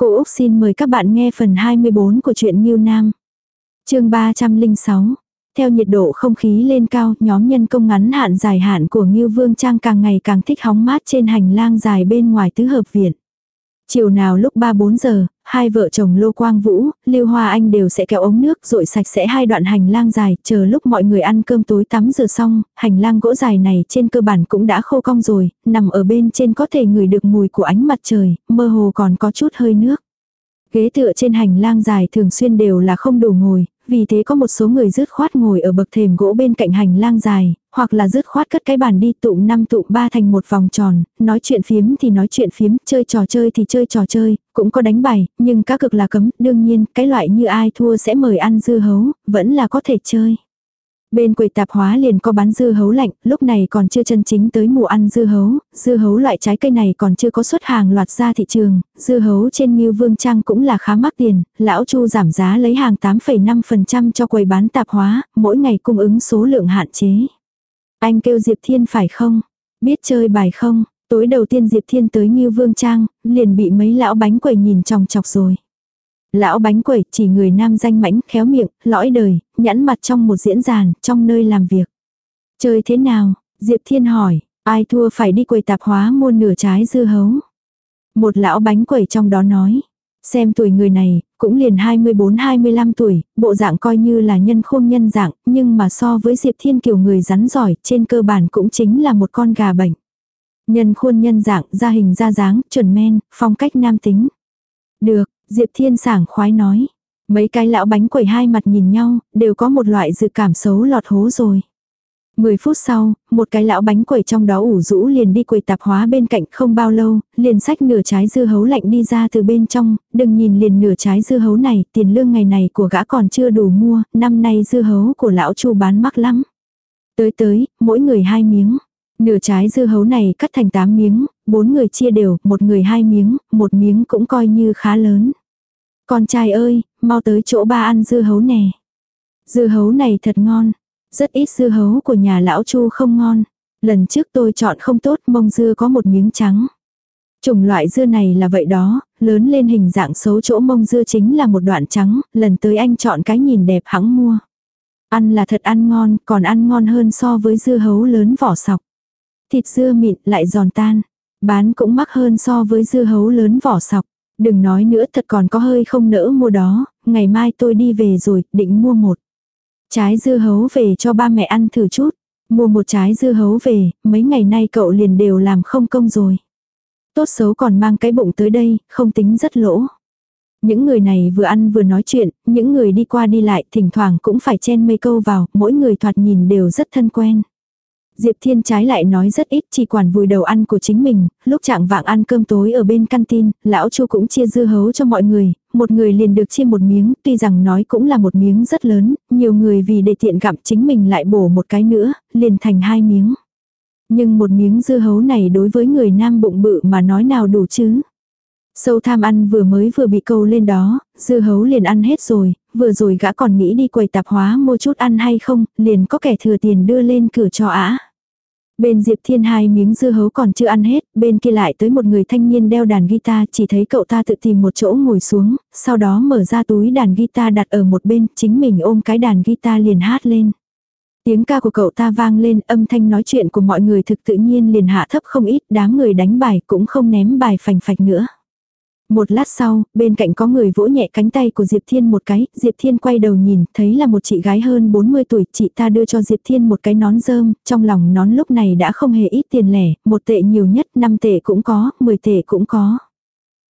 Cô Úc xin mời các bạn nghe phần 24 của truyện Nhiêu Nam. chương 306. Theo nhiệt độ không khí lên cao, nhóm nhân công ngắn hạn dài hạn của Ngưu Vương Trang càng ngày càng thích hóng mát trên hành lang dài bên ngoài tứ hợp viện. Chiều nào lúc 3-4 giờ, hai vợ chồng Lô Quang Vũ, Lưu Hoa Anh đều sẽ kéo ống nước rồi sạch sẽ hai đoạn hành lang dài, chờ lúc mọi người ăn cơm tối tắm rửa xong, hành lang gỗ dài này trên cơ bản cũng đã khô cong rồi, nằm ở bên trên có thể ngửi được mùi của ánh mặt trời, mơ hồ còn có chút hơi nước. Ghế tựa trên hành lang dài thường xuyên đều là không đủ ngồi, vì thế có một số người rứt khoát ngồi ở bậc thềm gỗ bên cạnh hành lang dài, hoặc là rứt khoát cất cái bàn đi tụng năm tụng ba thành một vòng tròn, nói chuyện phiếm thì nói chuyện phiếm, chơi trò chơi thì chơi trò chơi, cũng có đánh bài, nhưng các cực là cấm, đương nhiên, cái loại như ai thua sẽ mời ăn dưa hấu, vẫn là có thể chơi. Bên quầy tạp hóa liền có bán dưa hấu lạnh, lúc này còn chưa chân chính tới mùa ăn dưa hấu, dưa hấu loại trái cây này còn chưa có xuất hàng loạt ra thị trường, dưa hấu trên Nhiêu Vương Trang cũng là khá mắc tiền, lão Chu giảm giá lấy hàng 8,5% cho quầy bán tạp hóa, mỗi ngày cung ứng số lượng hạn chế. Anh kêu Diệp Thiên phải không? Biết chơi bài không? Tối đầu tiên Diệp Thiên tới Nhiêu Vương Trang, liền bị mấy lão bánh quầy nhìn chòng chọc rồi. Lão bánh quẩy chỉ người nam danh mãnh, khéo miệng, lõi đời, nhãn mặt trong một diễn giàn, trong nơi làm việc. Chơi thế nào? Diệp Thiên hỏi, ai thua phải đi quầy tạp hóa mua nửa trái dưa hấu. Một lão bánh quẩy trong đó nói, xem tuổi người này, cũng liền 24-25 tuổi, bộ dạng coi như là nhân khôn nhân dạng, nhưng mà so với Diệp Thiên kiểu người rắn giỏi, trên cơ bản cũng chính là một con gà bệnh. Nhân khuôn nhân dạng, da hình da dáng, chuẩn men, phong cách nam tính. Được, Diệp Thiên sảng khoái nói. Mấy cái lão bánh quẩy hai mặt nhìn nhau, đều có một loại dự cảm xấu lọt hố rồi. Mười phút sau, một cái lão bánh quẩy trong đó ủ rũ liền đi quầy tạp hóa bên cạnh không bao lâu, liền xách nửa trái dưa hấu lạnh đi ra từ bên trong, đừng nhìn liền nửa trái dưa hấu này, tiền lương ngày này của gã còn chưa đủ mua, năm nay dưa hấu của lão chu bán mắc lắm. Tới tới, mỗi người hai miếng. Nửa trái dưa hấu này cắt thành 8 miếng, bốn người chia đều, một người hai miếng, một miếng cũng coi như khá lớn. Con trai ơi, mau tới chỗ ba ăn dưa hấu nè. Dưa hấu này thật ngon. Rất ít dưa hấu của nhà lão Chu không ngon. Lần trước tôi chọn không tốt mông dưa có một miếng trắng. Chủng loại dưa này là vậy đó, lớn lên hình dạng xấu chỗ mông dưa chính là một đoạn trắng, lần tới anh chọn cái nhìn đẹp hãng mua. Ăn là thật ăn ngon, còn ăn ngon hơn so với dưa hấu lớn vỏ sọc. Thịt dưa mịn lại giòn tan. Bán cũng mắc hơn so với dưa hấu lớn vỏ sọc. Đừng nói nữa thật còn có hơi không nỡ mua đó, ngày mai tôi đi về rồi, định mua một. Trái dưa hấu về cho ba mẹ ăn thử chút. Mua một trái dưa hấu về, mấy ngày nay cậu liền đều làm không công rồi. Tốt xấu còn mang cái bụng tới đây, không tính rất lỗ. Những người này vừa ăn vừa nói chuyện, những người đi qua đi lại thỉnh thoảng cũng phải chen mây câu vào, mỗi người thoạt nhìn đều rất thân quen. Diệp Thiên trái lại nói rất ít chỉ quản vùi đầu ăn của chính mình, lúc trạng vạng ăn cơm tối ở bên canteen, lão Chu cũng chia dưa hấu cho mọi người, một người liền được chia một miếng, tuy rằng nói cũng là một miếng rất lớn, nhiều người vì để tiện gặm chính mình lại bổ một cái nữa, liền thành hai miếng. Nhưng một miếng dưa hấu này đối với người nam bụng bự mà nói nào đủ chứ. Sâu tham ăn vừa mới vừa bị câu lên đó, dưa hấu liền ăn hết rồi, vừa rồi gã còn nghĩ đi quầy tạp hóa mua chút ăn hay không, liền có kẻ thừa tiền đưa lên cửa cho ả. Bên Diệp Thiên hai miếng dưa hấu còn chưa ăn hết, bên kia lại tới một người thanh niên đeo đàn guitar, chỉ thấy cậu ta tự tìm một chỗ ngồi xuống, sau đó mở ra túi đàn guitar đặt ở một bên, chính mình ôm cái đàn guitar liền hát lên. Tiếng ca của cậu ta vang lên, âm thanh nói chuyện của mọi người thực tự nhiên liền hạ thấp không ít, đám người đánh bài cũng không ném bài phành phạch nữa. Một lát sau, bên cạnh có người vỗ nhẹ cánh tay của Diệp Thiên một cái, Diệp Thiên quay đầu nhìn, thấy là một chị gái hơn 40 tuổi, chị ta đưa cho Diệp Thiên một cái nón rơm, trong lòng nón lúc này đã không hề ít tiền lẻ, một tệ nhiều nhất, năm tệ cũng có, 10 tệ cũng có.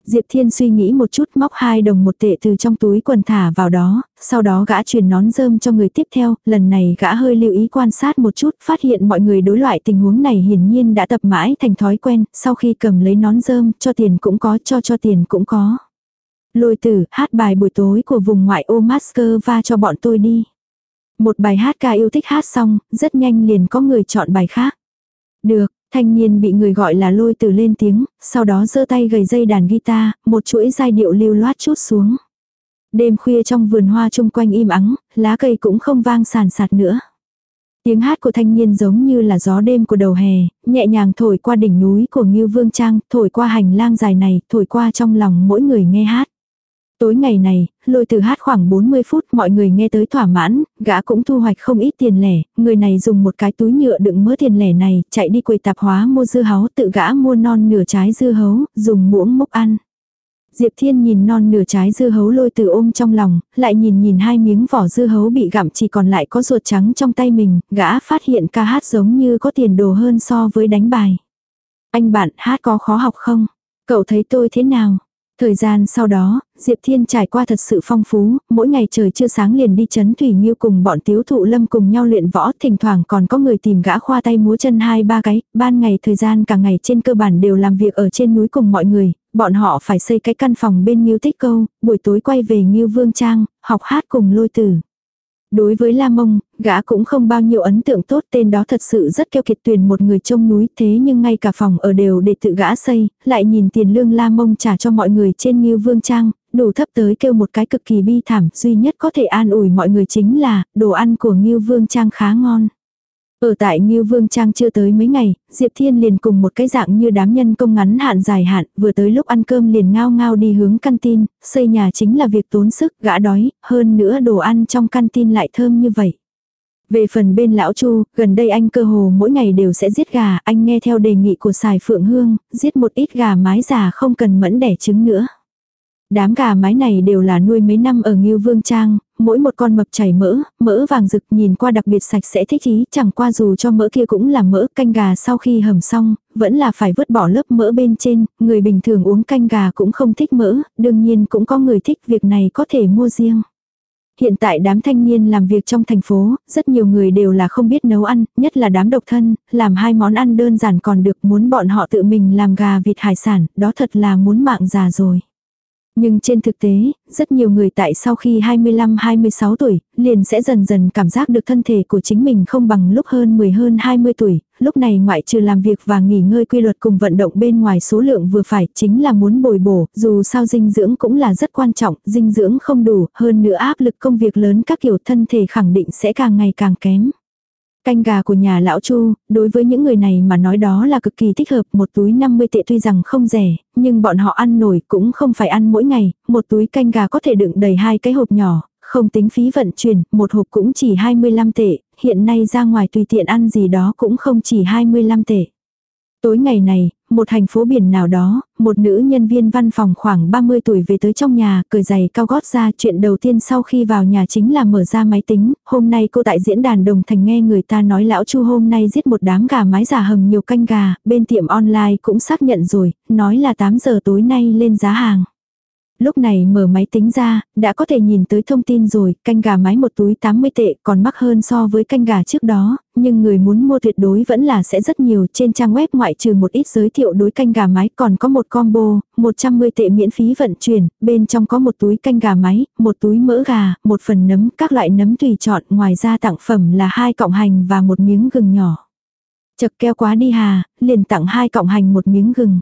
Diệp Thiên suy nghĩ một chút móc hai đồng một tệ từ trong túi quần thả vào đó, sau đó gã truyền nón rơm cho người tiếp theo, lần này gã hơi lưu ý quan sát một chút, phát hiện mọi người đối loại tình huống này hiển nhiên đã tập mãi thành thói quen, sau khi cầm lấy nón rơm, cho tiền cũng có, cho cho tiền cũng có. Lôi tử, hát bài buổi tối của vùng ngoại ô Moscow cho bọn tôi đi. Một bài hát ca yêu thích hát xong, rất nhanh liền có người chọn bài khác. Được, Thanh niên bị người gọi là lôi từ lên tiếng, sau đó giơ tay gầy dây đàn guitar, một chuỗi giai điệu lưu loát chút xuống. Đêm khuya trong vườn hoa chung quanh im ắng, lá cây cũng không vang sàn sạt nữa. Tiếng hát của thanh niên giống như là gió đêm của đầu hè, nhẹ nhàng thổi qua đỉnh núi của Ngưu Vương Trang, thổi qua hành lang dài này, thổi qua trong lòng mỗi người nghe hát. Tối ngày này, lôi từ hát khoảng 40 phút mọi người nghe tới thỏa mãn, gã cũng thu hoạch không ít tiền lẻ, người này dùng một cái túi nhựa đựng mớ tiền lẻ này, chạy đi quầy tạp hóa mua dưa hấu tự gã mua non nửa trái dưa hấu, dùng muỗng múc ăn. Diệp Thiên nhìn non nửa trái dưa hấu lôi từ ôm trong lòng, lại nhìn nhìn hai miếng vỏ dưa hấu bị gặm chỉ còn lại có ruột trắng trong tay mình, gã phát hiện ca hát giống như có tiền đồ hơn so với đánh bài. Anh bạn hát có khó học không? Cậu thấy tôi thế nào? Thời gian sau đó, Diệp Thiên trải qua thật sự phong phú, mỗi ngày trời chưa sáng liền đi chấn thủy nghiêu cùng bọn tiếu thụ lâm cùng nhau luyện võ, thỉnh thoảng còn có người tìm gã khoa tay múa chân hai ba cái, ban ngày thời gian cả ngày trên cơ bản đều làm việc ở trên núi cùng mọi người, bọn họ phải xây cái căn phòng bên Nghiêu Tích Câu, buổi tối quay về Nghiêu Vương Trang, học hát cùng lôi tử. Đối với La Mông, gã cũng không bao nhiêu ấn tượng tốt tên đó thật sự rất keo kiệt tuyển một người trông núi thế nhưng ngay cả phòng ở đều để tự gã xây, lại nhìn tiền lương La Mông trả cho mọi người trên như Vương Trang, đủ thấp tới kêu một cái cực kỳ bi thảm duy nhất có thể an ủi mọi người chính là đồ ăn của Ngưu Vương Trang khá ngon. Ở tại Ngưu Vương Trang chưa tới mấy ngày, Diệp Thiên liền cùng một cái dạng như đám nhân công ngắn hạn dài hạn, vừa tới lúc ăn cơm liền ngao ngao đi hướng căn tin, xây nhà chính là việc tốn sức, gã đói, hơn nữa đồ ăn trong căn tin lại thơm như vậy. Về phần bên lão Chu, gần đây anh cơ hồ mỗi ngày đều sẽ giết gà, anh nghe theo đề nghị của xài Phượng Hương, giết một ít gà mái già không cần mẫn đẻ trứng nữa. Đám gà mái này đều là nuôi mấy năm ở Ngưu Vương Trang, mỗi một con mập chảy mỡ, mỡ vàng rực nhìn qua đặc biệt sạch sẽ thích ý, chẳng qua dù cho mỡ kia cũng là mỡ canh gà sau khi hầm xong, vẫn là phải vứt bỏ lớp mỡ bên trên, người bình thường uống canh gà cũng không thích mỡ, đương nhiên cũng có người thích việc này có thể mua riêng. Hiện tại đám thanh niên làm việc trong thành phố, rất nhiều người đều là không biết nấu ăn, nhất là đám độc thân, làm hai món ăn đơn giản còn được muốn bọn họ tự mình làm gà vịt hải sản, đó thật là muốn mạng già rồi. Nhưng trên thực tế, rất nhiều người tại sau khi 25-26 tuổi, liền sẽ dần dần cảm giác được thân thể của chính mình không bằng lúc hơn 10 hơn 20 tuổi, lúc này ngoại trừ làm việc và nghỉ ngơi quy luật cùng vận động bên ngoài số lượng vừa phải, chính là muốn bồi bổ, dù sao dinh dưỡng cũng là rất quan trọng, dinh dưỡng không đủ, hơn nữa áp lực công việc lớn các kiểu thân thể khẳng định sẽ càng ngày càng kém. Canh gà của nhà lão Chu, đối với những người này mà nói đó là cực kỳ thích hợp, một túi 50 tệ tuy rằng không rẻ, nhưng bọn họ ăn nổi cũng không phải ăn mỗi ngày, một túi canh gà có thể đựng đầy hai cái hộp nhỏ, không tính phí vận chuyển, một hộp cũng chỉ 25 tệ, hiện nay ra ngoài tùy tiện ăn gì đó cũng không chỉ 25 tệ. Tối ngày này, một thành phố biển nào đó, một nữ nhân viên văn phòng khoảng 30 tuổi về tới trong nhà, cởi giày cao gót ra, chuyện đầu tiên sau khi vào nhà chính là mở ra máy tính, hôm nay cô tại diễn đàn đồng thành nghe người ta nói lão chu hôm nay giết một đám gà mái giả hầm nhiều canh gà, bên tiệm online cũng xác nhận rồi, nói là 8 giờ tối nay lên giá hàng. Lúc này mở máy tính ra, đã có thể nhìn tới thông tin rồi, canh gà mái một túi 80 tệ còn mắc hơn so với canh gà trước đó, nhưng người muốn mua tuyệt đối vẫn là sẽ rất nhiều trên trang web ngoại trừ một ít giới thiệu đối canh gà mái còn có một combo, 110 tệ miễn phí vận chuyển, bên trong có một túi canh gà mái, một túi mỡ gà, một phần nấm, các loại nấm tùy chọn, ngoài ra tặng phẩm là hai cọng hành và một miếng gừng nhỏ. Chật keo quá đi hà, liền tặng hai cọng hành một miếng gừng.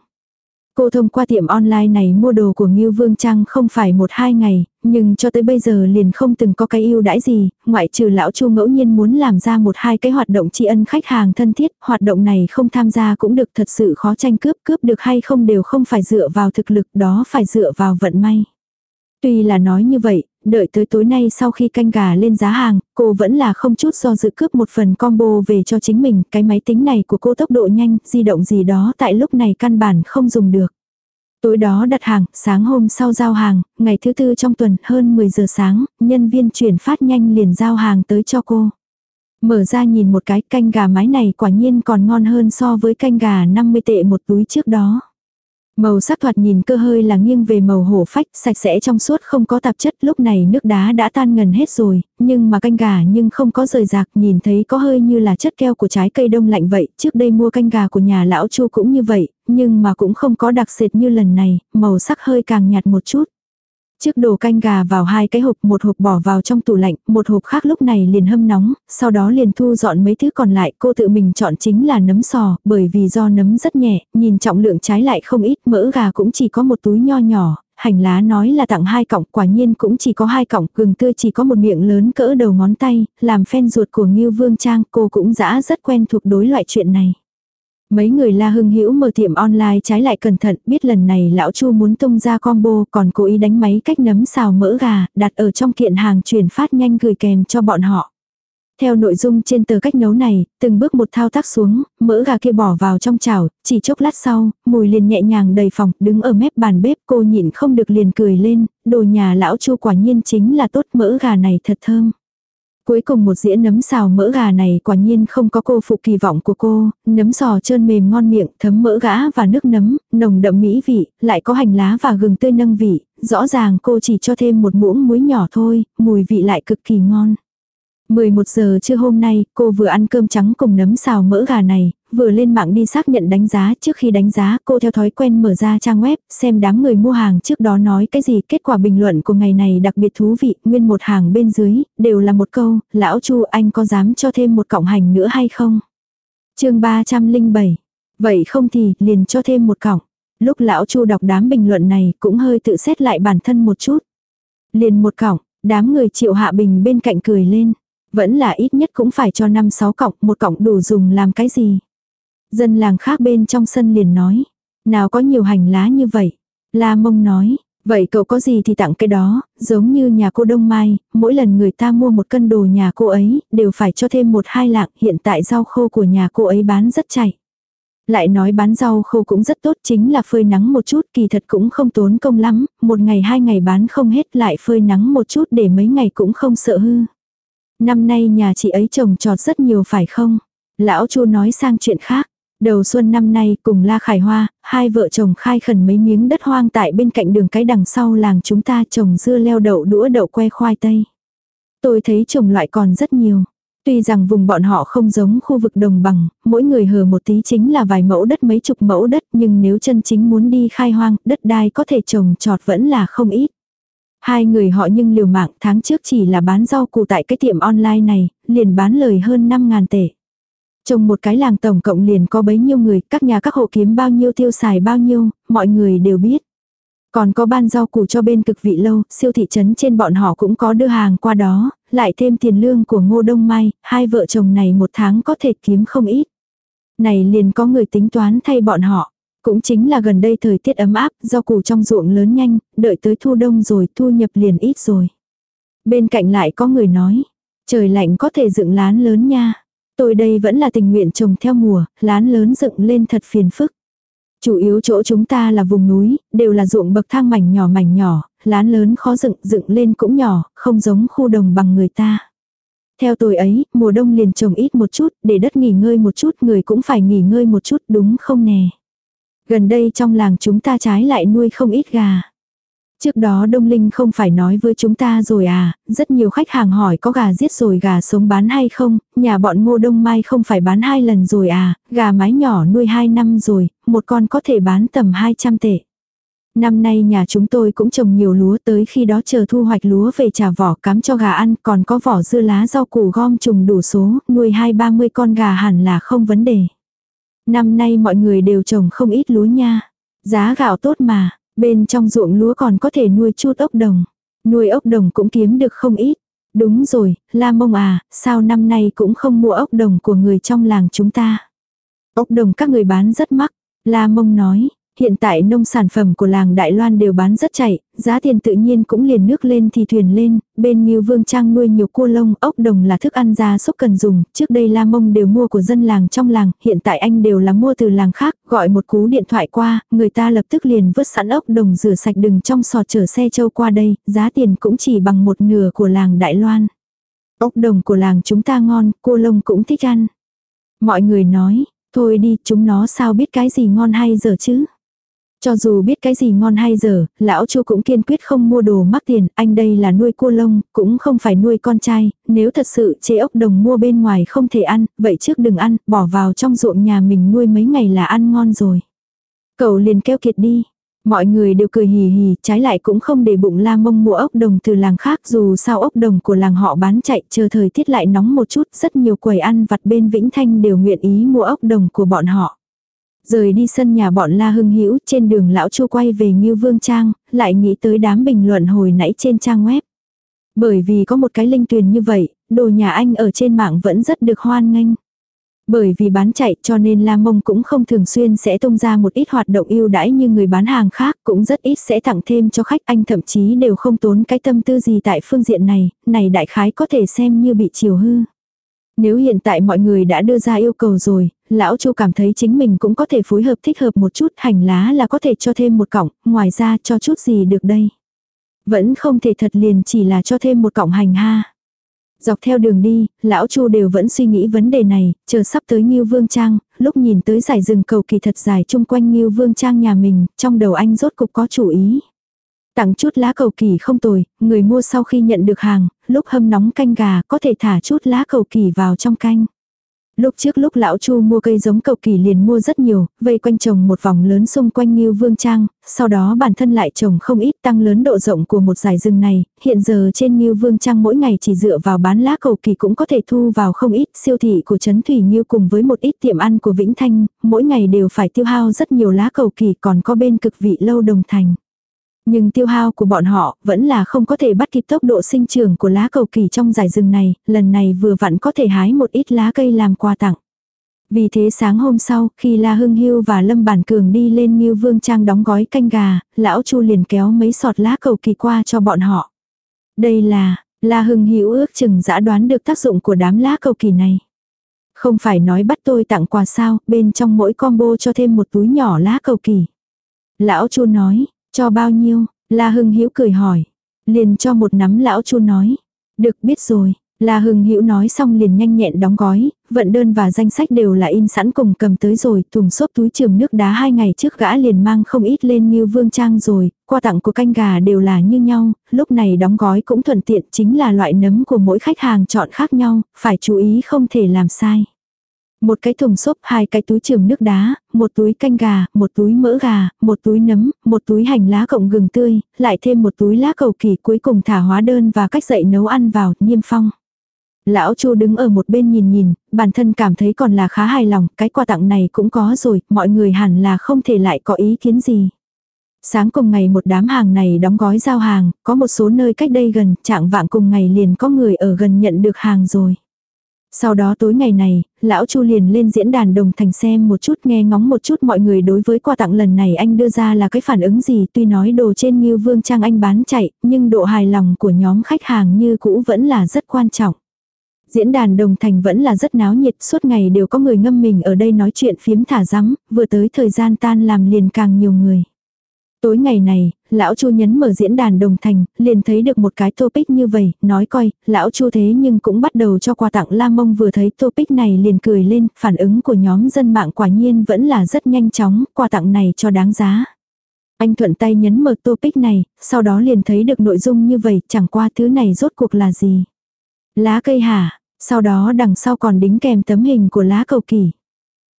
Cô thông qua tiệm online này mua đồ của Ngưu Vương Trang không phải một hai ngày, nhưng cho tới bây giờ liền không từng có cái ưu đãi gì, ngoại trừ lão Chu ngẫu nhiên muốn làm ra một hai cái hoạt động tri ân khách hàng thân thiết, hoạt động này không tham gia cũng được thật sự khó tranh cướp, cướp được hay không đều không phải dựa vào thực lực đó phải dựa vào vận may. Tuy là nói như vậy, đợi tới tối nay sau khi canh gà lên giá hàng, cô vẫn là không chút do dự cướp một phần combo về cho chính mình, cái máy tính này của cô tốc độ nhanh, di động gì đó tại lúc này căn bản không dùng được. Tối đó đặt hàng, sáng hôm sau giao hàng, ngày thứ tư trong tuần hơn 10 giờ sáng, nhân viên chuyển phát nhanh liền giao hàng tới cho cô. Mở ra nhìn một cái canh gà mái này quả nhiên còn ngon hơn so với canh gà 50 tệ một túi trước đó. Màu sắc thoạt nhìn cơ hơi là nghiêng về màu hổ phách, sạch sẽ trong suốt không có tạp chất, lúc này nước đá đã tan ngần hết rồi, nhưng mà canh gà nhưng không có rời rạc, nhìn thấy có hơi như là chất keo của trái cây đông lạnh vậy, trước đây mua canh gà của nhà lão chu cũng như vậy, nhưng mà cũng không có đặc sệt như lần này, màu sắc hơi càng nhạt một chút. Trước đồ canh gà vào hai cái hộp, một hộp bỏ vào trong tủ lạnh, một hộp khác lúc này liền hâm nóng, sau đó liền thu dọn mấy thứ còn lại, cô tự mình chọn chính là nấm sò, bởi vì do nấm rất nhẹ, nhìn trọng lượng trái lại không ít, mỡ gà cũng chỉ có một túi nho nhỏ, hành lá nói là tặng hai cọng, quả nhiên cũng chỉ có hai cọng, gừng tươi chỉ có một miệng lớn cỡ đầu ngón tay, làm fan ruột của Ngưu Vương Trang, cô cũng dã rất quen thuộc đối loại chuyện này. Mấy người La Hưng Hữu mở tiệm online trái lại cẩn thận, biết lần này lão Chu muốn tung ra combo, còn cố ý đánh máy cách nấm xào mỡ gà, đặt ở trong kiện hàng chuyển phát nhanh gửi kèm cho bọn họ. Theo nội dung trên tờ cách nấu này, từng bước một thao tác xuống, mỡ gà kia bỏ vào trong chảo, chỉ chốc lát sau, mùi liền nhẹ nhàng đầy phòng, đứng ở mép bàn bếp cô nhịn không được liền cười lên, đồ nhà lão chu quả nhiên chính là tốt mỡ gà này thật thơm. Cuối cùng một dĩa nấm xào mỡ gà này quả nhiên không có cô phụ kỳ vọng của cô, nấm sò trơn mềm ngon miệng, thấm mỡ gã và nước nấm, nồng đậm mỹ vị, lại có hành lá và gừng tươi nâng vị, rõ ràng cô chỉ cho thêm một muỗng muối nhỏ thôi, mùi vị lại cực kỳ ngon. 11 giờ trưa hôm nay, cô vừa ăn cơm trắng cùng nấm xào mỡ gà này, vừa lên mạng đi xác nhận đánh giá. Trước khi đánh giá, cô theo thói quen mở ra trang web, xem đám người mua hàng trước đó nói cái gì. Kết quả bình luận của ngày này đặc biệt thú vị, nguyên một hàng bên dưới, đều là một câu, lão chu anh có dám cho thêm một cọng hành nữa hay không? chương 307. Vậy không thì, liền cho thêm một cọng. Lúc lão chu đọc đám bình luận này, cũng hơi tự xét lại bản thân một chút. Liền một cọng, đám người triệu hạ bình bên cạnh cười lên. Vẫn là ít nhất cũng phải cho 5-6 cọng, một cọng đủ dùng làm cái gì. Dân làng khác bên trong sân liền nói. Nào có nhiều hành lá như vậy. La mông nói, vậy cậu có gì thì tặng cái đó, giống như nhà cô Đông Mai, mỗi lần người ta mua một cân đồ nhà cô ấy, đều phải cho thêm một hai lạng, hiện tại rau khô của nhà cô ấy bán rất chạy. Lại nói bán rau khô cũng rất tốt chính là phơi nắng một chút kỳ thật cũng không tốn công lắm, một ngày hai ngày bán không hết lại phơi nắng một chút để mấy ngày cũng không sợ hư. Năm nay nhà chị ấy trồng trọt rất nhiều phải không? Lão Chu nói sang chuyện khác. Đầu xuân năm nay cùng La Khải Hoa, hai vợ chồng khai khẩn mấy miếng đất hoang tại bên cạnh đường cái đằng sau làng chúng ta trồng dưa leo đậu đũa đậu que khoai tây. Tôi thấy trồng loại còn rất nhiều. Tuy rằng vùng bọn họ không giống khu vực đồng bằng, mỗi người hờ một tí chính là vài mẫu đất mấy chục mẫu đất nhưng nếu chân chính muốn đi khai hoang, đất đai có thể trồng trọt vẫn là không ít. Hai người họ nhưng liều mạng tháng trước chỉ là bán rau củ tại cái tiệm online này, liền bán lời hơn 5.000 tệ. Trong một cái làng tổng cộng liền có bấy nhiêu người, các nhà các hộ kiếm bao nhiêu tiêu xài bao nhiêu, mọi người đều biết. Còn có ban rau củ cho bên cực vị lâu, siêu thị trấn trên bọn họ cũng có đưa hàng qua đó, lại thêm tiền lương của ngô đông mai, hai vợ chồng này một tháng có thể kiếm không ít. Này liền có người tính toán thay bọn họ. Cũng chính là gần đây thời tiết ấm áp, rau củ trong ruộng lớn nhanh, đợi tới thu đông rồi thu nhập liền ít rồi. Bên cạnh lại có người nói, trời lạnh có thể dựng lán lớn nha. Tôi đây vẫn là tình nguyện trồng theo mùa, lán lớn dựng lên thật phiền phức. Chủ yếu chỗ chúng ta là vùng núi, đều là ruộng bậc thang mảnh nhỏ mảnh nhỏ, lán lớn khó dựng, dựng lên cũng nhỏ, không giống khu đồng bằng người ta. Theo tôi ấy, mùa đông liền trồng ít một chút, để đất nghỉ ngơi một chút, người cũng phải nghỉ ngơi một chút, đúng không nè. Gần đây trong làng chúng ta trái lại nuôi không ít gà. Trước đó Đông Linh không phải nói với chúng ta rồi à, rất nhiều khách hàng hỏi có gà giết rồi gà sống bán hay không, nhà bọn ngô đông mai không phải bán hai lần rồi à, gà mái nhỏ nuôi hai năm rồi, một con có thể bán tầm 200 tệ. Năm nay nhà chúng tôi cũng trồng nhiều lúa tới khi đó chờ thu hoạch lúa về trả vỏ cắm cho gà ăn, còn có vỏ dưa lá rau củ gom trùng đủ số, nuôi hai ba mươi con gà hẳn là không vấn đề. Năm nay mọi người đều trồng không ít lúa nha. Giá gạo tốt mà, bên trong ruộng lúa còn có thể nuôi chút ốc đồng. Nuôi ốc đồng cũng kiếm được không ít. Đúng rồi, La Mông à, sao năm nay cũng không mua ốc đồng của người trong làng chúng ta. Ốc đồng các người bán rất mắc. La Mông nói, hiện tại nông sản phẩm của làng Đại Loan đều bán rất chạy, giá tiền tự nhiên cũng liền nước lên thì thuyền lên, bên Ngưu Vương Trang nuôi nhiều cua lông, ốc đồng là thức ăn gia súc cần dùng, trước đây La Mông đều mua của dân làng trong làng, hiện tại anh đều là mua từ làng khác, gọi một cú điện thoại qua, người ta lập tức liền vứt sẵn ốc đồng rửa sạch đừng trong sò chở xe châu qua đây, giá tiền cũng chỉ bằng một nửa của làng Đại Loan. Ốc đồng của làng chúng ta ngon, cua lông cũng thích ăn. Mọi người nói, thôi đi, chúng nó sao biết cái gì ngon hay dở chứ? Cho dù biết cái gì ngon hay dở, lão chu cũng kiên quyết không mua đồ mắc tiền, anh đây là nuôi cua lông, cũng không phải nuôi con trai, nếu thật sự chế ốc đồng mua bên ngoài không thể ăn, vậy trước đừng ăn, bỏ vào trong ruộng nhà mình nuôi mấy ngày là ăn ngon rồi. Cậu liền keo kiệt đi. Mọi người đều cười hì hì, trái lại cũng không để bụng la mông mua ốc đồng từ làng khác dù sao ốc đồng của làng họ bán chạy chờ thời tiết lại nóng một chút, rất nhiều quầy ăn vặt bên Vĩnh Thanh đều nguyện ý mua ốc đồng của bọn họ. Rời đi sân nhà bọn La Hưng Hữu trên đường lão Chu quay về Ngưu Vương Trang, lại nghĩ tới đám bình luận hồi nãy trên trang web. Bởi vì có một cái linh tuyền như vậy, đồ nhà anh ở trên mạng vẫn rất được hoan nghênh. Bởi vì bán chạy cho nên La Mông cũng không thường xuyên sẽ tung ra một ít hoạt động ưu đãi như người bán hàng khác, cũng rất ít sẽ tặng thêm cho khách anh thậm chí đều không tốn cái tâm tư gì tại phương diện này, này đại khái có thể xem như bị chiều hư. Nếu hiện tại mọi người đã đưa ra yêu cầu rồi, lão Chu cảm thấy chính mình cũng có thể phối hợp thích hợp một chút, hành lá là có thể cho thêm một cọng, ngoài ra cho chút gì được đây. Vẫn không thể thật liền chỉ là cho thêm một cọng hành ha. Dọc theo đường đi, lão Chu đều vẫn suy nghĩ vấn đề này, chờ sắp tới Ngưu Vương Trang, lúc nhìn tới giải rừng cầu kỳ thật dài chung quanh Ngưu Vương Trang nhà mình, trong đầu anh rốt cục có chủ ý. Tặng chút lá cầu kỳ không tồi, người mua sau khi nhận được hàng, lúc hâm nóng canh gà có thể thả chút lá cầu kỳ vào trong canh. Lúc trước lúc lão Chu mua cây giống cầu kỳ liền mua rất nhiều, vây quanh trồng một vòng lớn xung quanh Ngưu Vương Trang, sau đó bản thân lại trồng không ít tăng lớn độ rộng của một giải rừng này, hiện giờ trên Ngưu Vương Trang mỗi ngày chỉ dựa vào bán lá cầu kỳ cũng có thể thu vào không ít, siêu thị của Trấn Thủy Ngưu cùng với một ít tiệm ăn của Vĩnh Thanh, mỗi ngày đều phải tiêu hao rất nhiều lá cầu kỳ còn có bên cực vị lâu đồng thành. Nhưng tiêu hao của bọn họ vẫn là không có thể bắt kịp tốc độ sinh trưởng của lá cầu kỳ trong giải rừng này, lần này vừa vặn có thể hái một ít lá cây làm quà tặng. Vì thế sáng hôm sau, khi La Hưng Hưu và Lâm Bản Cường đi lên Ngưu Vương Trang đóng gói canh gà, lão Chu liền kéo mấy sọt lá cầu kỳ qua cho bọn họ. Đây là, La Hưng Hữu ước chừng dã đoán được tác dụng của đám lá cầu kỳ này. Không phải nói bắt tôi tặng quà sao, bên trong mỗi combo cho thêm một túi nhỏ lá cầu kỳ. Lão Chu nói, cho bao nhiêu? La Hưng Hữu cười hỏi. Liền cho một nắm lão chu nói. Được biết rồi. La Hưng Hữu nói xong liền nhanh nhẹn đóng gói, vận đơn và danh sách đều là in sẵn cùng cầm tới rồi, thùng xốp túi trường nước đá hai ngày trước gã liền mang không ít lên như vương trang rồi, qua tặng của canh gà đều là như nhau, lúc này đóng gói cũng thuận tiện chính là loại nấm của mỗi khách hàng chọn khác nhau, phải chú ý không thể làm sai. Một cái thùng xốp, hai cái túi trường nước đá, một túi canh gà, một túi mỡ gà, một túi nấm, một túi hành lá cộng gừng tươi, lại thêm một túi lá cầu kỳ cuối cùng thả hóa đơn và cách dạy nấu ăn vào, niêm phong. Lão Chu đứng ở một bên nhìn nhìn, bản thân cảm thấy còn là khá hài lòng, cái quà tặng này cũng có rồi, mọi người hẳn là không thể lại có ý kiến gì. Sáng cùng ngày một đám hàng này đóng gói giao hàng, có một số nơi cách đây gần, trạng vạng cùng ngày liền có người ở gần nhận được hàng rồi. Sau đó tối ngày này, lão Chu liền lên diễn đàn đồng thành xem một chút nghe ngóng một chút mọi người đối với quà tặng lần này anh đưa ra là cái phản ứng gì tuy nói đồ trên như vương trang anh bán chạy, nhưng độ hài lòng của nhóm khách hàng như cũ vẫn là rất quan trọng. Diễn đàn đồng thành vẫn là rất náo nhiệt, suốt ngày đều có người ngâm mình ở đây nói chuyện phiếm thả rắm, vừa tới thời gian tan làm liền càng nhiều người. Tối ngày này, lão Chu nhấn mở diễn đàn đồng thành, liền thấy được một cái topic như vậy, nói coi, lão Chu thế nhưng cũng bắt đầu cho quà tặng La Mông vừa thấy topic này liền cười lên, phản ứng của nhóm dân mạng quả nhiên vẫn là rất nhanh chóng, quà tặng này cho đáng giá. Anh thuận tay nhấn mở topic này, sau đó liền thấy được nội dung như vậy, chẳng qua thứ này rốt cuộc là gì. Lá cây hả, sau đó đằng sau còn đính kèm tấm hình của lá cầu kỳ.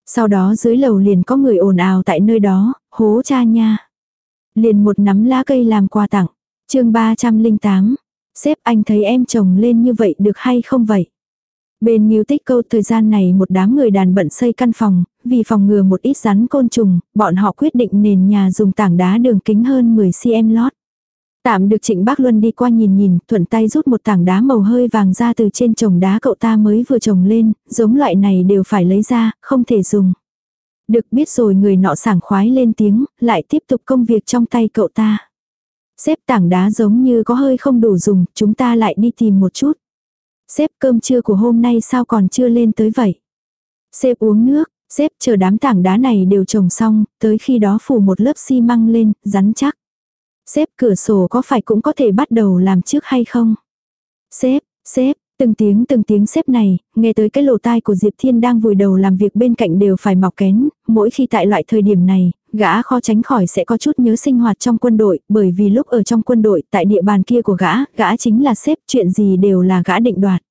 Sau đó dưới lầu liền có người ồn ào tại nơi đó, hố cha nha. Liền một nắm lá cây làm quà tặng. chương 308. Sếp anh thấy em chồng lên như vậy được hay không vậy? Bên Nghiêu Tích Câu thời gian này một đám người đàn bận xây căn phòng, vì phòng ngừa một ít rắn côn trùng, bọn họ quyết định nền nhà dùng tảng đá đường kính hơn 10cm lót. Tạm được Trịnh Bác Luân đi qua nhìn nhìn, thuận tay rút một tảng đá màu hơi vàng ra từ trên chồng đá cậu ta mới vừa trồng lên, giống loại này đều phải lấy ra, không thể dùng. Được biết rồi người nọ sảng khoái lên tiếng, lại tiếp tục công việc trong tay cậu ta. Xếp tảng đá giống như có hơi không đủ dùng, chúng ta lại đi tìm một chút. Xếp cơm trưa của hôm nay sao còn chưa lên tới vậy? Xếp uống nước, xếp chờ đám tảng đá này đều trồng xong, tới khi đó phủ một lớp xi măng lên, rắn chắc. Xếp cửa sổ có phải cũng có thể bắt đầu làm trước hay không? Xếp, xếp, Từng tiếng từng tiếng xếp này, nghe tới cái lỗ tai của Diệp Thiên đang vùi đầu làm việc bên cạnh đều phải mọc kén, mỗi khi tại loại thời điểm này, gã khó tránh khỏi sẽ có chút nhớ sinh hoạt trong quân đội, bởi vì lúc ở trong quân đội, tại địa bàn kia của gã, gã chính là xếp chuyện gì đều là gã định đoạt.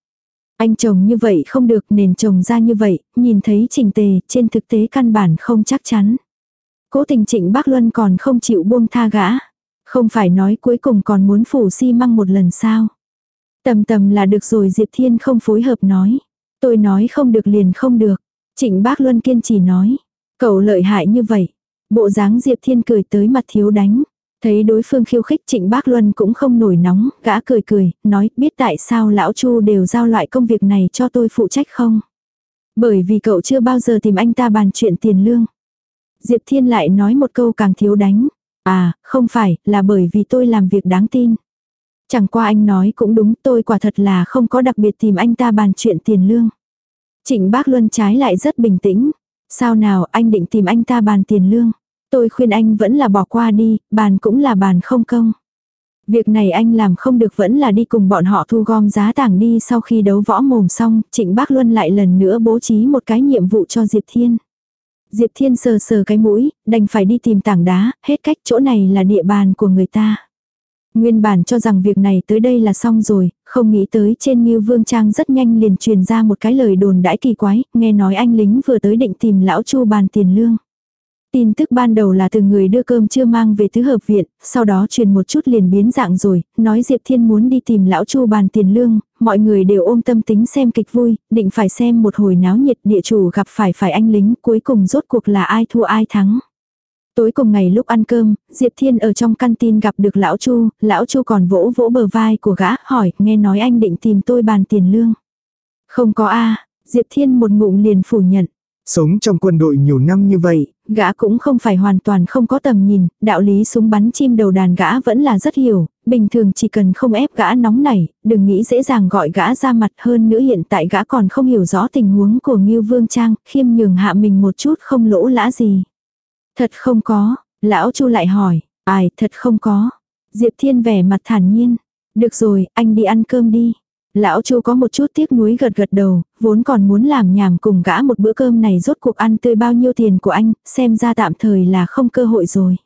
Anh chồng như vậy không được nền chồng ra như vậy, nhìn thấy trình tề, trên thực tế căn bản không chắc chắn. Cố tình trịnh bác Luân còn không chịu buông tha gã. Không phải nói cuối cùng còn muốn phủ xi măng một lần sao. Tầm tầm là được rồi Diệp Thiên không phối hợp nói. Tôi nói không được liền không được. Trịnh bác Luân kiên trì nói. Cậu lợi hại như vậy. Bộ dáng Diệp Thiên cười tới mặt thiếu đánh. Thấy đối phương khiêu khích trịnh bác Luân cũng không nổi nóng, gã cười cười, nói biết tại sao lão Chu đều giao loại công việc này cho tôi phụ trách không? Bởi vì cậu chưa bao giờ tìm anh ta bàn chuyện tiền lương. Diệp Thiên lại nói một câu càng thiếu đánh. À, không phải, là bởi vì tôi làm việc đáng tin. Chẳng qua anh nói cũng đúng, tôi quả thật là không có đặc biệt tìm anh ta bàn chuyện tiền lương. Trịnh bác Luân trái lại rất bình tĩnh. Sao nào anh định tìm anh ta bàn tiền lương? Tôi khuyên anh vẫn là bỏ qua đi, bàn cũng là bàn không công. Việc này anh làm không được vẫn là đi cùng bọn họ thu gom giá tảng đi sau khi đấu võ mồm xong, Trịnh Bác Luân lại lần nữa bố trí một cái nhiệm vụ cho Diệp Thiên. Diệp Thiên sờ sờ cái mũi, đành phải đi tìm tảng đá, hết cách chỗ này là địa bàn của người ta. Nguyên bản cho rằng việc này tới đây là xong rồi, không nghĩ tới trên Ngưu Vương Trang rất nhanh liền truyền ra một cái lời đồn đãi kỳ quái, nghe nói anh lính vừa tới định tìm lão Chu bàn tiền lương. Tin tức ban đầu là từ người đưa cơm chưa mang về tứ hợp viện, sau đó truyền một chút liền biến dạng rồi, nói Diệp Thiên muốn đi tìm lão Chu bàn tiền lương, mọi người đều ôm tâm tính xem kịch vui, định phải xem một hồi náo nhiệt địa chủ gặp phải phải anh lính, cuối cùng rốt cuộc là ai thua ai thắng. Tối cùng ngày lúc ăn cơm, Diệp Thiên ở trong căn tin gặp được lão Chu, lão Chu còn vỗ vỗ bờ vai của gã, hỏi, nghe nói anh định tìm tôi bàn tiền lương. Không có a Diệp Thiên một ngụm liền phủ nhận. Sống trong quân đội nhiều năm như vậy, Gã cũng không phải hoàn toàn không có tầm nhìn, đạo lý súng bắn chim đầu đàn gã vẫn là rất hiểu, bình thường chỉ cần không ép gã nóng nảy, đừng nghĩ dễ dàng gọi gã ra mặt hơn nữa hiện tại gã còn không hiểu rõ tình huống của Ngưu Vương Trang, khiêm nhường hạ mình một chút không lỗ lã gì. Thật không có, lão Chu lại hỏi, ai thật không có. Diệp Thiên vẻ mặt thản nhiên, được rồi, anh đi ăn cơm đi. Lão Chu có một chút tiếc nuối gật gật đầu, vốn còn muốn làm nhảm cùng gã một bữa cơm này rốt cuộc ăn tươi bao nhiêu tiền của anh, xem ra tạm thời là không cơ hội rồi.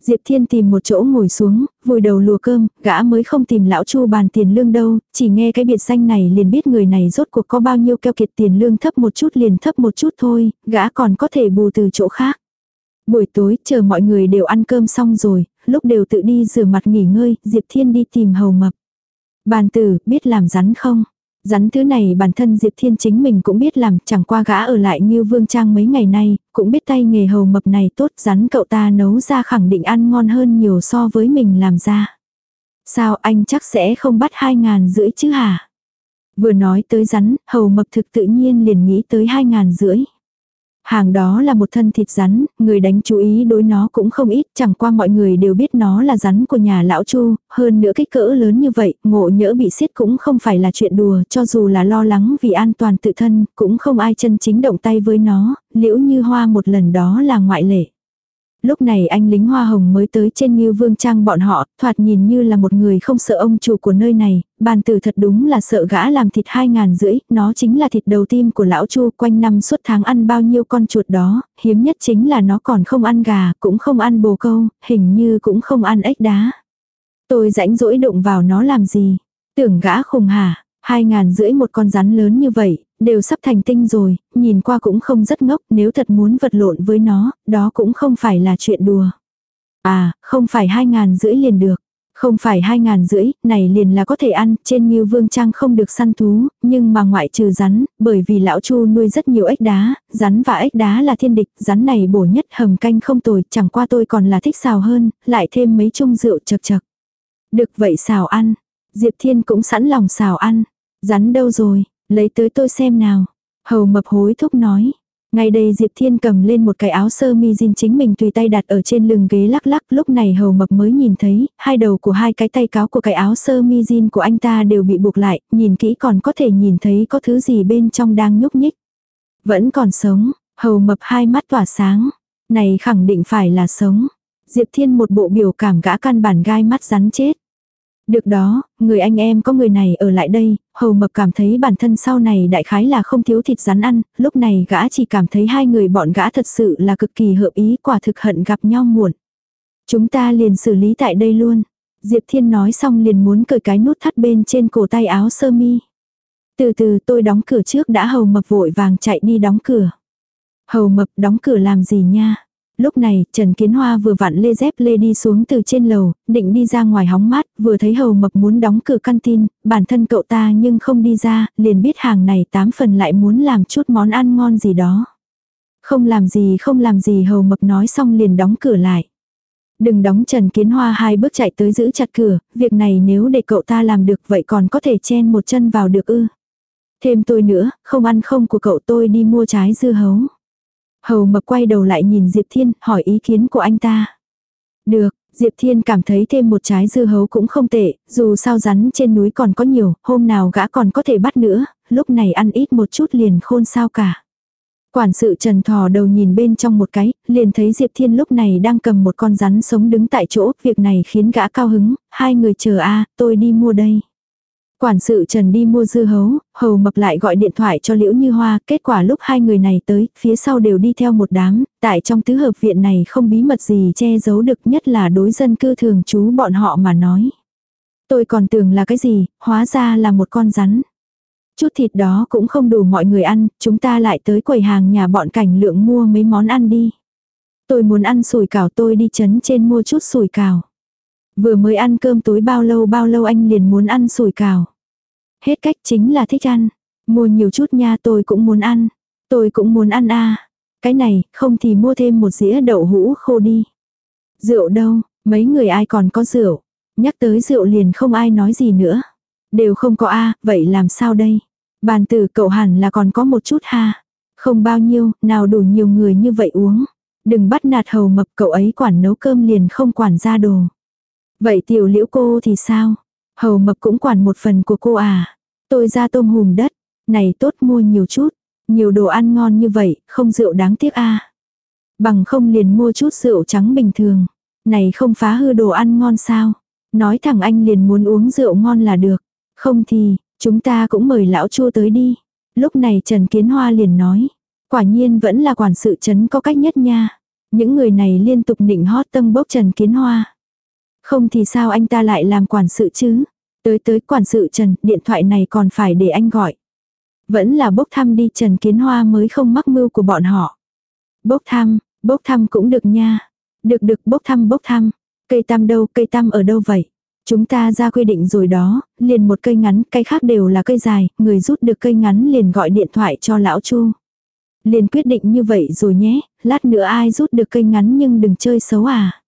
Diệp Thiên tìm một chỗ ngồi xuống, vùi đầu lùa cơm, gã mới không tìm lão Chu bàn tiền lương đâu, chỉ nghe cái biệt danh này liền biết người này rốt cuộc có bao nhiêu keo kiệt tiền lương thấp một chút liền thấp một chút thôi, gã còn có thể bù từ chỗ khác. Buổi tối chờ mọi người đều ăn cơm xong rồi, lúc đều tự đi rửa mặt nghỉ ngơi, Diệp Thiên đi tìm hầu mập. Bàn tử, biết làm rắn không? Rắn thứ này bản thân Diệp Thiên chính mình cũng biết làm, chẳng qua gã ở lại như vương trang mấy ngày nay, cũng biết tay nghề hầu mập này tốt rắn cậu ta nấu ra khẳng định ăn ngon hơn nhiều so với mình làm ra. Sao anh chắc sẽ không bắt hai ngàn rưỡi chứ hả? Vừa nói tới rắn, hầu mập thực tự nhiên liền nghĩ tới hai ngàn rưỡi. Hàng đó là một thân thịt rắn, người đánh chú ý đối nó cũng không ít, chẳng qua mọi người đều biết nó là rắn của nhà lão Chu, hơn nữa kích cỡ lớn như vậy, ngộ nhỡ bị xiết cũng không phải là chuyện đùa, cho dù là lo lắng vì an toàn tự thân, cũng không ai chân chính động tay với nó, liễu như hoa một lần đó là ngoại lệ. Lúc này anh lính hoa hồng mới tới trên Ngưu Vương Trang bọn họ, thoạt nhìn như là một người không sợ ông chủ của nơi này, bàn tử thật đúng là sợ gã làm thịt hai ngàn rưỡi, nó chính là thịt đầu tim của lão Chu, quanh năm suốt tháng ăn bao nhiêu con chuột đó, hiếm nhất chính là nó còn không ăn gà, cũng không ăn bồ câu, hình như cũng không ăn ếch đá. Tôi rãnh rỗi đụng vào nó làm gì? Tưởng gã khùng hả? Hai ngàn rưỡi một con rắn lớn như vậy, đều sắp thành tinh rồi, nhìn qua cũng không rất ngốc, nếu thật muốn vật lộn với nó, đó cũng không phải là chuyện đùa. À, không phải hai ngàn rưỡi liền được. Không phải hai ngàn rưỡi, này liền là có thể ăn, trên như vương trang không được săn thú, nhưng mà ngoại trừ rắn, bởi vì lão chu nuôi rất nhiều ếch đá, rắn và ếch đá là thiên địch, rắn này bổ nhất hầm canh không tồi, chẳng qua tôi còn là thích xào hơn, lại thêm mấy chung rượu chật chật. Được vậy xào ăn, Diệp Thiên cũng sẵn lòng xào ăn, rắn đâu rồi, Lấy tới tôi xem nào. Hầu mập hối thúc nói. Ngay đây Diệp Thiên cầm lên một cái áo sơ mi jean chính mình tùy tay đặt ở trên lưng ghế lắc lắc. Lúc này hầu mập mới nhìn thấy, hai đầu của hai cái tay cáo của cái áo sơ mi jean của anh ta đều bị buộc lại, nhìn kỹ còn có thể nhìn thấy có thứ gì bên trong đang nhúc nhích. Vẫn còn sống, hầu mập hai mắt tỏa sáng. Này khẳng định phải là sống. Diệp Thiên một bộ biểu cảm gã căn bản gai mắt rắn chết. Được đó, người anh em có người này ở lại đây, hầu mập cảm thấy bản thân sau này đại khái là không thiếu thịt rắn ăn, lúc này gã chỉ cảm thấy hai người bọn gã thật sự là cực kỳ hợp ý quả thực hận gặp nhau muộn. Chúng ta liền xử lý tại đây luôn. Diệp Thiên nói xong liền muốn cởi cái nút thắt bên trên cổ tay áo sơ mi. Từ từ tôi đóng cửa trước đã hầu mập vội vàng chạy đi đóng cửa. Hầu mập đóng cửa làm gì nha? Lúc này, Trần Kiến Hoa vừa vặn lê dép lê đi xuống từ trên lầu, định đi ra ngoài hóng mát, vừa thấy hầu mập muốn đóng cửa căn tin, bản thân cậu ta nhưng không đi ra, liền biết hàng này tám phần lại muốn làm chút món ăn ngon gì đó. Không làm gì không làm gì hầu mập nói xong liền đóng cửa lại. Đừng đóng Trần Kiến Hoa hai bước chạy tới giữ chặt cửa, việc này nếu để cậu ta làm được vậy còn có thể chen một chân vào được ư. Thêm tôi nữa, không ăn không của cậu tôi đi mua trái dưa hấu. Hầu mập quay đầu lại nhìn Diệp Thiên, hỏi ý kiến của anh ta. Được, Diệp Thiên cảm thấy thêm một trái dưa hấu cũng không tệ, dù sao rắn trên núi còn có nhiều, hôm nào gã còn có thể bắt nữa, lúc này ăn ít một chút liền khôn sao cả. Quản sự Trần thò đầu nhìn bên trong một cái, liền thấy Diệp Thiên lúc này đang cầm một con rắn sống đứng tại chỗ, việc này khiến gã cao hứng, hai người chờ a tôi đi mua đây. Quản sự Trần đi mua dưa hấu, hầu mập lại gọi điện thoại cho Liễu Như Hoa, kết quả lúc hai người này tới, phía sau đều đi theo một đám, tại trong tứ hợp viện này không bí mật gì che giấu được nhất là đối dân cư thường trú bọn họ mà nói. Tôi còn tưởng là cái gì, hóa ra là một con rắn. Chút thịt đó cũng không đủ mọi người ăn, chúng ta lại tới quầy hàng nhà bọn cảnh lượng mua mấy món ăn đi. Tôi muốn ăn sủi cảo tôi đi chấn trên mua chút sủi cảo. Vừa mới ăn cơm tối bao lâu bao lâu anh liền muốn ăn sủi cảo. Hết cách chính là thích ăn. Mua nhiều chút nha tôi cũng muốn ăn. Tôi cũng muốn ăn a Cái này, không thì mua thêm một dĩa đậu hũ khô đi. Rượu đâu, mấy người ai còn có rượu. Nhắc tới rượu liền không ai nói gì nữa. Đều không có a vậy làm sao đây? Bàn tử cậu hẳn là còn có một chút ha. Không bao nhiêu, nào đủ nhiều người như vậy uống. Đừng bắt nạt hầu mập cậu ấy quản nấu cơm liền không quản ra đồ. Vậy tiểu liễu cô thì sao? Hầu mập cũng quản một phần của cô à? Tôi ra tôm hùm đất. Này tốt mua nhiều chút. Nhiều đồ ăn ngon như vậy, không rượu đáng tiếc à? Bằng không liền mua chút rượu trắng bình thường. Này không phá hư đồ ăn ngon sao? Nói thẳng anh liền muốn uống rượu ngon là được. Không thì, chúng ta cũng mời lão chua tới đi. Lúc này Trần Kiến Hoa liền nói. Quả nhiên vẫn là quản sự trấn có cách nhất nha. Những người này liên tục nịnh hót tâm bốc Trần Kiến Hoa. Không thì sao anh ta lại làm quản sự chứ? Tới tới quản sự Trần, điện thoại này còn phải để anh gọi. Vẫn là bốc thăm đi Trần Kiến Hoa mới không mắc mưu của bọn họ. Bốc thăm, bốc thăm cũng được nha. Được được bốc thăm bốc thăm. Cây tam đâu, cây tam ở đâu vậy? Chúng ta ra quy định rồi đó, liền một cây ngắn, cây khác đều là cây dài, người rút được cây ngắn liền gọi điện thoại cho lão Chu. Liền quyết định như vậy rồi nhé, lát nữa ai rút được cây ngắn nhưng đừng chơi xấu à.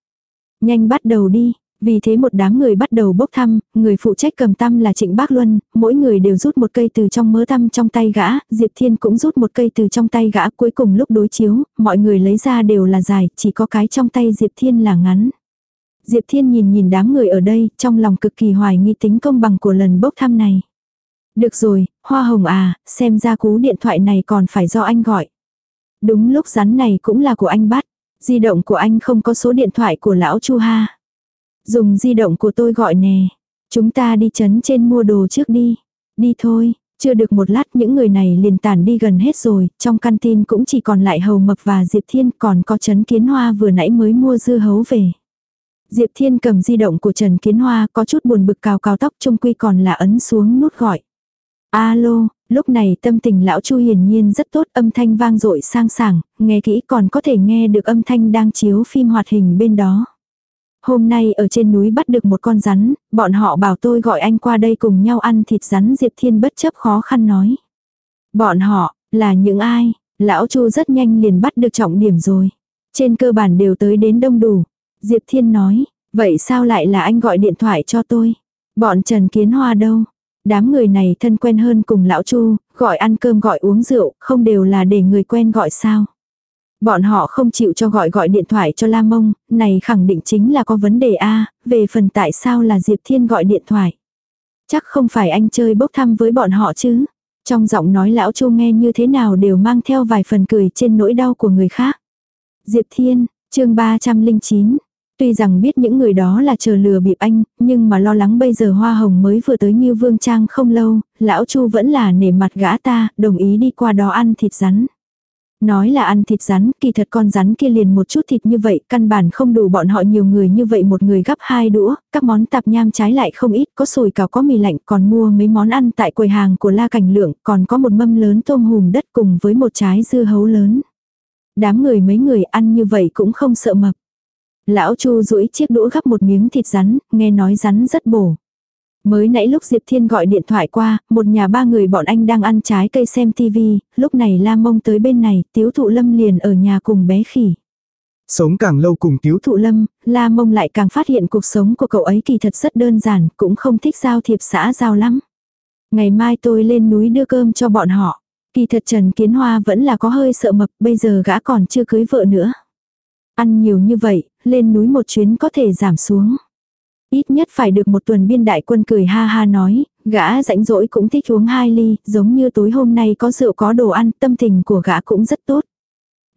Nhanh bắt đầu đi, vì thế một đám người bắt đầu bốc thăm, người phụ trách cầm tăm là Trịnh Bác Luân, mỗi người đều rút một cây từ trong mớ tăm trong tay gã, Diệp Thiên cũng rút một cây từ trong tay gã, cuối cùng lúc đối chiếu, mọi người lấy ra đều là dài, chỉ có cái trong tay Diệp Thiên là ngắn. Diệp Thiên nhìn nhìn đám người ở đây, trong lòng cực kỳ hoài nghi tính công bằng của lần bốc thăm này. Được rồi, Hoa Hồng à, xem ra cú điện thoại này còn phải do anh gọi. Đúng lúc rắn này cũng là của anh bắt. Di động của anh không có số điện thoại của lão Chu Ha. Dùng di động của tôi gọi nè. Chúng ta đi chấn trên mua đồ trước đi. Đi thôi, chưa được một lát những người này liền tản đi gần hết rồi, trong căn tin cũng chỉ còn lại Hầu Mập và Diệp Thiên còn có chấn kiến hoa vừa nãy mới mua dưa hấu về. Diệp Thiên cầm di động của Trần Kiến Hoa có chút buồn bực cào cào tóc trung quy còn là ấn xuống nút gọi. Alo, lúc này tâm tình lão Chu hiển nhiên rất tốt âm thanh vang dội sang sảng, nghe kỹ còn có thể nghe được âm thanh đang chiếu phim hoạt hình bên đó. Hôm nay ở trên núi bắt được một con rắn, bọn họ bảo tôi gọi anh qua đây cùng nhau ăn thịt rắn Diệp Thiên bất chấp khó khăn nói. Bọn họ, là những ai? Lão Chu rất nhanh liền bắt được trọng điểm rồi. Trên cơ bản đều tới đến đông đủ. Diệp Thiên nói, vậy sao lại là anh gọi điện thoại cho tôi? Bọn Trần Kiến Hoa đâu? Đám người này thân quen hơn cùng lão Chu, gọi ăn cơm gọi uống rượu, không đều là để người quen gọi sao? Bọn họ không chịu cho gọi gọi điện thoại cho La Mông, này khẳng định chính là có vấn đề A, về phần tại sao là Diệp Thiên gọi điện thoại. Chắc không phải anh chơi bốc thăm với bọn họ chứ. Trong giọng nói lão Chu nghe như thế nào đều mang theo vài phần cười trên nỗi đau của người khác. Diệp Thiên, chương 309, Tuy rằng biết những người đó là chờ lừa bịp anh, nhưng mà lo lắng bây giờ hoa hồng mới vừa tới như vương trang không lâu, lão chu vẫn là nể mặt gã ta, đồng ý đi qua đó ăn thịt rắn. Nói là ăn thịt rắn, kỳ thật con rắn kia liền một chút thịt như vậy, căn bản không đủ bọn họ nhiều người như vậy một người gắp hai đũa, các món tạp nham trái lại không ít, có sồi cào có mì lạnh, còn mua mấy món ăn tại quầy hàng của La Cảnh Lượng, còn có một mâm lớn tôm hùm đất cùng với một trái dưa hấu lớn. Đám người mấy người ăn như vậy cũng không sợ mập. Lão Chu duỗi chiếc đũa gắp một miếng thịt rắn, nghe nói rắn rất bổ. Mới nãy lúc Diệp Thiên gọi điện thoại qua, một nhà ba người bọn anh đang ăn trái cây xem tivi, lúc này La Mông tới bên này, Tiếu Thụ Lâm liền ở nhà cùng bé khỉ. Sống càng lâu cùng Tiếu Thụ Lâm, La Mông lại càng phát hiện cuộc sống của cậu ấy kỳ thật rất đơn giản, cũng không thích giao thiệp xã giao lắm. Ngày mai tôi lên núi đưa cơm cho bọn họ. Kỳ thật Trần Kiến Hoa vẫn là có hơi sợ mập, bây giờ gã còn chưa cưới vợ nữa. Ăn nhiều như vậy, lên núi một chuyến có thể giảm xuống. Ít nhất phải được một tuần biên đại quân cười ha ha nói, gã rãnh rỗi cũng thích uống hai ly, giống như tối hôm nay có rượu có đồ ăn, tâm tình của gã cũng rất tốt.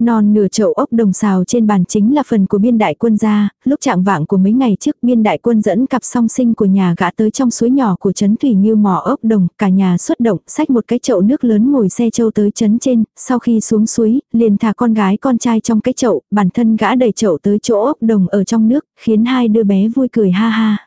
Non nửa chậu ốc đồng xào trên bàn chính là phần của biên đại quân ra, lúc trạng vạng của mấy ngày trước biên đại quân dẫn cặp song sinh của nhà gã tới trong suối nhỏ của trấn Thủy Nghiêu mò ốc đồng, cả nhà xuất động, xách một cái chậu nước lớn ngồi xe châu tới trấn trên, sau khi xuống suối, liền thả con gái con trai trong cái chậu, bản thân gã đẩy chậu tới chỗ ốc đồng ở trong nước, khiến hai đứa bé vui cười ha ha.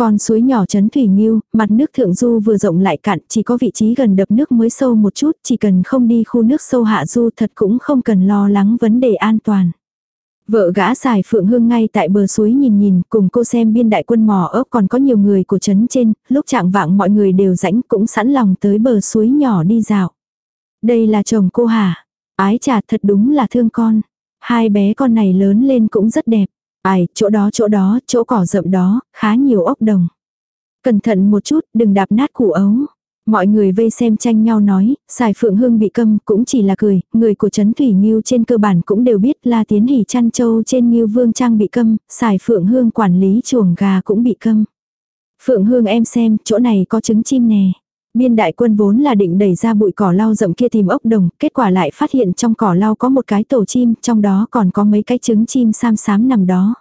Con suối nhỏ chấn thủy nghiêu, mặt nước thượng du vừa rộng lại cạn, chỉ có vị trí gần đập nước mới sâu một chút, chỉ cần không đi khu nước sâu hạ du thật cũng không cần lo lắng vấn đề an toàn. Vợ gã xài phượng hương ngay tại bờ suối nhìn nhìn, cùng cô xem biên đại quân mò ốc còn có nhiều người của trấn trên, lúc trạng vạng mọi người đều rãnh cũng sẵn lòng tới bờ suối nhỏ đi dạo. Đây là chồng cô hả? Ái chà thật đúng là thương con. Hai bé con này lớn lên cũng rất đẹp. Ai, chỗ đó chỗ đó, chỗ cỏ rậm đó, khá nhiều ốc đồng. Cẩn thận một chút, đừng đạp nát củ ấu. Mọi người vây xem tranh nhau nói, xài phượng hương bị câm cũng chỉ là cười, người của Trấn Thủy Nghiêu trên cơ bản cũng đều biết là tiến hỷ chăn châu trên Nghiêu Vương Trang bị câm, xài phượng hương quản lý chuồng gà cũng bị câm. Phượng hương em xem, chỗ này có trứng chim nè. Biên đại quân vốn là định đẩy ra bụi cỏ lau rậm kia tìm ốc đồng, kết quả lại phát hiện trong cỏ lau có một cái tổ chim, trong đó còn có mấy cái trứng chim sam sám nằm đó.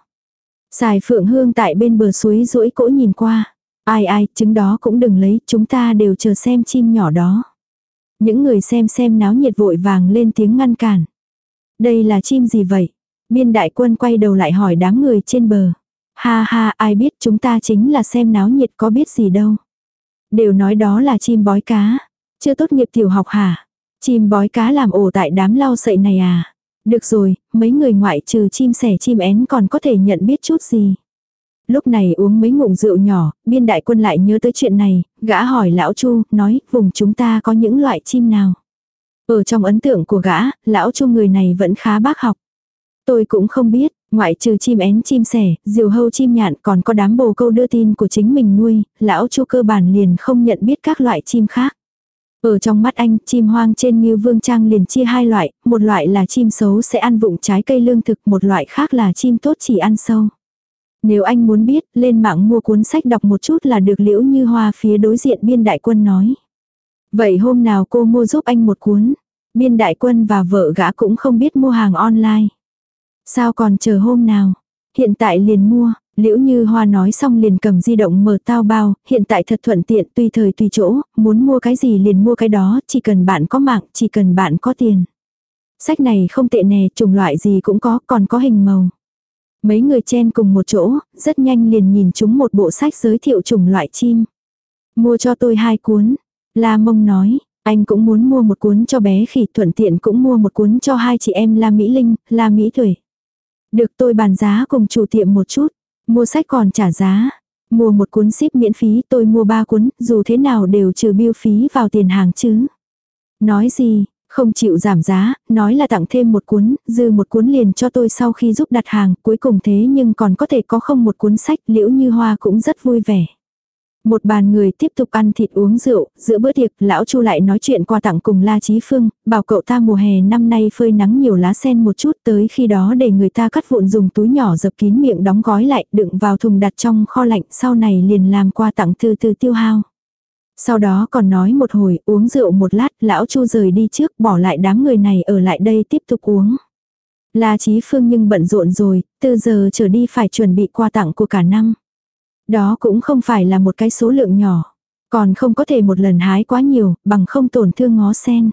Xài phượng hương tại bên bờ suối rũi cỗ nhìn qua. Ai ai, trứng đó cũng đừng lấy, chúng ta đều chờ xem chim nhỏ đó. Những người xem xem náo nhiệt vội vàng lên tiếng ngăn cản. Đây là chim gì vậy? Biên đại quân quay đầu lại hỏi đám người trên bờ. Ha ha, ai biết chúng ta chính là xem náo nhiệt có biết gì đâu. Đều nói đó là chim bói cá. Chưa tốt nghiệp tiểu học hả? Chim bói cá làm ổ tại đám lau sậy này à? Được rồi, mấy người ngoại trừ chim sẻ chim én còn có thể nhận biết chút gì. Lúc này uống mấy ngụm rượu nhỏ, biên đại quân lại nhớ tới chuyện này, gã hỏi lão Chu, nói, vùng chúng ta có những loại chim nào? Ở trong ấn tượng của gã, lão Chu người này vẫn khá bác học. Tôi cũng không biết, ngoại trừ chim én chim sẻ, diều hâu chim nhạn còn có đám bồ câu đưa tin của chính mình nuôi, lão chu cơ bản liền không nhận biết các loại chim khác. Ở trong mắt anh, chim hoang trên như vương trang liền chia hai loại, một loại là chim xấu sẽ ăn vụng trái cây lương thực, một loại khác là chim tốt chỉ ăn sâu. Nếu anh muốn biết, lên mạng mua cuốn sách đọc một chút là được liễu như hoa phía đối diện biên đại quân nói. Vậy hôm nào cô mua giúp anh một cuốn? Biên đại quân và vợ gã cũng không biết mua hàng online. Sao còn chờ hôm nào? Hiện tại liền mua, liễu như hoa nói xong liền cầm di động mở tao bao, hiện tại thật thuận tiện tùy thời tùy chỗ, muốn mua cái gì liền mua cái đó, chỉ cần bạn có mạng, chỉ cần bạn có tiền. Sách này không tệ nè, chủng loại gì cũng có, còn có hình màu. Mấy người chen cùng một chỗ, rất nhanh liền nhìn chúng một bộ sách giới thiệu chủng loại chim. Mua cho tôi hai cuốn. La mông nói, anh cũng muốn mua một cuốn cho bé khỉ thuận tiện cũng mua một cuốn cho hai chị em La Mỹ Linh, La Mỹ thủy được tôi bàn giá cùng chủ tiệm một chút. Mua sách còn trả giá. Mua một cuốn ship miễn phí tôi mua ba cuốn, dù thế nào đều trừ biêu phí vào tiền hàng chứ. Nói gì, không chịu giảm giá, nói là tặng thêm một cuốn, dư một cuốn liền cho tôi sau khi giúp đặt hàng, cuối cùng thế nhưng còn có thể có không một cuốn sách, liễu như hoa cũng rất vui vẻ. Một bàn người tiếp tục ăn thịt uống rượu, giữa bữa tiệc, lão Chu lại nói chuyện qua tặng cùng La Chí Phương, bảo cậu ta mùa hè năm nay phơi nắng nhiều lá sen một chút tới khi đó để người ta cắt vụn dùng túi nhỏ dập kín miệng đóng gói lại, đựng vào thùng đặt trong kho lạnh, sau này liền làm qua tặng từ từ tiêu hao. Sau đó còn nói một hồi, uống rượu một lát, lão Chu rời đi trước, bỏ lại đám người này ở lại đây tiếp tục uống. La Chí Phương nhưng bận rộn rồi, từ giờ trở đi phải chuẩn bị qua tặng của cả năm. Đó cũng không phải là một cái số lượng nhỏ. Còn không có thể một lần hái quá nhiều, bằng không tổn thương ngó sen.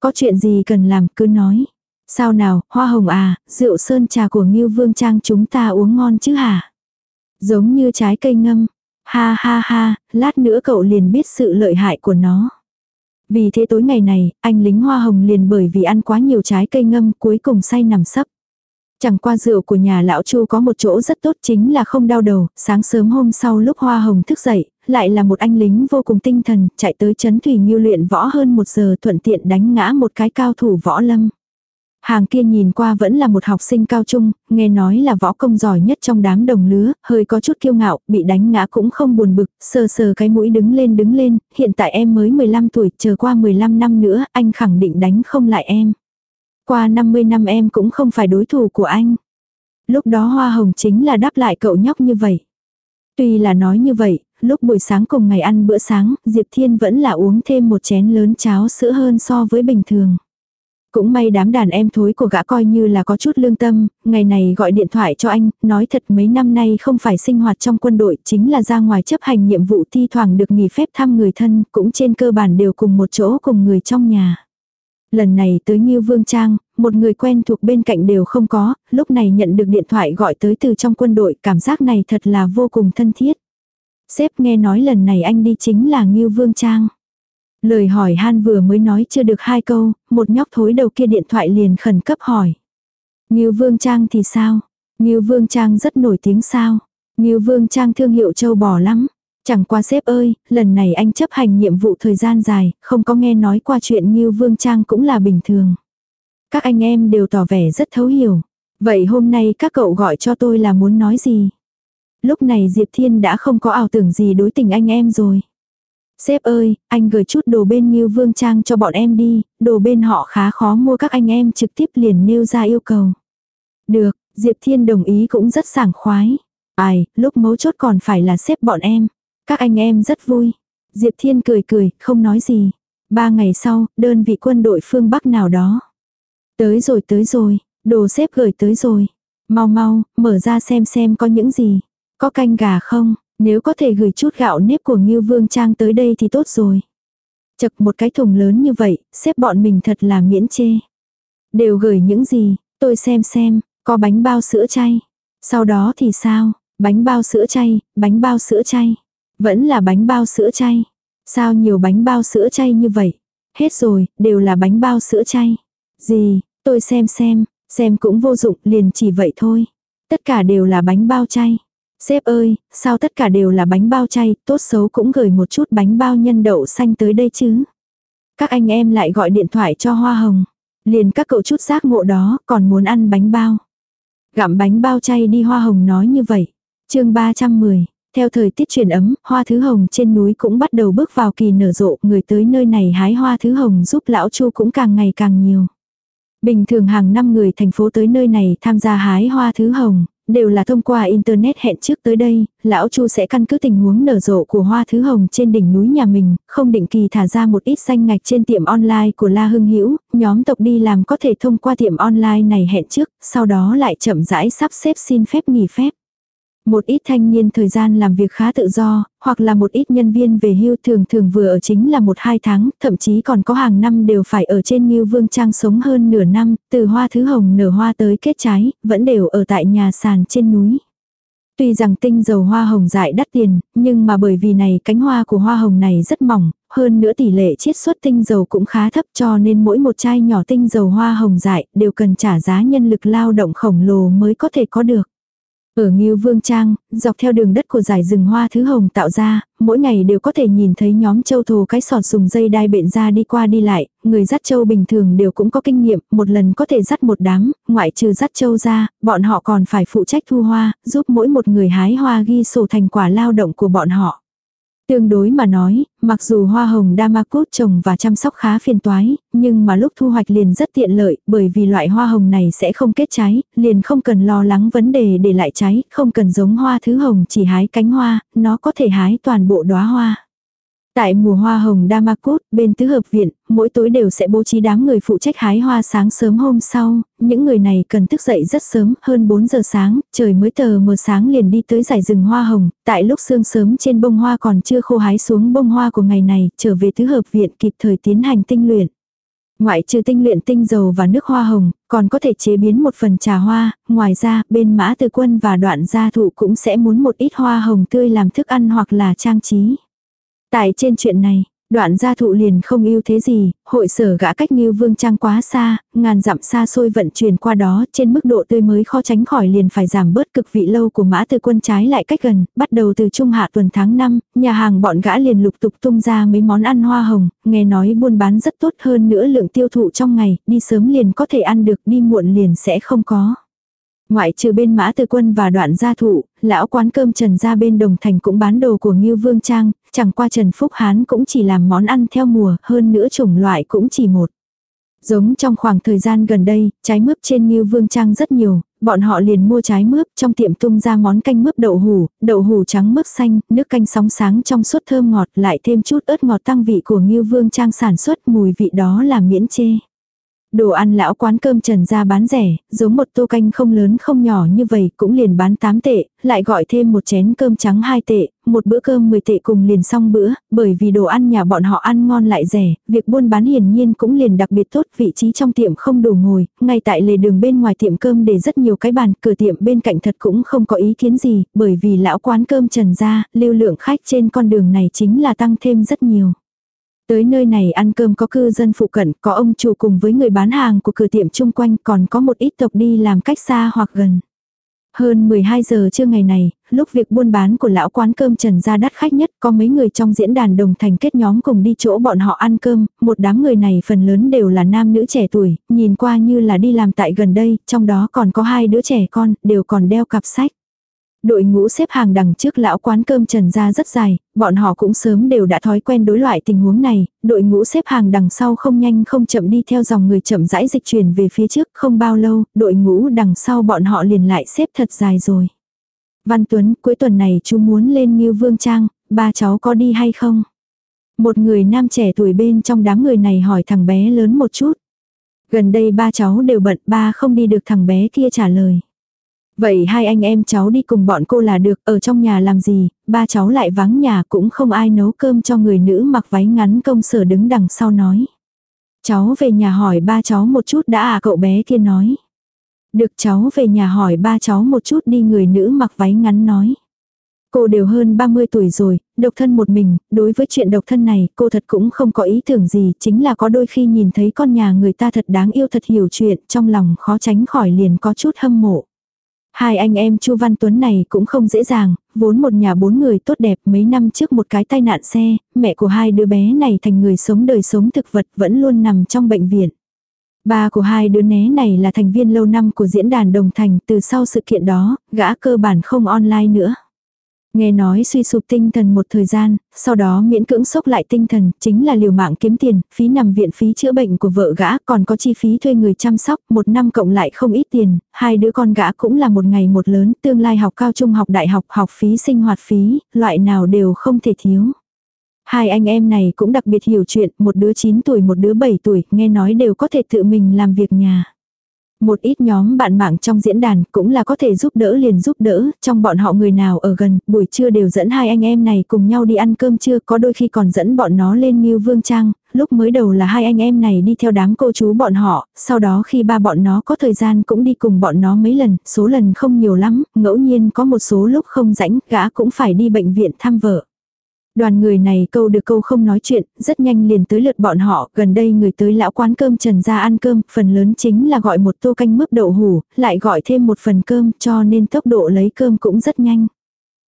Có chuyện gì cần làm cứ nói. Sao nào, hoa hồng à, rượu sơn trà của Ngưu Vương Trang chúng ta uống ngon chứ hả? Giống như trái cây ngâm. Ha ha ha, lát nữa cậu liền biết sự lợi hại của nó. Vì thế tối ngày này, anh lính hoa hồng liền bởi vì ăn quá nhiều trái cây ngâm cuối cùng say nằm sấp. Chẳng qua rượu của nhà lão Chu có một chỗ rất tốt chính là không đau đầu, sáng sớm hôm sau lúc Hoa Hồng thức dậy, lại là một anh lính vô cùng tinh thần, chạy tới chấn thủy như luyện võ hơn một giờ thuận tiện đánh ngã một cái cao thủ võ lâm. Hàng kia nhìn qua vẫn là một học sinh cao trung, nghe nói là võ công giỏi nhất trong đám đồng lứa, hơi có chút kiêu ngạo, bị đánh ngã cũng không buồn bực, sờ sờ cái mũi đứng lên đứng lên, hiện tại em mới 15 tuổi, chờ qua 15 năm nữa, anh khẳng định đánh không lại em. Qua 50 năm em cũng không phải đối thủ của anh. Lúc đó hoa hồng chính là đáp lại cậu nhóc như vậy. Tuy là nói như vậy, lúc buổi sáng cùng ngày ăn bữa sáng, Diệp Thiên vẫn là uống thêm một chén lớn cháo sữa hơn so với bình thường. Cũng may đám đàn em thối của gã coi như là có chút lương tâm, ngày này gọi điện thoại cho anh, nói thật mấy năm nay không phải sinh hoạt trong quân đội, chính là ra ngoài chấp hành nhiệm vụ thi thoảng được nghỉ phép thăm người thân, cũng trên cơ bản đều cùng một chỗ cùng người trong nhà. Lần này tới Nhiêu Vương Trang, một người quen thuộc bên cạnh đều không có, lúc này nhận được điện thoại gọi tới từ trong quân đội, cảm giác này thật là vô cùng thân thiết. Sếp nghe nói lần này anh đi chính là Nhiêu Vương Trang. Lời hỏi han vừa mới nói chưa được hai câu, một nhóc thối đầu kia điện thoại liền khẩn cấp hỏi. Nhiêu Vương Trang thì sao? Nhiêu Vương Trang rất nổi tiếng sao? Nhiêu Vương Trang thương hiệu châu bò lắm. Chẳng qua sếp ơi, lần này anh chấp hành nhiệm vụ thời gian dài, không có nghe nói qua chuyện như Vương Trang cũng là bình thường. Các anh em đều tỏ vẻ rất thấu hiểu. Vậy hôm nay các cậu gọi cho tôi là muốn nói gì? Lúc này Diệp Thiên đã không có ảo tưởng gì đối tình anh em rồi. Sếp ơi, anh gửi chút đồ bên như Vương Trang cho bọn em đi, đồ bên họ khá khó mua các anh em trực tiếp liền nêu ra yêu cầu. Được, Diệp Thiên đồng ý cũng rất sảng khoái. Ai, lúc mấu chốt còn phải là sếp bọn em. Các anh em rất vui. Diệp Thiên cười cười, không nói gì. Ba ngày sau, đơn vị quân đội phương Bắc nào đó. Tới rồi tới rồi, đồ xếp gửi tới rồi. Mau mau, mở ra xem xem có những gì. Có canh gà không? Nếu có thể gửi chút gạo nếp của Ngưu Vương Trang tới đây thì tốt rồi. Chật một cái thùng lớn như vậy, xếp bọn mình thật là miễn chê. Đều gửi những gì, tôi xem xem, có bánh bao sữa chay. Sau đó thì sao? Bánh bao sữa chay, bánh bao sữa chay. Vẫn là bánh bao sữa chay. Sao nhiều bánh bao sữa chay như vậy? Hết rồi, đều là bánh bao sữa chay. Gì, tôi xem xem, xem cũng vô dụng, liền chỉ vậy thôi. Tất cả đều là bánh bao chay. Sếp ơi, sao tất cả đều là bánh bao chay, tốt xấu cũng gửi một chút bánh bao nhân đậu xanh tới đây chứ. Các anh em lại gọi điện thoại cho Hoa Hồng. Liền các cậu chút giác ngộ đó, còn muốn ăn bánh bao. Gặm bánh bao chay đi Hoa Hồng nói như vậy. chương 310, theo thời tiết chuyển ấm, hoa thứ hồng trên núi cũng bắt đầu bước vào kỳ nở rộ, người tới nơi này hái hoa thứ hồng giúp lão Chu cũng càng ngày càng nhiều. Bình thường hàng năm người thành phố tới nơi này tham gia hái hoa thứ hồng, đều là thông qua internet hẹn trước tới đây, lão Chu sẽ căn cứ tình huống nở rộ của hoa thứ hồng trên đỉnh núi nhà mình, không định kỳ thả ra một ít danh ngạch trên tiệm online của La Hưng Hữu, nhóm tộc đi làm có thể thông qua tiệm online này hẹn trước, sau đó lại chậm rãi sắp xếp xin phép nghỉ phép. Một ít thanh niên thời gian làm việc khá tự do, hoặc là một ít nhân viên về hưu thường thường vừa ở chính là một hai tháng, thậm chí còn có hàng năm đều phải ở trên Ngưu Vương Trang sống hơn nửa năm, từ hoa thứ hồng nở hoa tới kết trái, vẫn đều ở tại nhà sàn trên núi. Tuy rằng tinh dầu hoa hồng dại đắt tiền, nhưng mà bởi vì này cánh hoa của hoa hồng này rất mỏng, hơn nữa tỷ lệ chiết xuất tinh dầu cũng khá thấp cho nên mỗi một chai nhỏ tinh dầu hoa hồng dại đều cần trả giá nhân lực lao động khổng lồ mới có thể có được. Ở Ngưu Vương Trang, dọc theo đường đất của giải rừng hoa thứ hồng tạo ra, mỗi ngày đều có thể nhìn thấy nhóm châu thồ cái sọt dùng dây đai bện ra đi qua đi lại, người dắt châu bình thường đều cũng có kinh nghiệm, một lần có thể dắt một đám, ngoại trừ dắt châu ra, bọn họ còn phải phụ trách thu hoa, giúp mỗi một người hái hoa ghi sổ thành quả lao động của bọn họ. Tương đối mà nói, mặc dù hoa hồng Damascus trồng và chăm sóc khá phiền toái, nhưng mà lúc thu hoạch liền rất tiện lợi, bởi vì loại hoa hồng này sẽ không kết trái, liền không cần lo lắng vấn đề để lại trái, không cần giống hoa thứ hồng chỉ hái cánh hoa, nó có thể hái toàn bộ đóa hoa. Tại mùa hoa hồng Damakut, bên tứ hợp viện, mỗi tối đều sẽ bố trí đám người phụ trách hái hoa sáng sớm hôm sau, những người này cần thức dậy rất sớm, hơn 4 giờ sáng, trời mới tờ mờ sáng liền đi tới giải rừng hoa hồng, tại lúc sương sớm trên bông hoa còn chưa khô hái xuống bông hoa của ngày này, trở về tứ hợp viện kịp thời tiến hành tinh luyện. Ngoại trừ tinh luyện tinh dầu và nước hoa hồng, còn có thể chế biến một phần trà hoa, ngoài ra, bên mã từ quân và đoạn gia thụ cũng sẽ muốn một ít hoa hồng tươi làm thức ăn hoặc là trang trí. Tại trên chuyện này, Đoạn gia thụ liền không ưu thế gì, hội sở gã cách như vương trang quá xa, ngàn dặm xa xôi vận chuyển qua đó, trên mức độ tươi mới khó tránh khỏi liền phải giảm bớt cực vị lâu của mã từ quân trái lại cách gần, bắt đầu từ trung hạ tuần tháng 5, nhà hàng bọn gã liền lục tục tung ra mấy món ăn hoa hồng, nghe nói buôn bán rất tốt hơn nữa lượng tiêu thụ trong ngày, đi sớm liền có thể ăn được, đi muộn liền sẽ không có. Ngoại trừ bên mã từ quân và đoạn gia thụ, lão quán cơm Trần ra bên đồng thành cũng bán đồ của Ngưu Vương Trang, chẳng qua Trần Phúc Hán cũng chỉ làm món ăn theo mùa, hơn nữa chủng loại cũng chỉ một. Giống trong khoảng thời gian gần đây, trái mướp trên Ngưu Vương Trang rất nhiều, bọn họ liền mua trái mướp trong tiệm tung ra món canh mướp đậu hủ, đậu hủ trắng mướp xanh, nước canh sóng sáng trong suốt thơm ngọt lại thêm chút ớt ngọt tăng vị của Ngưu Vương Trang sản xuất mùi vị đó là miễn chê. Đồ ăn lão quán cơm trần ra bán rẻ, giống một tô canh không lớn không nhỏ như vậy cũng liền bán 8 tệ, lại gọi thêm một chén cơm trắng 2 tệ, một bữa cơm 10 tệ cùng liền xong bữa, bởi vì đồ ăn nhà bọn họ ăn ngon lại rẻ, việc buôn bán hiển nhiên cũng liền đặc biệt tốt, vị trí trong tiệm không đủ ngồi, ngay tại lề đường bên ngoài tiệm cơm để rất nhiều cái bàn, cửa tiệm bên cạnh thật cũng không có ý kiến gì, bởi vì lão quán cơm trần ra, lưu lượng khách trên con đường này chính là tăng thêm rất nhiều. Tới nơi này ăn cơm có cư dân phụ cận, có ông chủ cùng với người bán hàng của cửa tiệm chung quanh còn có một ít tộc đi làm cách xa hoặc gần. Hơn 12 giờ trưa ngày này, lúc việc buôn bán của lão quán cơm trần ra đắt khách nhất có mấy người trong diễn đàn đồng thành kết nhóm cùng đi chỗ bọn họ ăn cơm, một đám người này phần lớn đều là nam nữ trẻ tuổi, nhìn qua như là đi làm tại gần đây, trong đó còn có hai đứa trẻ con, đều còn đeo cặp sách. Đội ngũ xếp hàng đằng trước lão quán cơm trần ra rất dài, bọn họ cũng sớm đều đã thói quen đối loại tình huống này, đội ngũ xếp hàng đằng sau không nhanh không chậm đi theo dòng người chậm rãi dịch chuyển về phía trước, không bao lâu, đội ngũ đằng sau bọn họ liền lại xếp thật dài rồi. Văn Tuấn, cuối tuần này chú muốn lên như Vương Trang, ba cháu có đi hay không? Một người nam trẻ tuổi bên trong đám người này hỏi thằng bé lớn một chút. Gần đây ba cháu đều bận, ba không đi được thằng bé kia trả lời. Vậy hai anh em cháu đi cùng bọn cô là được, ở trong nhà làm gì, ba cháu lại vắng nhà cũng không ai nấu cơm cho người nữ mặc váy ngắn công sở đứng đằng sau nói. Cháu về nhà hỏi ba cháu một chút đã à cậu bé kia nói. Được cháu về nhà hỏi ba cháu một chút đi người nữ mặc váy ngắn nói. Cô đều hơn 30 tuổi rồi, độc thân một mình, đối với chuyện độc thân này cô thật cũng không có ý tưởng gì, chính là có đôi khi nhìn thấy con nhà người ta thật đáng yêu thật hiểu chuyện, trong lòng khó tránh khỏi liền có chút hâm mộ. Hai anh em Chu Văn Tuấn này cũng không dễ dàng, vốn một nhà bốn người tốt đẹp mấy năm trước một cái tai nạn xe, mẹ của hai đứa bé này thành người sống đời sống thực vật vẫn luôn nằm trong bệnh viện. Ba của hai đứa né này là thành viên lâu năm của diễn đàn Đồng Thành, từ sau sự kiện đó, gã cơ bản không online nữa. Nghe nói suy sụp tinh thần một thời gian, sau đó miễn cưỡng sốc lại tinh thần, chính là liều mạng kiếm tiền, phí nằm viện phí chữa bệnh của vợ gã, còn có chi phí thuê người chăm sóc, một năm cộng lại không ít tiền, hai đứa con gã cũng là một ngày một lớn, tương lai học cao trung học đại học, học phí sinh hoạt phí, loại nào đều không thể thiếu. Hai anh em này cũng đặc biệt hiểu chuyện, một đứa 9 tuổi một đứa 7 tuổi, nghe nói đều có thể tự mình làm việc nhà. Một ít nhóm bạn mạng trong diễn đàn cũng là có thể giúp đỡ liền giúp đỡ, trong bọn họ người nào ở gần, buổi trưa đều dẫn hai anh em này cùng nhau đi ăn cơm trưa, có đôi khi còn dẫn bọn nó lên như vương trang, lúc mới đầu là hai anh em này đi theo đám cô chú bọn họ, sau đó khi ba bọn nó có thời gian cũng đi cùng bọn nó mấy lần, số lần không nhiều lắm, ngẫu nhiên có một số lúc không rảnh, gã cũng phải đi bệnh viện thăm vợ. Đoàn người này câu được câu không nói chuyện, rất nhanh liền tới lượt bọn họ, gần đây người tới lão quán cơm trần ra ăn cơm, phần lớn chính là gọi một tô canh mướp đậu hủ, lại gọi thêm một phần cơm cho nên tốc độ lấy cơm cũng rất nhanh.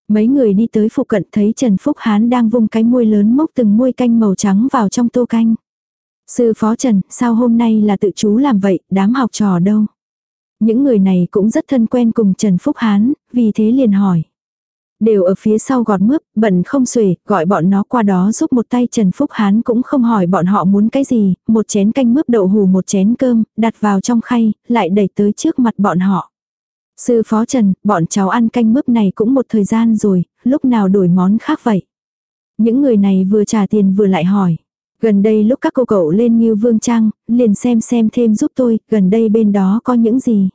Mấy người đi tới phụ cận thấy Trần Phúc Hán đang vung cái muôi lớn mốc từng muôi canh màu trắng vào trong tô canh. Sư phó Trần, sao hôm nay là tự chú làm vậy, đám học trò đâu? Những người này cũng rất thân quen cùng Trần Phúc Hán, vì thế liền hỏi. Đều ở phía sau gọt mướp, bận không xuể, gọi bọn nó qua đó giúp một tay Trần Phúc Hán cũng không hỏi bọn họ muốn cái gì, một chén canh mướp đậu hù một chén cơm, đặt vào trong khay, lại đẩy tới trước mặt bọn họ. Sư phó Trần, bọn cháu ăn canh mướp này cũng một thời gian rồi, lúc nào đổi món khác vậy? Những người này vừa trả tiền vừa lại hỏi. Gần đây lúc các cô cậu lên như vương trang, liền xem xem thêm giúp tôi, gần đây bên đó có những gì.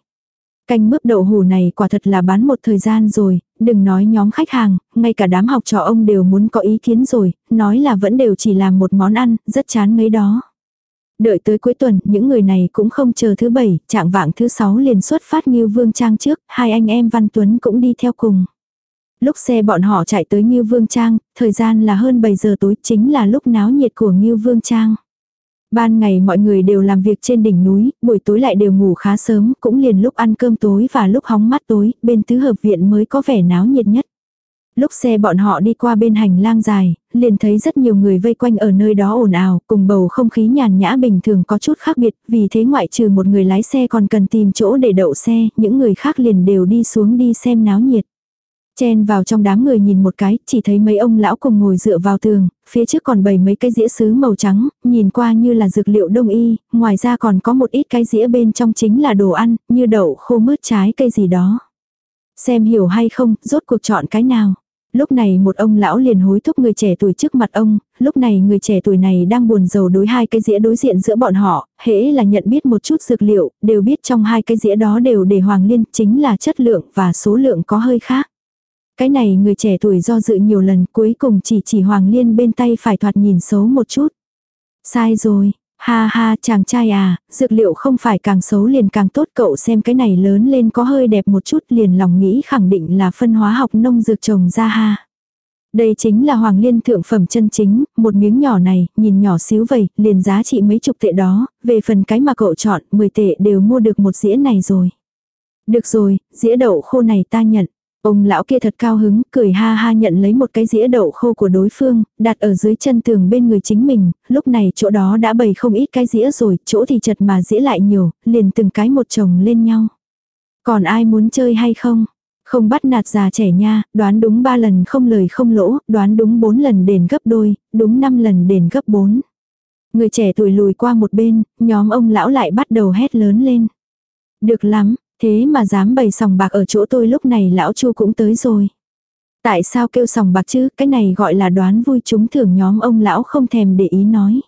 Canh mướp đậu hủ này quả thật là bán một thời gian rồi, đừng nói nhóm khách hàng, ngay cả đám học trò ông đều muốn có ý kiến rồi, nói là vẫn đều chỉ làm một món ăn, rất chán mấy đó. Đợi tới cuối tuần, những người này cũng không chờ thứ bảy, trạng vạng thứ sáu liền xuất phát như vương trang trước, hai anh em Văn Tuấn cũng đi theo cùng. Lúc xe bọn họ chạy tới như vương trang, thời gian là hơn 7 giờ tối chính là lúc náo nhiệt của Nghiêu Vương Trang. Ban ngày mọi người đều làm việc trên đỉnh núi, buổi tối lại đều ngủ khá sớm, cũng liền lúc ăn cơm tối và lúc hóng mắt tối, bên tứ hợp viện mới có vẻ náo nhiệt nhất. Lúc xe bọn họ đi qua bên hành lang dài, liền thấy rất nhiều người vây quanh ở nơi đó ồn ào, cùng bầu không khí nhàn nhã bình thường có chút khác biệt, vì thế ngoại trừ một người lái xe còn cần tìm chỗ để đậu xe, những người khác liền đều đi xuống đi xem náo nhiệt. Chen vào trong đám người nhìn một cái, chỉ thấy mấy ông lão cùng ngồi dựa vào tường, phía trước còn bày mấy cái dĩa sứ màu trắng, nhìn qua như là dược liệu đông y, ngoài ra còn có một ít cái dĩa bên trong chính là đồ ăn, như đậu khô mướt trái cây gì đó. Xem hiểu hay không, rốt cuộc chọn cái nào. Lúc này một ông lão liền hối thúc người trẻ tuổi trước mặt ông, lúc này người trẻ tuổi này đang buồn rầu đối hai cái dĩa đối diện giữa bọn họ, hễ là nhận biết một chút dược liệu, đều biết trong hai cái dĩa đó đều để hoàng liên chính là chất lượng và số lượng có hơi khác. Cái này người trẻ tuổi do dự nhiều lần cuối cùng chỉ chỉ Hoàng Liên bên tay phải thoạt nhìn xấu một chút. Sai rồi, ha ha chàng trai à, dược liệu không phải càng xấu liền càng tốt cậu xem cái này lớn lên có hơi đẹp một chút liền lòng nghĩ khẳng định là phân hóa học nông dược trồng ra ha. Đây chính là hoàng liên thượng phẩm chân chính, một miếng nhỏ này, nhìn nhỏ xíu vậy, liền giá trị mấy chục tệ đó, về phần cái mà cậu chọn, 10 tệ đều mua được một dĩa này rồi. Được rồi, dĩa đậu khô này ta nhận. Ông lão kia thật cao hứng, cười ha ha nhận lấy một cái dĩa đậu khô của đối phương, đặt ở dưới chân tường bên người chính mình, lúc này chỗ đó đã bày không ít cái dĩa rồi, chỗ thì chật mà dĩa lại nhiều, liền từng cái một chồng lên nhau. Còn ai muốn chơi hay không? Không bắt nạt già trẻ nha, đoán đúng 3 lần không lời không lỗ, đoán đúng 4 lần đền gấp đôi, đúng 5 lần đền gấp 4. Người trẻ tuổi lùi qua một bên, nhóm ông lão lại bắt đầu hét lớn lên. Được lắm, Thế mà dám bày sòng bạc ở chỗ tôi lúc này lão chu cũng tới rồi. Tại sao kêu sòng bạc chứ, cái này gọi là đoán vui chúng thưởng nhóm ông lão không thèm để ý nói.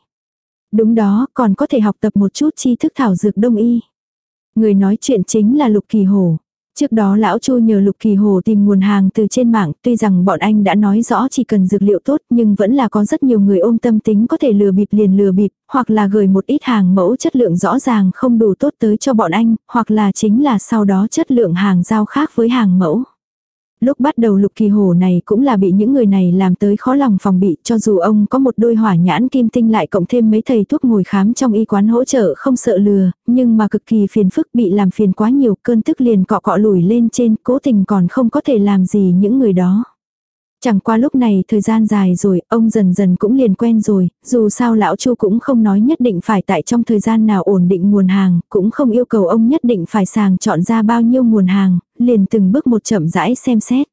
Đúng đó, còn có thể học tập một chút tri thức thảo dược đông y. Người nói chuyện chính là Lục Kỳ Hổ. Trước đó lão Chu nhờ Lục Kỳ Hồ tìm nguồn hàng từ trên mạng, tuy rằng bọn anh đã nói rõ chỉ cần dược liệu tốt nhưng vẫn là có rất nhiều người ôm tâm tính có thể lừa bịp liền lừa bịp, hoặc là gửi một ít hàng mẫu chất lượng rõ ràng không đủ tốt tới cho bọn anh, hoặc là chính là sau đó chất lượng hàng giao khác với hàng mẫu. Lúc bắt đầu lục kỳ hồ này cũng là bị những người này làm tới khó lòng phòng bị cho dù ông có một đôi hỏa nhãn kim tinh lại cộng thêm mấy thầy thuốc ngồi khám trong y quán hỗ trợ không sợ lừa, nhưng mà cực kỳ phiền phức bị làm phiền quá nhiều cơn tức liền cọ cọ lùi lên trên cố tình còn không có thể làm gì những người đó. Chẳng qua lúc này thời gian dài rồi, ông dần dần cũng liền quen rồi, dù sao lão Chu cũng không nói nhất định phải tại trong thời gian nào ổn định nguồn hàng, cũng không yêu cầu ông nhất định phải sàng chọn ra bao nhiêu nguồn hàng, liền từng bước một chậm rãi xem xét.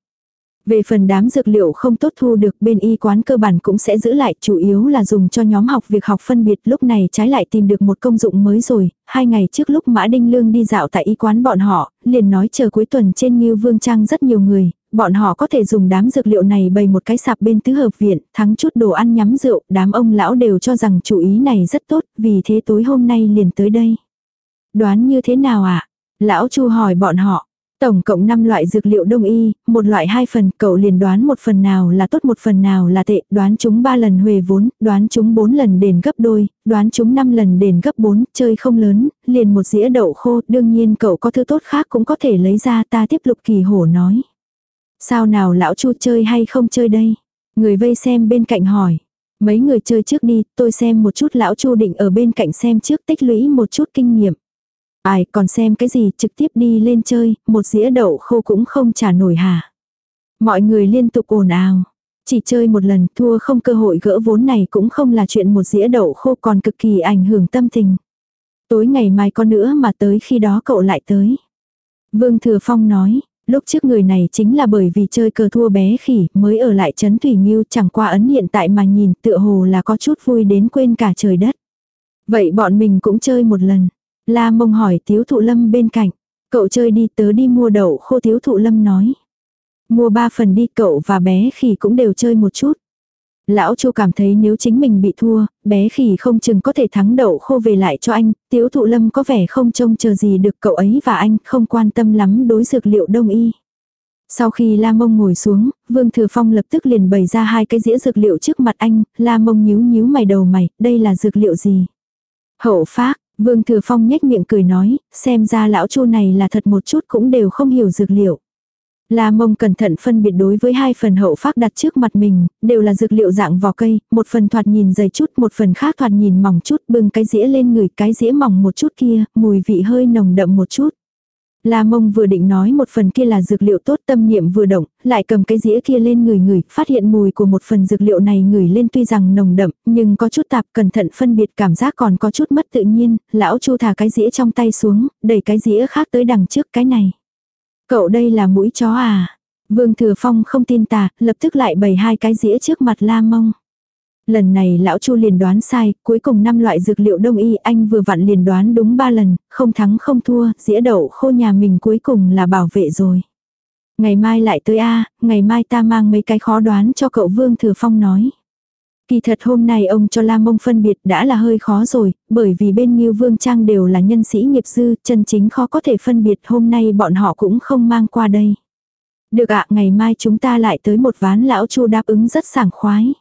Về phần đám dược liệu không tốt thu được bên y quán cơ bản cũng sẽ giữ lại, chủ yếu là dùng cho nhóm học việc học phân biệt lúc này trái lại tìm được một công dụng mới rồi, hai ngày trước lúc Mã Đinh Lương đi dạo tại y quán bọn họ, liền nói chờ cuối tuần trên Nghiêu Vương Trang rất nhiều người, bọn họ có thể dùng đám dược liệu này bày một cái sạp bên tứ hợp viện, thắng chút đồ ăn nhắm rượu, đám ông lão đều cho rằng chủ ý này rất tốt, vì thế tối hôm nay liền tới đây. Đoán như thế nào ạ? À? Lão Chu hỏi bọn họ. Tổng cộng 5 loại dược liệu đông y, một loại hai phần, cậu liền đoán một phần nào là tốt một phần nào là tệ, đoán chúng 3 lần huề vốn, đoán chúng 4 lần đền gấp đôi, đoán chúng 5 lần đền gấp 4, chơi không lớn, liền một dĩa đậu khô, đương nhiên cậu có thứ tốt khác cũng có thể lấy ra ta tiếp lục kỳ hổ nói. Sao nào lão chu chơi hay không chơi đây? Người vây xem bên cạnh hỏi. Mấy người chơi trước đi, tôi xem một chút lão chu định ở bên cạnh xem trước tích lũy một chút kinh nghiệm. Ai còn xem cái gì trực tiếp đi lên chơi, một dĩa đậu khô cũng không trả nổi hả. Mọi người liên tục ồn ào. Chỉ chơi một lần thua không cơ hội gỡ vốn này cũng không là chuyện một dĩa đậu khô còn cực kỳ ảnh hưởng tâm tình. Tối ngày mai có nữa mà tới khi đó cậu lại tới. Vương Thừa Phong nói, lúc trước người này chính là bởi vì chơi cờ thua bé khỉ mới ở lại chấn Thủy Nghiêu chẳng qua ấn hiện tại mà nhìn tựa hồ là có chút vui đến quên cả trời đất. Vậy bọn mình cũng chơi một lần. La mông hỏi tiếu thụ lâm bên cạnh. Cậu chơi đi, tớ đi mua đậu, khô tiếu thụ lâm nói. Mua ba phần đi, cậu và bé khỉ cũng đều chơi một chút. Lão Chu cảm thấy nếu chính mình bị thua, bé khỉ không chừng có thể thắng đậu khô về lại cho anh, tiếu thụ lâm có vẻ không trông chờ gì được cậu ấy và anh, không quan tâm lắm đối dược liệu đông y. Sau khi La Mông ngồi xuống, Vương Thừa Phong lập tức liền bày ra hai cái dĩa dược liệu trước mặt anh, La Mông nhíu nhíu mày đầu mày, đây là dược liệu gì? Hậu phác, Vương Thừa Phong nhếch miệng cười nói, xem ra lão chu này là thật một chút cũng đều không hiểu dược liệu. La mông cẩn thận phân biệt đối với hai phần hậu phác đặt trước mặt mình, đều là dược liệu dạng vỏ cây, một phần thoạt nhìn dày chút, một phần khác thoạt nhìn mỏng chút, bưng cái dĩa lên người cái dĩa mỏng một chút kia, mùi vị hơi nồng đậm một chút. La mông vừa định nói một phần kia là dược liệu tốt tâm niệm vừa động, lại cầm cái dĩa kia lên người người, phát hiện mùi của một phần dược liệu này người lên tuy rằng nồng đậm, nhưng có chút tạp cẩn thận phân biệt cảm giác còn có chút mất tự nhiên, lão chu thả cái dĩa trong tay xuống, đẩy cái dĩa khác tới đằng trước cái này. Cậu đây là mũi chó à? Vương Thừa Phong không tin tà, lập tức lại bày hai cái dĩa trước mặt La Mông. Lần này lão Chu liền đoán sai, cuối cùng năm loại dược liệu đông y anh vừa vặn liền đoán đúng ba lần, không thắng không thua, dĩa đậu khô nhà mình cuối cùng là bảo vệ rồi. Ngày mai lại tới a, ngày mai ta mang mấy cái khó đoán cho cậu Vương Thừa Phong nói. Kỳ thật hôm nay ông cho Lam Mông phân biệt đã là hơi khó rồi, bởi vì bên Ngưu Vương Trang đều là nhân sĩ nghiệp dư, chân chính khó có thể phân biệt hôm nay bọn họ cũng không mang qua đây. Được ạ, ngày mai chúng ta lại tới một ván lão chu đáp ứng rất sảng khoái.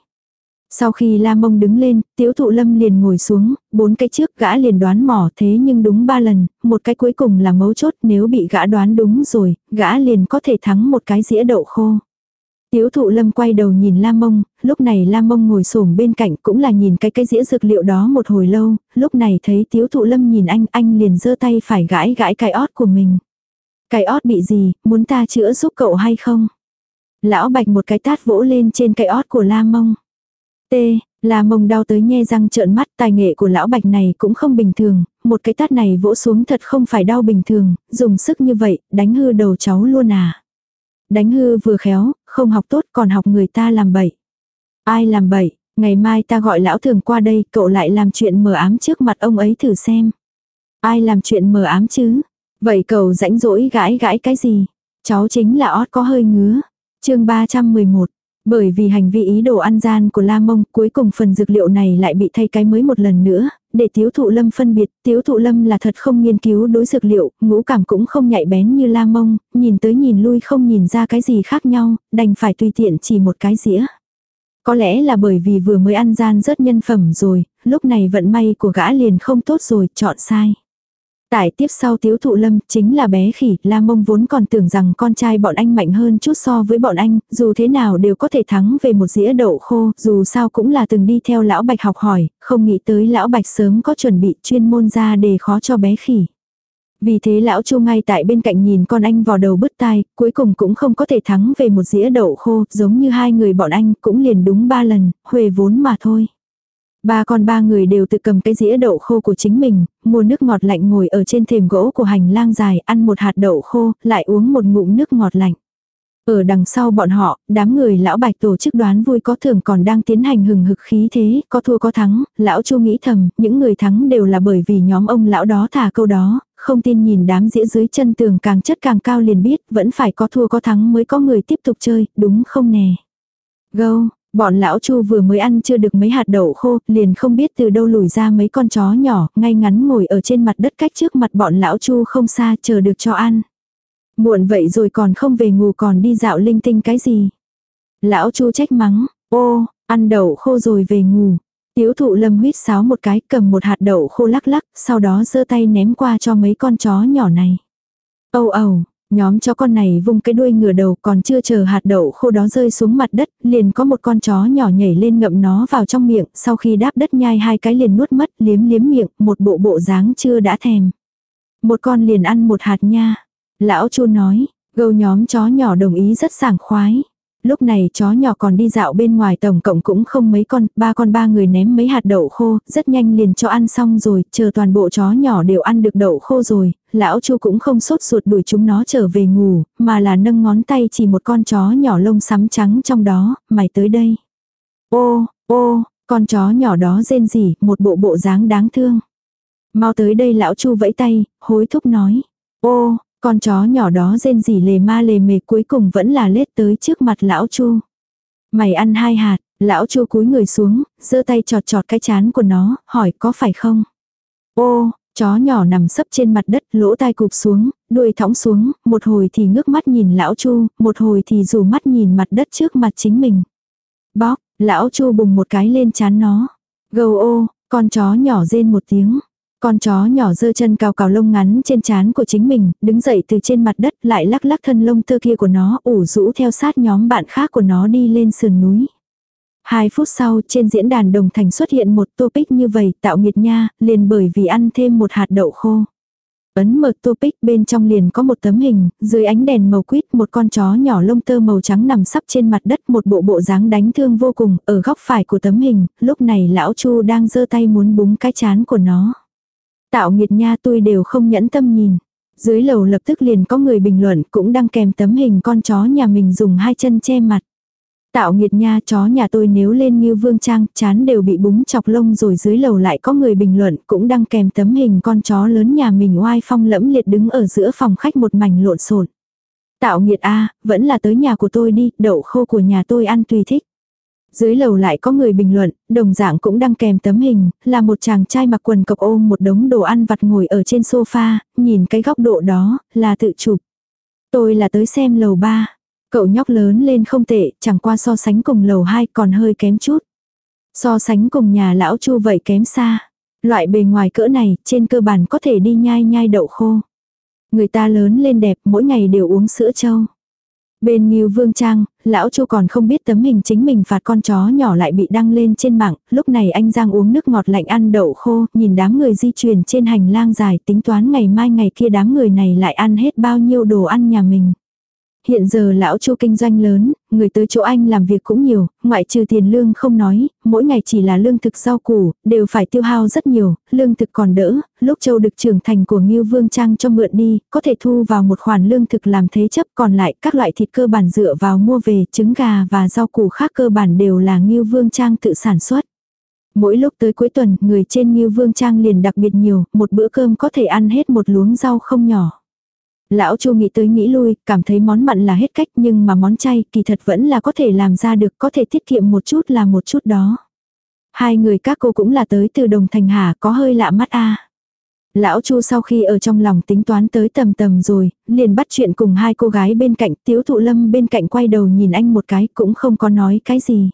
Sau khi La Mông đứng lên, Tiếu Thụ Lâm liền ngồi xuống, bốn cái trước gã liền đoán mỏ thế nhưng đúng ba lần, một cái cuối cùng là mấu chốt nếu bị gã đoán đúng rồi, gã liền có thể thắng một cái dĩa đậu khô. Tiếu thụ lâm quay đầu nhìn Lam Mông, lúc này Lam Mông ngồi xổm bên cạnh cũng là nhìn cái cái dĩa dược liệu đó một hồi lâu, lúc này thấy tiếu thụ lâm nhìn anh, anh liền giơ tay phải gãi gãi cái ót của mình. Cái ót bị gì, muốn ta chữa giúp cậu hay không? Lão bạch một cái tát vỗ lên trên cái ót của Lam Mông. T, La Mông đau tới nhe răng trợn mắt, tài nghệ của lão bạch này cũng không bình thường, một cái tát này vỗ xuống thật không phải đau bình thường, dùng sức như vậy, đánh hư đầu cháu luôn à. Đánh hư vừa khéo, không học tốt còn học người ta làm bậy. Ai làm bậy, ngày mai ta gọi lão thường qua đây, cậu lại làm chuyện mờ ám trước mặt ông ấy thử xem. Ai làm chuyện mờ ám chứ? Vậy cậu rãnh rỗi gãi gãi cái gì? Cháu chính là ót có hơi ngứa. chương 311, bởi vì hành vi ý đồ ăn gian của La Mông, cuối cùng phần dược liệu này lại bị thay cái mới một lần nữa, để tiếu thụ lâm phân biệt, tiếu thụ lâm là thật không nghiên cứu đối dược liệu, ngũ cảm cũng không nhạy bén như La Mông, nhìn tới nhìn lui không nhìn ra cái gì khác nhau, đành phải tùy tiện chỉ một cái dĩa. Có lẽ là bởi vì vừa mới ăn gian rớt nhân phẩm rồi, lúc này vận may của gã liền không tốt rồi, chọn sai tại tiếp sau tiếu thụ lâm chính là bé khỉ, la mông vốn còn tưởng rằng con trai bọn anh mạnh hơn chút so với bọn anh, dù thế nào đều có thể thắng về một dĩa đậu khô, dù sao cũng là từng đi theo lão bạch học hỏi, không nghĩ tới lão bạch sớm có chuẩn bị chuyên môn ra đề khó cho bé khỉ. Vì thế lão chu ngay tại bên cạnh nhìn con anh vào đầu bứt tai, cuối cùng cũng không có thể thắng về một dĩa đậu khô, giống như hai người bọn anh cũng liền đúng ba lần, huề vốn mà thôi. Ba con ba người đều tự cầm cái dĩa đậu khô của chính mình, mua nước ngọt lạnh ngồi ở trên thềm gỗ của hành lang dài, ăn một hạt đậu khô, lại uống một ngụm nước ngọt lạnh. Ở đằng sau bọn họ, đám người lão bạch tổ chức đoán vui có thưởng còn đang tiến hành hừng hực khí thế, có thua có thắng, lão chu nghĩ thầm, những người thắng đều là bởi vì nhóm ông lão đó thả câu đó, không tin nhìn đám dĩa dưới chân tường càng chất càng cao liền biết, vẫn phải có thua có thắng mới có người tiếp tục chơi, đúng không nè. Gâu, Bọn lão chu vừa mới ăn chưa được mấy hạt đậu khô, liền không biết từ đâu lùi ra mấy con chó nhỏ, ngay ngắn ngồi ở trên mặt đất cách trước mặt bọn lão chu không xa chờ được cho ăn. Muộn vậy rồi còn không về ngủ còn đi dạo linh tinh cái gì. Lão chu trách mắng, ô, ăn đậu khô rồi về ngủ. Tiếu thụ lâm huyết sáo một cái cầm một hạt đậu khô lắc lắc, sau đó giơ tay ném qua cho mấy con chó nhỏ này. Âu ầu, Nhóm chó con này vung cái đuôi ngửa đầu còn chưa chờ hạt đậu khô đó rơi xuống mặt đất, liền có một con chó nhỏ nhảy lên ngậm nó vào trong miệng, sau khi đáp đất nhai hai cái liền nuốt mất, liếm liếm miệng, một bộ bộ dáng chưa đã thèm. Một con liền ăn một hạt nha. Lão chu nói, gâu nhóm chó nhỏ đồng ý rất sảng khoái. Lúc này chó nhỏ còn đi dạo bên ngoài tổng cộng cũng không mấy con, ba con ba người ném mấy hạt đậu khô, rất nhanh liền cho ăn xong rồi, chờ toàn bộ chó nhỏ đều ăn được đậu khô rồi, lão chu cũng không sốt ruột đuổi chúng nó trở về ngủ, mà là nâng ngón tay chỉ một con chó nhỏ lông sắm trắng trong đó, mày tới đây. Ô, ô, con chó nhỏ đó rên rỉ, một bộ bộ dáng đáng thương. Mau tới đây lão chu vẫy tay, hối thúc nói. Ô, con chó nhỏ đó rên rỉ lề ma lề mề cuối cùng vẫn là lết tới trước mặt lão chu. Mày ăn hai hạt, lão chu cúi người xuống, giơ tay chọt chọt cái chán của nó, hỏi có phải không? Ô, chó nhỏ nằm sấp trên mặt đất, lỗ tai cụp xuống, đuôi thõng xuống, một hồi thì ngước mắt nhìn lão chu, một hồi thì rủ mắt nhìn mặt đất trước mặt chính mình. Bóc, lão chu bùng một cái lên chán nó. Gâu ô, con chó nhỏ rên một tiếng. Con chó nhỏ giơ chân cào cào lông ngắn trên chán của chính mình, đứng dậy từ trên mặt đất lại lắc lắc thân lông tơ kia của nó ủ rũ theo sát nhóm bạn khác của nó đi lên sườn núi. Hai phút sau trên diễn đàn đồng thành xuất hiện một topic như vậy tạo nghiệt nha, liền bởi vì ăn thêm một hạt đậu khô. Ấn mở topic bên trong liền có một tấm hình, dưới ánh đèn màu quýt một con chó nhỏ lông tơ màu trắng nằm sắp trên mặt đất một bộ bộ dáng đánh thương vô cùng, ở góc phải của tấm hình, lúc này lão Chu đang giơ tay muốn búng cái chán của nó. Tạo nghiệt nha tôi đều không nhẫn tâm nhìn. Dưới lầu lập tức liền có người bình luận cũng đăng kèm tấm hình con chó nhà mình dùng hai chân che mặt. Tạo nghiệt nha chó nhà tôi nếu lên như vương trang, chán đều bị búng chọc lông rồi dưới lầu lại có người bình luận cũng đăng kèm tấm hình con chó lớn nhà mình oai phong lẫm liệt đứng ở giữa phòng khách một mảnh lộn xộn. Tạo nghiệt a vẫn là tới nhà của tôi đi, đậu khô của nhà tôi ăn tùy thích. Dưới lầu lại có người bình luận, đồng dạng cũng đăng kèm tấm hình, là một chàng trai mặc quần cộc ôm một đống đồ ăn vặt ngồi ở trên sofa, nhìn cái góc độ đó, là tự chụp. Tôi là tới xem lầu ba. Cậu nhóc lớn lên không tệ, chẳng qua so sánh cùng lầu 2 còn hơi kém chút. So sánh cùng nhà lão chu vậy kém xa. Loại bề ngoài cỡ này, trên cơ bản có thể đi nhai nhai đậu khô. Người ta lớn lên đẹp, mỗi ngày đều uống sữa trâu. Bên Nghiêu Vương Trang, lão Chu còn không biết tấm hình chính mình phạt con chó nhỏ lại bị đăng lên trên mạng, lúc này anh Giang uống nước ngọt lạnh ăn đậu khô, nhìn đám người di chuyển trên hành lang dài tính toán ngày mai ngày kia đám người này lại ăn hết bao nhiêu đồ ăn nhà mình. Hiện giờ lão chu kinh doanh lớn, người tới chỗ anh làm việc cũng nhiều, ngoại trừ tiền lương không nói, mỗi ngày chỉ là lương thực rau củ, đều phải tiêu hao rất nhiều, lương thực còn đỡ, lúc châu được trưởng thành của Ngưu Vương Trang cho mượn đi, có thể thu vào một khoản lương thực làm thế chấp còn lại các loại thịt cơ bản dựa vào mua về, trứng gà và rau củ khác cơ bản đều là Ngưu Vương Trang tự sản xuất. Mỗi lúc tới cuối tuần, người trên Ngưu Vương Trang liền đặc biệt nhiều, một bữa cơm có thể ăn hết một luống rau không nhỏ. Lão Chu nghĩ tới nghĩ lui, cảm thấy món mặn là hết cách nhưng mà món chay kỳ thật vẫn là có thể làm ra được, có thể tiết kiệm một chút là một chút đó. Hai người các cô cũng là tới từ đồng thành hà có hơi lạ mắt a Lão Chu sau khi ở trong lòng tính toán tới tầm tầm rồi, liền bắt chuyện cùng hai cô gái bên cạnh, tiếu thụ lâm bên cạnh quay đầu nhìn anh một cái cũng không có nói cái gì.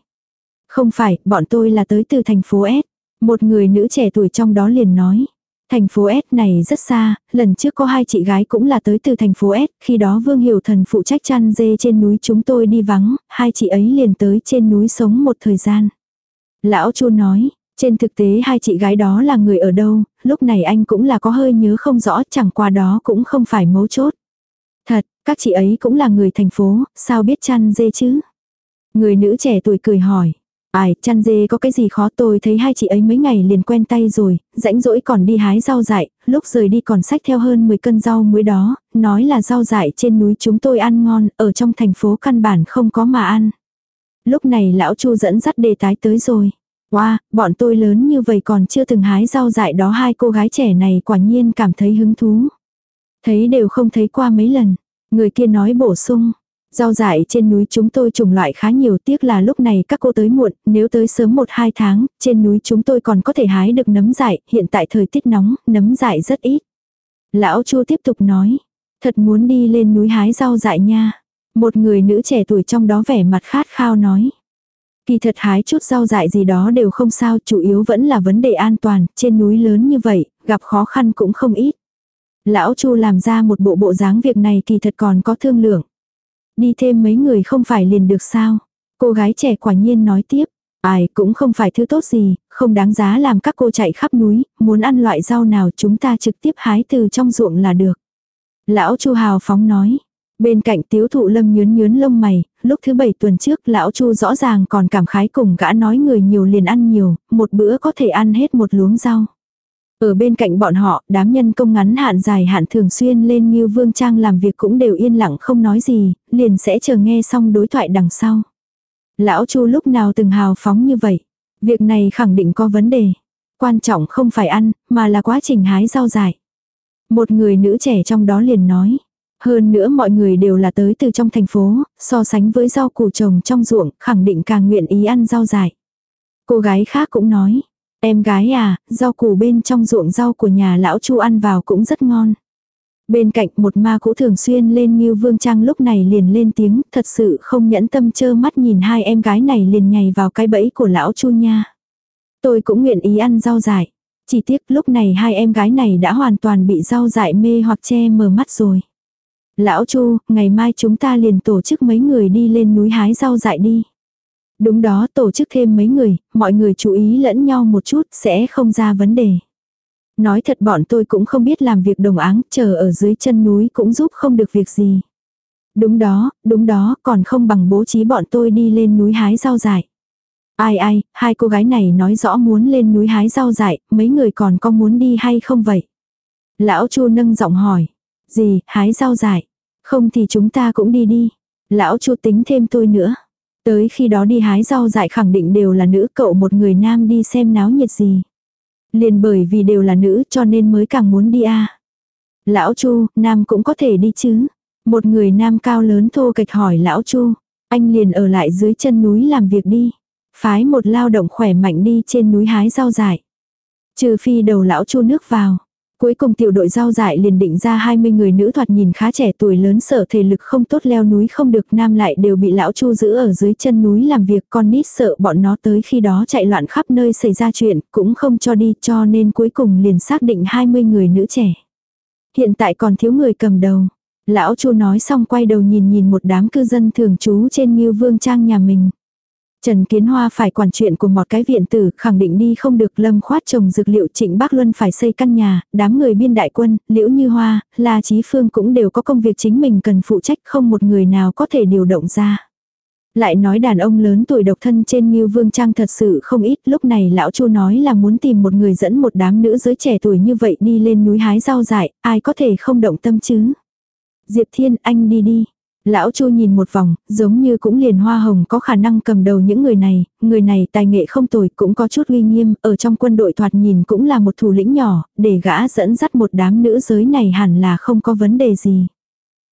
Không phải, bọn tôi là tới từ thành phố S. Một người nữ trẻ tuổi trong đó liền nói. Thành phố S này rất xa, lần trước có hai chị gái cũng là tới từ thành phố S, khi đó Vương Hiểu Thần phụ trách chăn dê trên núi chúng tôi đi vắng, hai chị ấy liền tới trên núi sống một thời gian. Lão Chu nói, trên thực tế hai chị gái đó là người ở đâu, lúc này anh cũng là có hơi nhớ không rõ chẳng qua đó cũng không phải mấu chốt. Thật, các chị ấy cũng là người thành phố, sao biết chăn dê chứ? Người nữ trẻ tuổi cười hỏi. Ai, chăn dê có cái gì khó tôi thấy hai chị ấy mấy ngày liền quen tay rồi, rãnh rỗi còn đi hái rau dại, lúc rời đi còn sách theo hơn 10 cân rau muối đó, nói là rau dại trên núi chúng tôi ăn ngon, ở trong thành phố căn bản không có mà ăn. Lúc này lão chu dẫn dắt đề tái tới rồi. Wow, bọn tôi lớn như vậy còn chưa từng hái rau dại đó hai cô gái trẻ này quả nhiên cảm thấy hứng thú. Thấy đều không thấy qua mấy lần. Người kia nói bổ sung, Rau dại trên núi chúng tôi trồng loại khá nhiều tiếc là lúc này các cô tới muộn, nếu tới sớm 1-2 tháng, trên núi chúng tôi còn có thể hái được nấm dại, hiện tại thời tiết nóng, nấm dại rất ít. Lão Chu tiếp tục nói, thật muốn đi lên núi hái rau dại nha. Một người nữ trẻ tuổi trong đó vẻ mặt khát khao nói. Kỳ thật hái chút rau dại gì đó đều không sao, chủ yếu vẫn là vấn đề an toàn, trên núi lớn như vậy, gặp khó khăn cũng không ít. Lão Chu làm ra một bộ bộ dáng việc này kỳ thật còn có thương lượng. Đi thêm mấy người không phải liền được sao? Cô gái trẻ quả nhiên nói tiếp. Ai cũng không phải thứ tốt gì, không đáng giá làm các cô chạy khắp núi, muốn ăn loại rau nào chúng ta trực tiếp hái từ trong ruộng là được. Lão Chu hào phóng nói. Bên cạnh tiếu thụ lâm nhướn nhướn lông mày, lúc thứ bảy tuần trước lão Chu rõ ràng còn cảm khái cùng gã nói người nhiều liền ăn nhiều, một bữa có thể ăn hết một luống rau. Ở bên cạnh bọn họ, đám nhân công ngắn hạn dài hạn thường xuyên lên như vương trang làm việc cũng đều yên lặng không nói gì, liền sẽ chờ nghe xong đối thoại đằng sau. Lão Chu lúc nào từng hào phóng như vậy. Việc này khẳng định có vấn đề. Quan trọng không phải ăn, mà là quá trình hái rau dại. Một người nữ trẻ trong đó liền nói. Hơn nữa mọi người đều là tới từ trong thành phố, so sánh với rau củ trồng trong ruộng, khẳng định càng nguyện ý ăn rau dại. Cô gái khác cũng nói, Em gái à, rau củ bên trong ruộng rau của nhà lão chu ăn vào cũng rất ngon. Bên cạnh một ma cũ thường xuyên lên như vương trang lúc này liền lên tiếng, thật sự không nhẫn tâm chơ mắt nhìn hai em gái này liền nhảy vào cái bẫy của lão chu nha. Tôi cũng nguyện ý ăn rau dại. Chỉ tiếc lúc này hai em gái này đã hoàn toàn bị rau dại mê hoặc che mờ mắt rồi. Lão Chu, ngày mai chúng ta liền tổ chức mấy người đi lên núi hái rau dại đi. Đúng đó, tổ chức thêm mấy người, mọi người chú ý lẫn nhau một chút, sẽ không ra vấn đề. Nói thật bọn tôi cũng không biết làm việc đồng áng, chờ ở dưới chân núi cũng giúp không được việc gì. Đúng đó, đúng đó, còn không bằng bố trí bọn tôi đi lên núi hái rau dại. Ai ai, hai cô gái này nói rõ muốn lên núi hái rau dại, mấy người còn có muốn đi hay không vậy? Lão Chu nâng giọng hỏi. Gì, hái rau dại? Không thì chúng ta cũng đi đi. Lão Chu tính thêm tôi nữa. Tới khi đó đi hái rau dại khẳng định đều là nữ cậu một người nam đi xem náo nhiệt gì. Liền bởi vì đều là nữ cho nên mới càng muốn đi a Lão Chu, nam cũng có thể đi chứ. Một người nam cao lớn thô kịch hỏi lão Chu. Anh liền ở lại dưới chân núi làm việc đi. Phái một lao động khỏe mạnh đi trên núi hái rau dại. Trừ phi đầu lão Chu nước vào. Cuối cùng tiểu đội giao dại liền định ra 20 người nữ thoạt nhìn khá trẻ tuổi lớn sợ thể lực không tốt leo núi không được, nam lại đều bị lão chu giữ ở dưới chân núi làm việc, con nít sợ bọn nó tới khi đó chạy loạn khắp nơi xảy ra chuyện, cũng không cho đi, cho nên cuối cùng liền xác định 20 người nữ trẻ. Hiện tại còn thiếu người cầm đầu. Lão chu nói xong quay đầu nhìn nhìn một đám cư dân thường trú trên Nghiêu Vương Trang nhà mình. Trần Kiến Hoa phải quản chuyện của một cái viện tử, khẳng định đi không được lâm khoát trồng dược liệu trịnh Bắc Luân phải xây căn nhà, đám người biên đại quân, liễu như hoa, la Chí phương cũng đều có công việc chính mình cần phụ trách không một người nào có thể điều động ra. Lại nói đàn ông lớn tuổi độc thân trên Nghiêu Vương Trang thật sự không ít, lúc này lão Chu nói là muốn tìm một người dẫn một đám nữ giới trẻ tuổi như vậy đi lên núi hái rau dại, ai có thể không động tâm chứ. Diệp Thiên anh đi đi, Lão Chu nhìn một vòng, giống như cũng liền hoa hồng có khả năng cầm đầu những người này, người này tài nghệ không tồi cũng có chút uy nghiêm, ở trong quân đội thoạt nhìn cũng là một thủ lĩnh nhỏ, để gã dẫn dắt một đám nữ giới này hẳn là không có vấn đề gì.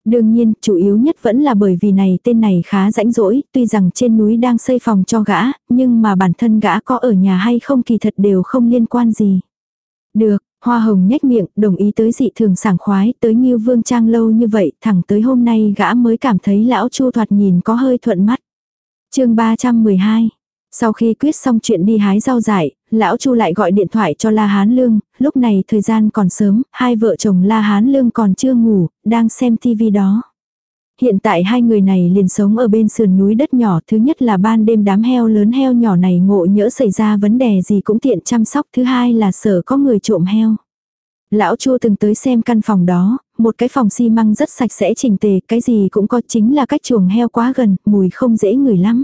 Đương nhiên, chủ yếu nhất vẫn là bởi vì này tên này khá rãnh rỗi, tuy rằng trên núi đang xây phòng cho gã, nhưng mà bản thân gã có ở nhà hay không kỳ thật đều không liên quan gì. Được, Hoa hồng nhếch miệng, đồng ý tới dị thường sảng khoái, tới như vương trang lâu như vậy, thẳng tới hôm nay gã mới cảm thấy lão chu thoạt nhìn có hơi thuận mắt. chương 312 Sau khi quyết xong chuyện đi hái rau dại, lão chu lại gọi điện thoại cho La Hán Lương, lúc này thời gian còn sớm, hai vợ chồng La Hán Lương còn chưa ngủ, đang xem tivi đó. Hiện tại hai người này liền sống ở bên sườn núi đất nhỏ, thứ nhất là ban đêm đám heo lớn heo nhỏ này ngộ nhỡ xảy ra vấn đề gì cũng tiện chăm sóc, thứ hai là sợ có người trộm heo. Lão Chu từng tới xem căn phòng đó, một cái phòng xi măng rất sạch sẽ chỉnh tề, cái gì cũng có chính là cách chuồng heo quá gần, mùi không dễ ngửi lắm.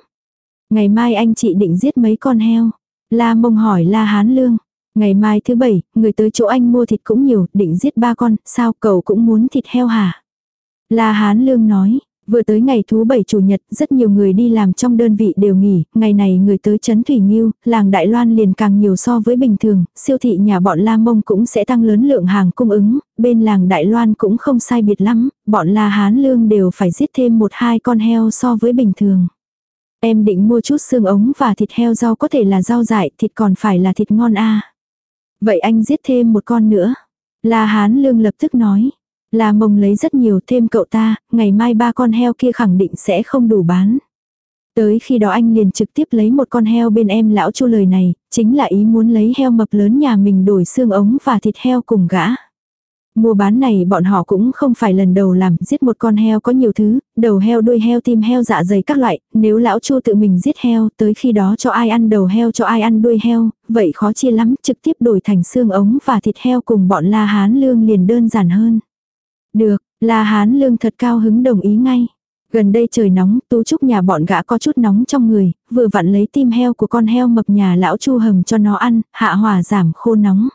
Ngày mai anh chị định giết mấy con heo. La mông hỏi La Hán Lương. Ngày mai thứ bảy, người tới chỗ anh mua thịt cũng nhiều, định giết ba con, sao cậu cũng muốn thịt heo hả? La Hán Lương nói, vừa tới ngày thú bảy chủ nhật, rất nhiều người đi làm trong đơn vị đều nghỉ, ngày này người tới Trấn Thủy Nghiêu, làng Đại Loan liền càng nhiều so với bình thường, siêu thị nhà bọn La Mông cũng sẽ tăng lớn lượng hàng cung ứng, bên làng Đại Loan cũng không sai biệt lắm, bọn La Hán Lương đều phải giết thêm một hai con heo so với bình thường. Em định mua chút xương ống và thịt heo rau có thể là rau dại, thịt còn phải là thịt ngon a Vậy anh giết thêm một con nữa. La Hán Lương lập tức nói. La mông lấy rất nhiều thêm cậu ta, ngày mai ba con heo kia khẳng định sẽ không đủ bán. Tới khi đó anh liền trực tiếp lấy một con heo bên em lão chu lời này, chính là ý muốn lấy heo mập lớn nhà mình đổi xương ống và thịt heo cùng gã. Mua bán này bọn họ cũng không phải lần đầu làm, giết một con heo có nhiều thứ, đầu heo đuôi heo tim heo dạ dày các loại, nếu lão chu tự mình giết heo, tới khi đó cho ai ăn đầu heo cho ai ăn đuôi heo, vậy khó chia lắm, trực tiếp đổi thành xương ống và thịt heo cùng bọn la hán lương liền đơn giản hơn. Được, La Hán Lương thật cao hứng đồng ý ngay. Gần đây trời nóng, tú trúc nhà bọn gã có chút nóng trong người, vừa vặn lấy tim heo của con heo mập nhà lão chu hầm cho nó ăn, hạ hỏa giảm khô nóng.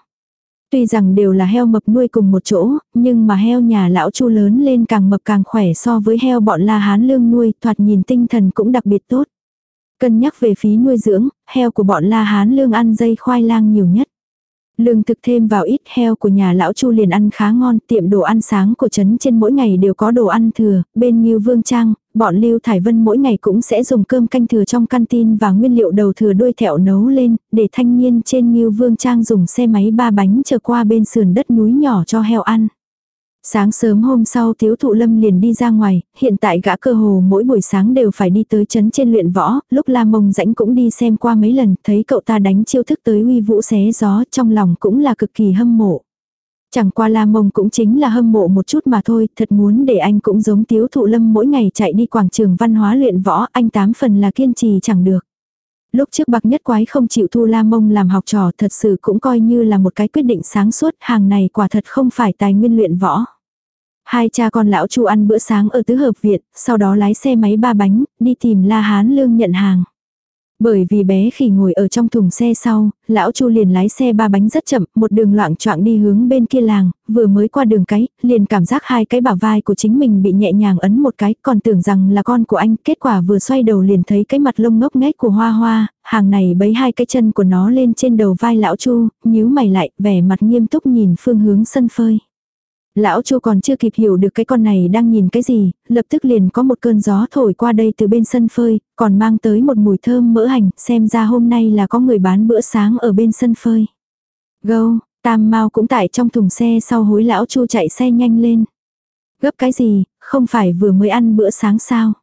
Tuy rằng đều là heo mập nuôi cùng một chỗ, nhưng mà heo nhà lão chu lớn lên càng mập càng khỏe so với heo bọn La Hán Lương nuôi, thoạt nhìn tinh thần cũng đặc biệt tốt. Cân nhắc về phí nuôi dưỡng, heo của bọn La Hán Lương ăn dây khoai lang nhiều nhất. Lương thực thêm vào ít heo của nhà lão Chu liền ăn khá ngon, tiệm đồ ăn sáng của trấn trên mỗi ngày đều có đồ ăn thừa, bên như Vương Trang, bọn Lưu Thải Vân mỗi ngày cũng sẽ dùng cơm canh thừa trong căn tin và nguyên liệu đầu thừa đuôi thẹo nấu lên, để thanh niên trên như Vương Trang dùng xe máy ba bánh chờ qua bên sườn đất núi nhỏ cho heo ăn. Sáng sớm hôm sau thiếu thụ lâm liền đi ra ngoài, hiện tại gã cơ hồ mỗi buổi sáng đều phải đi tới chấn trên luyện võ, lúc la mông rãnh cũng đi xem qua mấy lần, thấy cậu ta đánh chiêu thức tới uy vũ xé gió, trong lòng cũng là cực kỳ hâm mộ. Chẳng qua la mông cũng chính là hâm mộ một chút mà thôi, thật muốn để anh cũng giống tiếu thụ lâm mỗi ngày chạy đi quảng trường văn hóa luyện võ, anh tám phần là kiên trì chẳng được. Lúc trước bạc nhất quái không chịu thu la mông làm học trò thật sự cũng coi như là một cái quyết định sáng suốt, hàng này quả thật không phải tài nguyên luyện võ. Hai cha con lão chu ăn bữa sáng ở tứ hợp viện, sau đó lái xe máy ba bánh, đi tìm la hán lương nhận hàng. Bởi vì bé khỉ ngồi ở trong thùng xe sau, lão Chu liền lái xe ba bánh rất chậm, một đường loạn choạng đi hướng bên kia làng, vừa mới qua đường cái, liền cảm giác hai cái bả vai của chính mình bị nhẹ nhàng ấn một cái, còn tưởng rằng là con của anh, kết quả vừa xoay đầu liền thấy cái mặt lông ngốc nghếch của Hoa Hoa, hàng này bấy hai cái chân của nó lên trên đầu vai lão Chu, nhíu mày lại, vẻ mặt nghiêm túc nhìn phương hướng sân phơi. Lão Chu còn chưa kịp hiểu được cái con này đang nhìn cái gì, lập tức liền có một cơn gió thổi qua đây từ bên sân phơi, còn mang tới một mùi thơm mỡ hành, xem ra hôm nay là có người bán bữa sáng ở bên sân phơi. Gâu, Tam Mao cũng tại trong thùng xe sau hối lão Chu chạy xe nhanh lên. Gấp cái gì, không phải vừa mới ăn bữa sáng sao?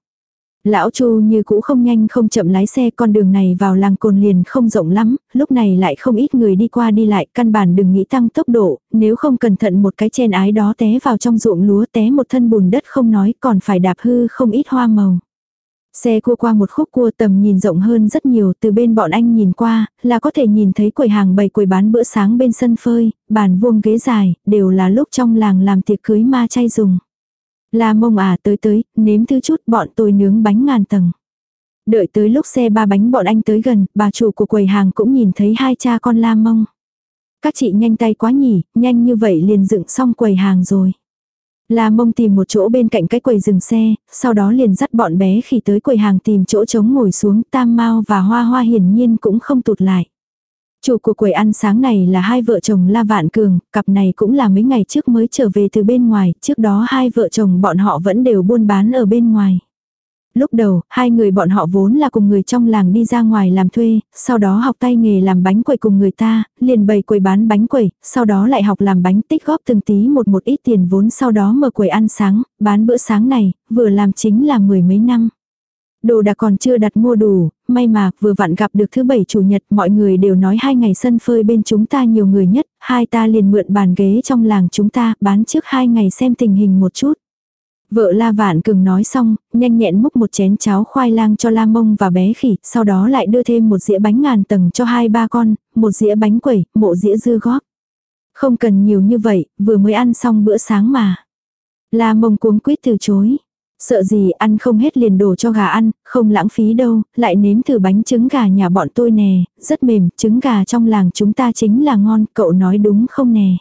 Lão Chu như cũ không nhanh không chậm lái xe con đường này vào làng cồn liền không rộng lắm, lúc này lại không ít người đi qua đi lại, căn bản đừng nghĩ tăng tốc độ, nếu không cẩn thận một cái chen ái đó té vào trong ruộng lúa té một thân bùn đất không nói còn phải đạp hư không ít hoa màu. Xe cua qua một khúc cua tầm nhìn rộng hơn rất nhiều từ bên bọn anh nhìn qua, là có thể nhìn thấy quầy hàng bày quầy bán bữa sáng bên sân phơi, bàn vuông ghế dài, đều là lúc trong làng làm tiệc cưới ma chay dùng. La mông à tới tới, nếm thứ chút bọn tôi nướng bánh ngàn tầng. Đợi tới lúc xe ba bánh bọn anh tới gần, bà chủ của quầy hàng cũng nhìn thấy hai cha con la mông. Các chị nhanh tay quá nhỉ, nhanh như vậy liền dựng xong quầy hàng rồi. La mông tìm một chỗ bên cạnh cái quầy dừng xe, sau đó liền dắt bọn bé khi tới quầy hàng tìm chỗ trống ngồi xuống tam mau và hoa hoa hiển nhiên cũng không tụt lại. Chủ của quầy ăn sáng này là hai vợ chồng La Vạn Cường, cặp này cũng là mấy ngày trước mới trở về từ bên ngoài, trước đó hai vợ chồng bọn họ vẫn đều buôn bán ở bên ngoài. Lúc đầu, hai người bọn họ vốn là cùng người trong làng đi ra ngoài làm thuê, sau đó học tay nghề làm bánh quầy cùng người ta, liền bày quầy bán bánh quầy, sau đó lại học làm bánh tích góp từng tí một một ít tiền vốn sau đó mở quầy ăn sáng, bán bữa sáng này, vừa làm chính là mười mấy năm. Đồ đã còn chưa đặt mua đủ, may mà vừa vặn gặp được thứ bảy chủ nhật mọi người đều nói hai ngày sân phơi bên chúng ta nhiều người nhất, hai ta liền mượn bàn ghế trong làng chúng ta bán trước hai ngày xem tình hình một chút. Vợ La Vạn Cường nói xong, nhanh nhẹn múc một chén cháo khoai lang cho La Mông và bé khỉ, sau đó lại đưa thêm một dĩa bánh ngàn tầng cho hai ba con, một dĩa bánh quẩy, một dĩa dưa góp. Không cần nhiều như vậy, vừa mới ăn xong bữa sáng mà. La Mông cuống quýt từ chối. Sợ gì ăn không hết liền đổ cho gà ăn, không lãng phí đâu, lại nếm thử bánh trứng gà nhà bọn tôi nè, rất mềm, trứng gà trong làng chúng ta chính là ngon, cậu nói đúng không nè.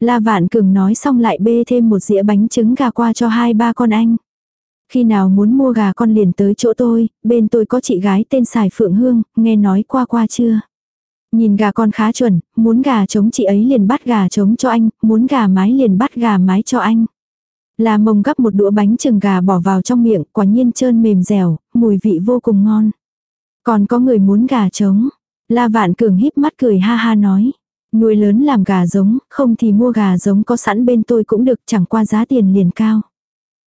La Vạn Cường nói xong lại bê thêm một dĩa bánh trứng gà qua cho hai ba con anh. Khi nào muốn mua gà con liền tới chỗ tôi, bên tôi có chị gái tên Sài Phượng Hương, nghe nói qua qua chưa? Nhìn gà con khá chuẩn, muốn gà trống chị ấy liền bắt gà trống cho anh, muốn gà mái liền bắt gà mái cho anh. La mông gắp một đũa bánh trừng gà bỏ vào trong miệng, quả nhiên trơn mềm dẻo, mùi vị vô cùng ngon. Còn có người muốn gà trống. La vạn cường híp mắt cười ha ha nói. Nuôi lớn làm gà giống, không thì mua gà giống có sẵn bên tôi cũng được chẳng qua giá tiền liền cao.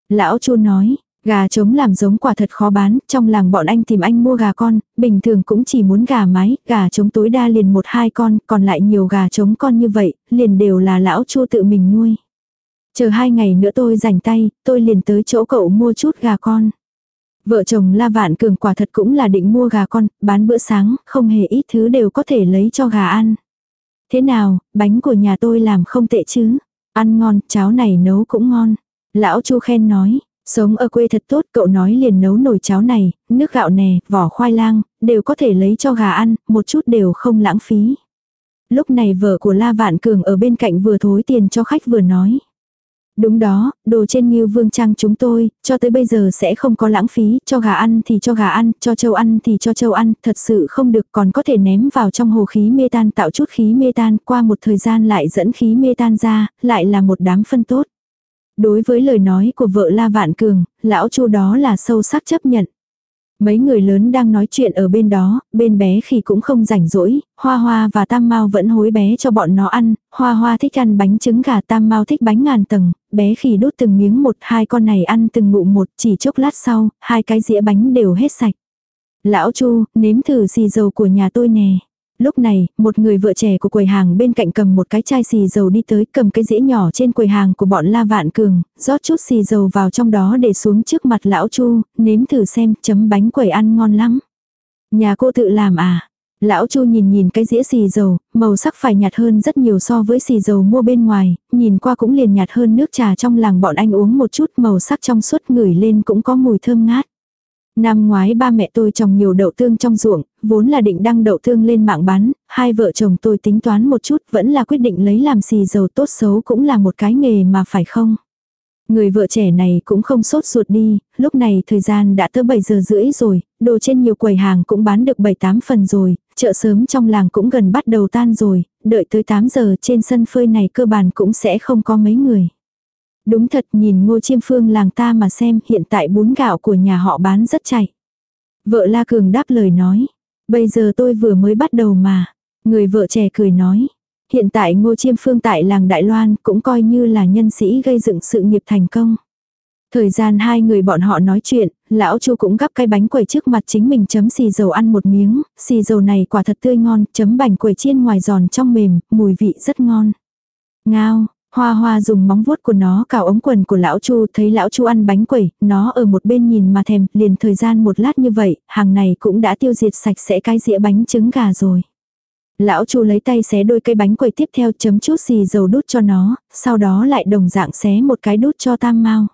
Lão chu nói, gà trống làm giống quả thật khó bán, trong làng bọn anh tìm anh mua gà con, bình thường cũng chỉ muốn gà mái, gà trống tối đa liền một hai con, còn lại nhiều gà trống con như vậy, liền đều là lão chu tự mình nuôi. Chờ hai ngày nữa tôi rảnh tay, tôi liền tới chỗ cậu mua chút gà con. Vợ chồng La Vạn Cường quả thật cũng là định mua gà con, bán bữa sáng, không hề ít thứ đều có thể lấy cho gà ăn. Thế nào, bánh của nhà tôi làm không tệ chứ? Ăn ngon, cháo này nấu cũng ngon. Lão Chu khen nói, sống ở quê thật tốt, cậu nói liền nấu nồi cháo này, nước gạo nè, vỏ khoai lang, đều có thể lấy cho gà ăn, một chút đều không lãng phí. Lúc này vợ của La Vạn Cường ở bên cạnh vừa thối tiền cho khách vừa nói. Đúng đó, đồ trên Ngưu Vương Trang chúng tôi, cho tới bây giờ sẽ không có lãng phí, cho gà ăn thì cho gà ăn, cho châu ăn thì cho châu ăn, thật sự không được còn có thể ném vào trong hồ khí mê tan tạo chút khí mê tan, qua một thời gian lại dẫn khí mê tan ra, lại là một đám phân tốt. Đối với lời nói của vợ La Vạn Cường, lão chu đó là sâu sắc chấp nhận. Mấy người lớn đang nói chuyện ở bên đó, bên bé khi cũng không rảnh rỗi, Hoa Hoa và Tam Mao vẫn hối bé cho bọn nó ăn, Hoa Hoa thích ăn bánh trứng gà Tam Mao thích bánh ngàn tầng, bé khi đút từng miếng một hai con này ăn từng ngụ một chỉ chốc lát sau, hai cái dĩa bánh đều hết sạch. Lão Chu, nếm thử xì dầu của nhà tôi nè. Lúc này, một người vợ trẻ của quầy hàng bên cạnh cầm một cái chai xì dầu đi tới cầm cái dĩa nhỏ trên quầy hàng của bọn La Vạn Cường, rót chút xì dầu vào trong đó để xuống trước mặt lão Chu, nếm thử xem, chấm bánh quầy ăn ngon lắm. Nhà cô tự làm à? Lão Chu nhìn nhìn cái dĩa xì dầu, màu sắc phải nhạt hơn rất nhiều so với xì dầu mua bên ngoài, nhìn qua cũng liền nhạt hơn nước trà trong làng bọn anh uống một chút màu sắc trong suốt ngửi lên cũng có mùi thơm ngát. Năm ngoái ba mẹ tôi trồng nhiều đậu tương trong ruộng, vốn là định đăng đậu tương lên mạng bán, hai vợ chồng tôi tính toán một chút vẫn là quyết định lấy làm xì dầu tốt xấu cũng là một cái nghề mà phải không. Người vợ trẻ này cũng không sốt ruột đi, lúc này thời gian đã tới 7 giờ rưỡi rồi, đồ trên nhiều quầy hàng cũng bán được 7-8 phần rồi, chợ sớm trong làng cũng gần bắt đầu tan rồi, đợi tới 8 giờ trên sân phơi này cơ bản cũng sẽ không có mấy người. Đúng thật nhìn ngô chiêm phương làng ta mà xem hiện tại bún gạo của nhà họ bán rất chạy. Vợ La Cường đáp lời nói. Bây giờ tôi vừa mới bắt đầu mà. Người vợ trẻ cười nói. Hiện tại ngô chiêm phương tại làng Đại Loan cũng coi như là nhân sĩ gây dựng sự nghiệp thành công. Thời gian hai người bọn họ nói chuyện, lão chu cũng gắp cái bánh quẩy trước mặt chính mình chấm xì dầu ăn một miếng, xì dầu này quả thật tươi ngon, chấm bánh quẩy chiên ngoài giòn trong mềm, mùi vị rất ngon. Ngao, Hoa hoa dùng móng vuốt của nó cào ống quần của lão Chu thấy lão Chu ăn bánh quẩy, nó ở một bên nhìn mà thèm, liền thời gian một lát như vậy, hàng này cũng đã tiêu diệt sạch sẽ cái dĩa bánh trứng gà rồi. Lão Chu lấy tay xé đôi cây bánh quẩy tiếp theo chấm chút xì dầu đút cho nó, sau đó lại đồng dạng xé một cái đút cho tam mau.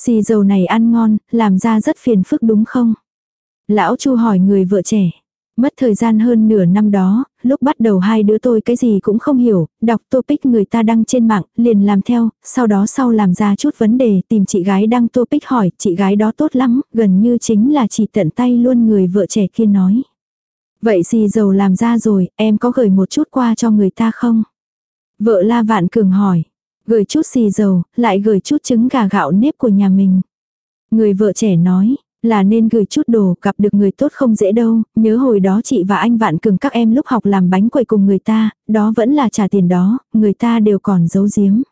Xì dầu này ăn ngon, làm ra rất phiền phức đúng không? Lão Chu hỏi người vợ trẻ. Mất thời gian hơn nửa năm đó, lúc bắt đầu hai đứa tôi cái gì cũng không hiểu, đọc topic người ta đăng trên mạng, liền làm theo, sau đó sau làm ra chút vấn đề, tìm chị gái đăng topic hỏi, chị gái đó tốt lắm, gần như chính là chỉ tận tay luôn người vợ trẻ kia nói. Vậy gì dầu làm ra rồi, em có gửi một chút qua cho người ta không? Vợ La Vạn Cường hỏi. Gửi chút xì dầu, lại gửi chút trứng gà gạo nếp của nhà mình. Người vợ trẻ nói, là nên gửi chút đồ, gặp được người tốt không dễ đâu, nhớ hồi đó chị và anh Vạn Cường các em lúc học làm bánh quầy cùng người ta, đó vẫn là trả tiền đó, người ta đều còn giấu giếm.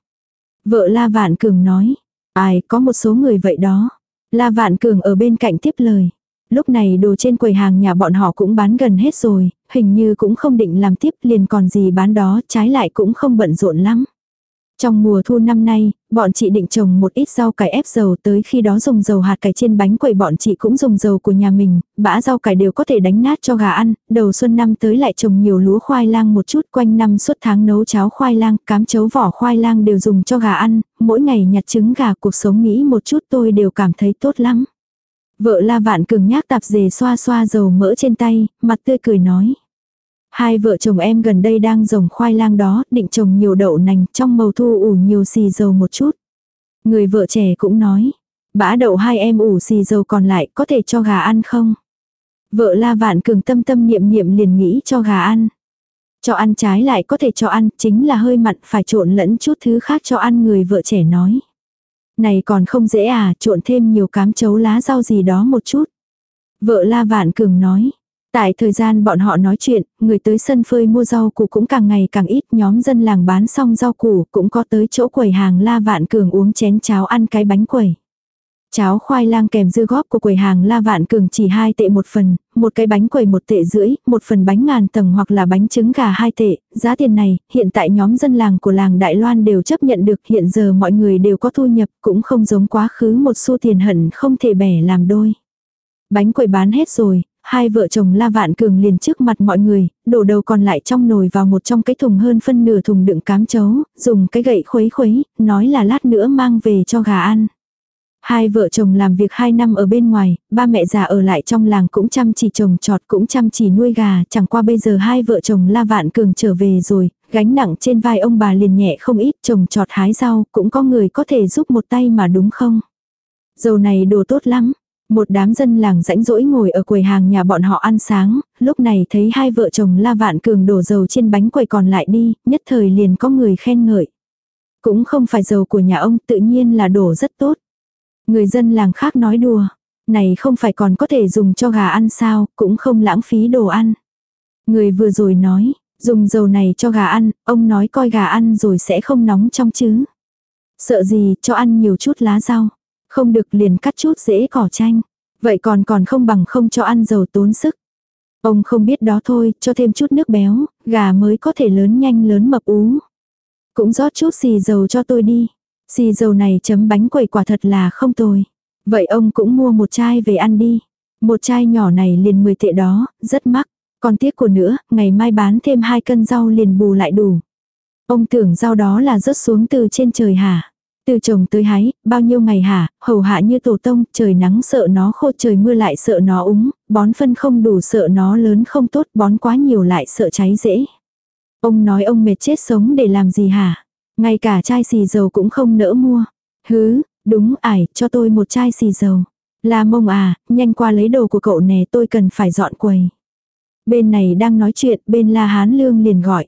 Vợ La Vạn Cường nói, ai có một số người vậy đó. La Vạn Cường ở bên cạnh tiếp lời. Lúc này đồ trên quầy hàng nhà bọn họ cũng bán gần hết rồi, hình như cũng không định làm tiếp liền còn gì bán đó, trái lại cũng không bận rộn lắm. Trong mùa thu năm nay, bọn chị định trồng một ít rau cải ép dầu tới khi đó dùng dầu hạt cải trên bánh quẩy bọn chị cũng dùng dầu của nhà mình, bã rau cải đều có thể đánh nát cho gà ăn, đầu xuân năm tới lại trồng nhiều lúa khoai lang một chút quanh năm suốt tháng nấu cháo khoai lang, cám chấu vỏ khoai lang đều dùng cho gà ăn, mỗi ngày nhặt trứng gà cuộc sống nghĩ một chút tôi đều cảm thấy tốt lắm. Vợ la vạn cường nhác tạp dề xoa xoa dầu mỡ trên tay, mặt tươi cười nói. Hai vợ chồng em gần đây đang trồng khoai lang đó, định trồng nhiều đậu nành, trong màu thu ủ nhiều xì dầu một chút. Người vợ trẻ cũng nói, bã đậu hai em ủ xì dầu còn lại có thể cho gà ăn không? Vợ la vạn cường tâm tâm niệm niệm liền nghĩ cho gà ăn. Cho ăn trái lại có thể cho ăn, chính là hơi mặn phải trộn lẫn chút thứ khác cho ăn người vợ trẻ nói. Này còn không dễ à, trộn thêm nhiều cám chấu lá rau gì đó một chút. Vợ la vạn cường nói, Tại thời gian bọn họ nói chuyện, người tới sân phơi mua rau củ cũng càng ngày càng ít, nhóm dân làng bán xong rau củ cũng có tới chỗ quầy hàng La Vạn Cường uống chén cháo ăn cái bánh quầy. Cháo khoai lang kèm dưa góp của quầy hàng La Vạn Cường chỉ hai tệ một phần, một cái bánh quầy một tệ rưỡi, một phần bánh ngàn tầng hoặc là bánh trứng gà hai tệ. Giá tiền này, hiện tại nhóm dân làng của làng Đại Loan đều chấp nhận được. Hiện giờ mọi người đều có thu nhập, cũng không giống quá khứ một xu tiền hận không thể bẻ làm đôi. Bánh quầy bán hết rồi, hai vợ chồng La Vạn Cường liền trước mặt mọi người, đổ đầu còn lại trong nồi vào một trong cái thùng hơn phân nửa thùng đựng cám chấu, dùng cái gậy khuấy khuấy, nói là lát nữa mang về cho gà ăn. Hai vợ chồng làm việc hai năm ở bên ngoài, ba mẹ già ở lại trong làng cũng chăm chỉ trồng trọt cũng chăm chỉ nuôi gà, chẳng qua bây giờ hai vợ chồng La Vạn Cường trở về rồi, gánh nặng trên vai ông bà liền nhẹ không ít trồng trọt hái rau, cũng có người có thể giúp một tay mà đúng không? Dầu này đồ tốt lắm, một đám dân làng rãnh rỗi ngồi ở quầy hàng nhà bọn họ ăn sáng, lúc này thấy hai vợ chồng La Vạn Cường đổ dầu trên bánh quầy còn lại đi, nhất thời liền có người khen ngợi. Cũng không phải dầu của nhà ông, tự nhiên là đổ rất tốt. Người dân làng khác nói đùa. này không phải còn có thể dùng cho gà ăn sao, cũng không lãng phí đồ ăn. Người vừa rồi nói, dùng dầu này cho gà ăn, ông nói coi gà ăn rồi sẽ không nóng trong chứ. Sợ gì, cho ăn nhiều chút lá rau. Không được liền cắt chút dễ cỏ chanh. Vậy còn còn không bằng không cho ăn dầu tốn sức. Ông không biết đó thôi, cho thêm chút nước béo, gà mới có thể lớn nhanh lớn mập ú. Cũng rót chút xì dầu cho tôi đi. Xì dầu này chấm bánh quẩy quả thật là không tồi. Vậy ông cũng mua một chai về ăn đi. Một chai nhỏ này liền 10 tệ đó, rất mắc. Còn tiếc của nữa, ngày mai bán thêm hai cân rau liền bù lại đủ. Ông tưởng rau đó là rớt xuống từ trên trời hả? Từ trồng tới hái, bao nhiêu ngày hả, hầu hạ như tổ tông, trời nắng sợ nó khô trời mưa lại sợ nó úng, bón phân không đủ sợ nó lớn không tốt, bón quá nhiều lại sợ cháy dễ. Ông nói ông mệt chết sống để làm gì hả? Ngay cả chai xì dầu cũng không nỡ mua. Hứ, đúng ải, cho tôi một chai xì dầu. La mông à, nhanh qua lấy đồ của cậu nè tôi cần phải dọn quầy. Bên này đang nói chuyện, bên La Hán Lương liền gọi.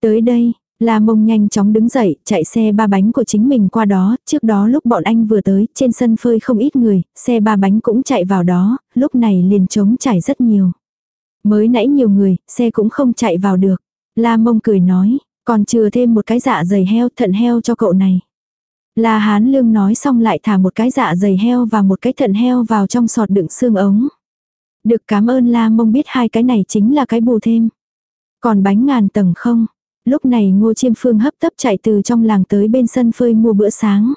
Tới đây, La mông nhanh chóng đứng dậy, chạy xe ba bánh của chính mình qua đó, trước đó lúc bọn anh vừa tới, trên sân phơi không ít người, xe ba bánh cũng chạy vào đó, lúc này liền trống trải rất nhiều. Mới nãy nhiều người, xe cũng không chạy vào được. La mông cười nói, còn chừa thêm một cái dạ dày heo thận heo cho cậu này. La hán lương nói xong lại thả một cái dạ dày heo và một cái thận heo vào trong sọt đựng xương ống. Được cảm ơn la mông biết hai cái này chính là cái bù thêm. Còn bánh ngàn tầng không? Lúc này ngô chiêm phương hấp tấp chạy từ trong làng tới bên sân phơi mua bữa sáng.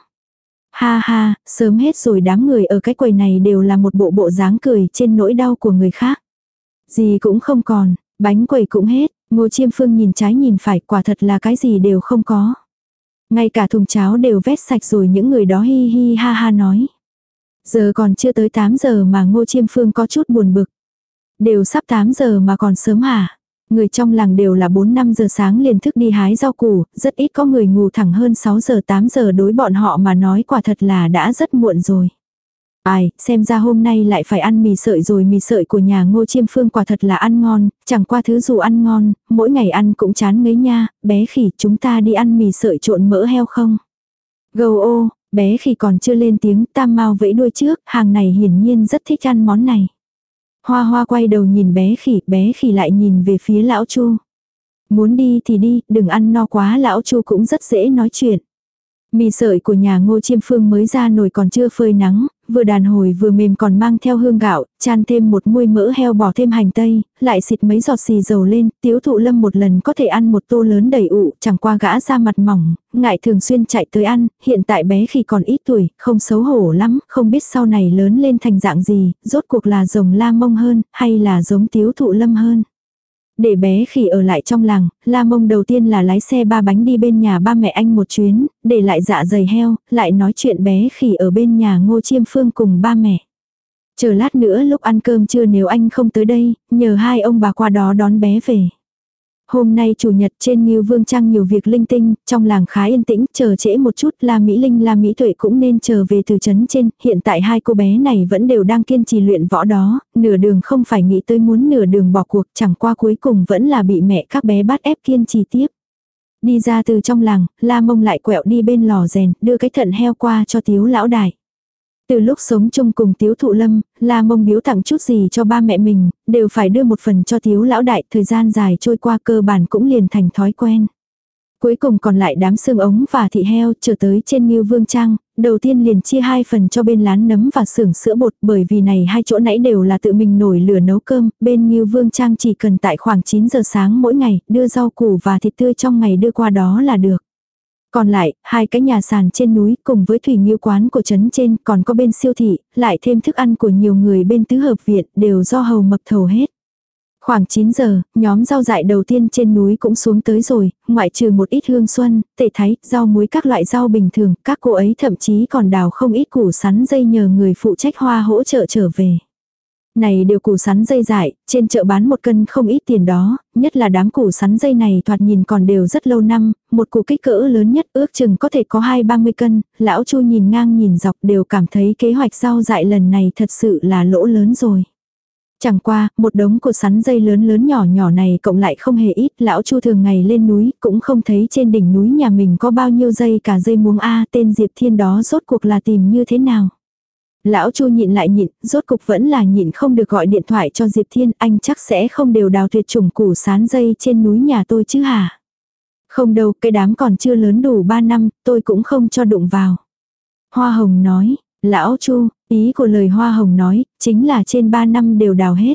Ha ha, sớm hết rồi đám người ở cái quầy này đều là một bộ bộ dáng cười trên nỗi đau của người khác. Gì cũng không còn, bánh quầy cũng hết, ngô chiêm phương nhìn trái nhìn phải quả thật là cái gì đều không có. Ngay cả thùng cháo đều vét sạch rồi những người đó hi hi ha ha nói. Giờ còn chưa tới 8 giờ mà ngô chiêm phương có chút buồn bực. Đều sắp 8 giờ mà còn sớm hả? Người trong làng đều là 4-5 giờ sáng liền thức đi hái rau củ, rất ít có người ngủ thẳng hơn 6 giờ 8 giờ đối bọn họ mà nói quả thật là đã rất muộn rồi. Ai, xem ra hôm nay lại phải ăn mì sợi rồi mì sợi của nhà ngô chiêm phương quả thật là ăn ngon, chẳng qua thứ dù ăn ngon, mỗi ngày ăn cũng chán ngấy nha, bé khỉ chúng ta đi ăn mì sợi trộn mỡ heo không? Gâu ô, bé khỉ còn chưa lên tiếng tam mau vẫy đuôi trước, hàng này hiển nhiên rất thích ăn món này. Hoa hoa quay đầu nhìn bé khỉ, bé khỉ lại nhìn về phía lão chu. Muốn đi thì đi, đừng ăn no quá lão chu cũng rất dễ nói chuyện. Mì sợi của nhà ngô chiêm phương mới ra nồi còn chưa phơi nắng, vừa đàn hồi vừa mềm còn mang theo hương gạo, chan thêm một muôi mỡ heo bỏ thêm hành tây, lại xịt mấy giọt xì dầu lên, tiếu thụ lâm một lần có thể ăn một tô lớn đầy ụ, chẳng qua gã ra mặt mỏng, ngại thường xuyên chạy tới ăn, hiện tại bé khi còn ít tuổi, không xấu hổ lắm, không biết sau này lớn lên thành dạng gì, rốt cuộc là rồng la mông hơn, hay là giống tiếu thụ lâm hơn. Để bé khỉ ở lại trong làng, La Mông đầu tiên là lái xe ba bánh đi bên nhà ba mẹ anh một chuyến, để lại dạ dày heo, lại nói chuyện bé khỉ ở bên nhà Ngô Chiêm Phương cùng ba mẹ. Chờ lát nữa lúc ăn cơm trưa nếu anh không tới đây, nhờ hai ông bà qua đó đón bé về. Hôm nay chủ nhật trên Ngưu Vương Trang nhiều việc linh tinh, trong làng khá yên tĩnh, chờ trễ một chút La Mỹ Linh La Mỹ Tuệ cũng nên chờ về từ trấn trên, hiện tại hai cô bé này vẫn đều đang kiên trì luyện võ đó, nửa đường không phải nghĩ tới muốn nửa đường bỏ cuộc, chẳng qua cuối cùng vẫn là bị mẹ các bé bắt ép kiên trì tiếp. Đi ra từ trong làng, La Mông lại quẹo đi bên lò rèn, đưa cái thận heo qua cho tiếu lão đại. Từ lúc sống chung cùng Tiếu Thụ Lâm, La Mông biếu tặng chút gì cho ba mẹ mình, đều phải đưa một phần cho Tiếu Lão Đại, thời gian dài trôi qua cơ bản cũng liền thành thói quen. Cuối cùng còn lại đám xương ống và thịt heo trở tới trên như Vương Trang, đầu tiên liền chia hai phần cho bên lán nấm và xưởng sữa bột bởi vì này hai chỗ nãy đều là tự mình nổi lửa nấu cơm, bên như Vương Trang chỉ cần tại khoảng 9 giờ sáng mỗi ngày đưa rau củ và thịt tươi trong ngày đưa qua đó là được. Còn lại, hai cái nhà sàn trên núi cùng với thủy nghiêu quán của trấn trên còn có bên siêu thị, lại thêm thức ăn của nhiều người bên tứ hợp viện đều do hầu mập thầu hết. Khoảng 9 giờ, nhóm rau dại đầu tiên trên núi cũng xuống tới rồi, ngoại trừ một ít hương xuân, tệ thái, rau muối các loại rau bình thường, các cô ấy thậm chí còn đào không ít củ sắn dây nhờ người phụ trách hoa hỗ trợ trở về. Này đều củ sắn dây dại, trên chợ bán một cân không ít tiền đó, nhất là đám củ sắn dây này thoạt nhìn còn đều rất lâu năm, một củ kích cỡ lớn nhất ước chừng có thể có hai ba mươi cân, lão chu nhìn ngang nhìn dọc đều cảm thấy kế hoạch rau dại lần này thật sự là lỗ lớn rồi. Chẳng qua, một đống củ sắn dây lớn lớn nhỏ nhỏ này cộng lại không hề ít, lão chu thường ngày lên núi, cũng không thấy trên đỉnh núi nhà mình có bao nhiêu dây cả dây muống A tên Diệp Thiên đó rốt cuộc là tìm như thế nào. Lão Chu nhịn lại nhịn, rốt cục vẫn là nhịn không được gọi điện thoại cho Diệp Thiên, anh chắc sẽ không đều đào tuyệt chủng củ sán dây trên núi nhà tôi chứ hả? Không đâu, cái đám còn chưa lớn đủ 3 năm, tôi cũng không cho đụng vào. Hoa Hồng nói, Lão Chu, ý của lời Hoa Hồng nói, chính là trên 3 năm đều đào hết.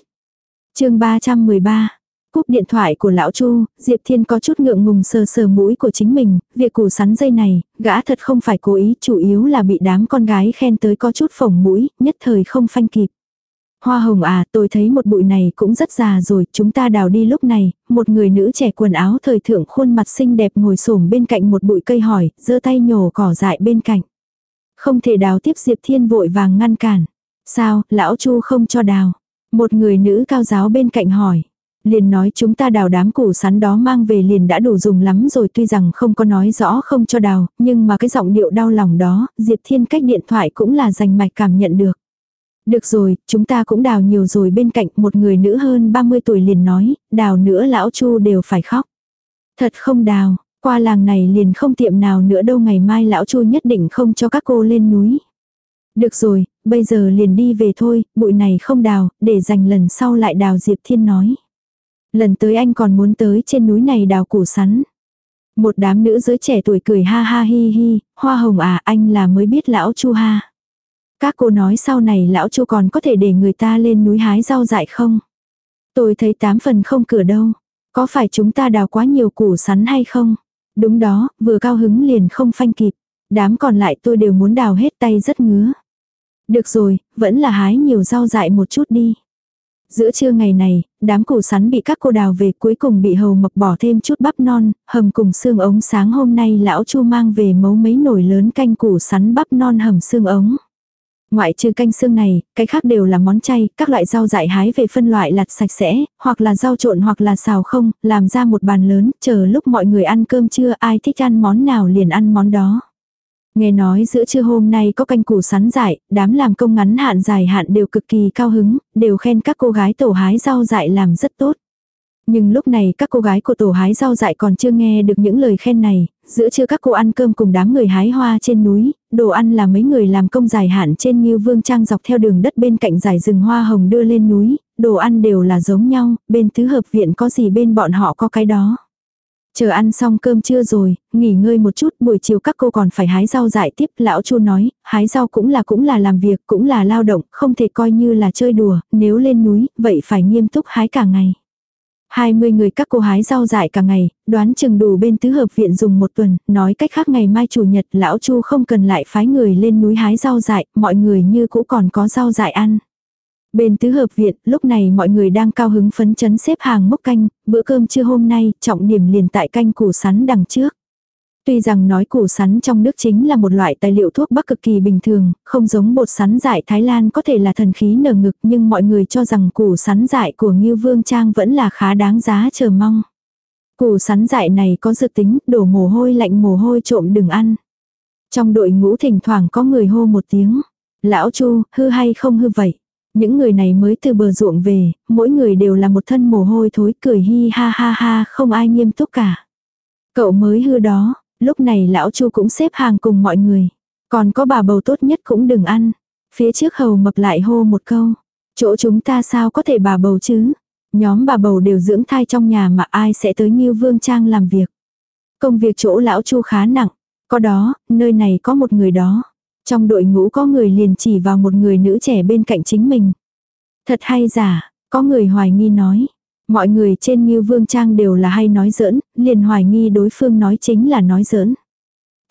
chương 313 Cúp điện thoại của lão Chu, Diệp Thiên có chút ngượng ngùng sờ sờ mũi của chính mình, việc củ sắn dây này, gã thật không phải cố ý, chủ yếu là bị đám con gái khen tới có chút phồng mũi, nhất thời không phanh kịp. Hoa hồng à, tôi thấy một bụi này cũng rất già rồi, chúng ta đào đi lúc này, một người nữ trẻ quần áo thời thượng khuôn mặt xinh đẹp ngồi xổm bên cạnh một bụi cây hỏi, giơ tay nhổ cỏ dại bên cạnh. Không thể đào tiếp Diệp Thiên vội vàng ngăn cản. Sao, lão Chu không cho đào. Một người nữ cao giáo bên cạnh hỏi. Liền nói chúng ta đào đám củ sắn đó mang về liền đã đủ dùng lắm rồi tuy rằng không có nói rõ không cho đào, nhưng mà cái giọng điệu đau lòng đó, Diệp Thiên cách điện thoại cũng là dành mạch cảm nhận được. Được rồi, chúng ta cũng đào nhiều rồi bên cạnh một người nữ hơn 30 tuổi liền nói, đào nữa lão Chu đều phải khóc. Thật không đào, qua làng này liền không tiệm nào nữa đâu ngày mai lão Chu nhất định không cho các cô lên núi. Được rồi, bây giờ liền đi về thôi, bụi này không đào, để dành lần sau lại đào Diệp Thiên nói. Lần tới anh còn muốn tới trên núi này đào củ sắn. Một đám nữ giới trẻ tuổi cười ha ha hi hi, hoa hồng à anh là mới biết lão chu ha. Các cô nói sau này lão chu còn có thể để người ta lên núi hái rau dại không? Tôi thấy tám phần không cửa đâu. Có phải chúng ta đào quá nhiều củ sắn hay không? Đúng đó, vừa cao hứng liền không phanh kịp. Đám còn lại tôi đều muốn đào hết tay rất ngứa. Được rồi, vẫn là hái nhiều rau dại một chút đi. Giữa trưa ngày này, đám củ sắn bị các cô đào về cuối cùng bị hầu mộc bỏ thêm chút bắp non, hầm cùng xương ống sáng hôm nay lão chu mang về mấu mấy nồi lớn canh củ sắn bắp non hầm xương ống. Ngoại trừ canh xương này, cái khác đều là món chay, các loại rau dại hái về phân loại lặt sạch sẽ, hoặc là rau trộn hoặc là xào không, làm ra một bàn lớn, chờ lúc mọi người ăn cơm trưa ai thích ăn món nào liền ăn món đó. Nghe nói giữa trưa hôm nay có canh củ sắn dại, đám làm công ngắn hạn dài hạn đều cực kỳ cao hứng, đều khen các cô gái tổ hái rau dại làm rất tốt. Nhưng lúc này các cô gái của tổ hái rau dại còn chưa nghe được những lời khen này, giữa trưa các cô ăn cơm cùng đám người hái hoa trên núi, đồ ăn là mấy người làm công dài hạn trên như vương trang dọc theo đường đất bên cạnh giải rừng hoa hồng đưa lên núi, đồ ăn đều là giống nhau, bên tứ hợp viện có gì bên bọn họ có cái đó. Chờ ăn xong cơm trưa rồi, nghỉ ngơi một chút, buổi chiều các cô còn phải hái rau dại tiếp, lão chu nói, hái rau cũng là cũng là làm việc, cũng là lao động, không thể coi như là chơi đùa, nếu lên núi, vậy phải nghiêm túc hái cả ngày. 20 người các cô hái rau dại cả ngày, đoán chừng đủ bên tứ hợp viện dùng một tuần, nói cách khác ngày mai chủ nhật lão chu không cần lại phái người lên núi hái rau dại, mọi người như cũ còn có rau dại ăn. Bên tứ hợp viện, lúc này mọi người đang cao hứng phấn chấn xếp hàng mốc canh, bữa cơm trưa hôm nay, trọng điểm liền tại canh củ sắn đằng trước. Tuy rằng nói củ sắn trong nước chính là một loại tài liệu thuốc bắc cực kỳ bình thường, không giống bột sắn dại Thái Lan có thể là thần khí nở ngực nhưng mọi người cho rằng củ sắn dại của Ngưu Vương Trang vẫn là khá đáng giá chờ mong. Củ sắn dại này có dược tính, đổ mồ hôi lạnh mồ hôi trộm đừng ăn. Trong đội ngũ thỉnh thoảng có người hô một tiếng. Lão Chu, hư hay không hư vậy? Những người này mới từ bờ ruộng về, mỗi người đều là một thân mồ hôi thối cười hi ha ha ha, không ai nghiêm túc cả. Cậu mới hư đó, lúc này lão chu cũng xếp hàng cùng mọi người. Còn có bà bầu tốt nhất cũng đừng ăn. Phía trước hầu mập lại hô một câu. Chỗ chúng ta sao có thể bà bầu chứ? Nhóm bà bầu đều dưỡng thai trong nhà mà ai sẽ tới như vương trang làm việc. Công việc chỗ lão chu khá nặng. Có đó, nơi này có một người đó. Trong đội ngũ có người liền chỉ vào một người nữ trẻ bên cạnh chính mình. Thật hay giả, có người hoài nghi nói. Mọi người trên như vương trang đều là hay nói giỡn, liền hoài nghi đối phương nói chính là nói giỡn.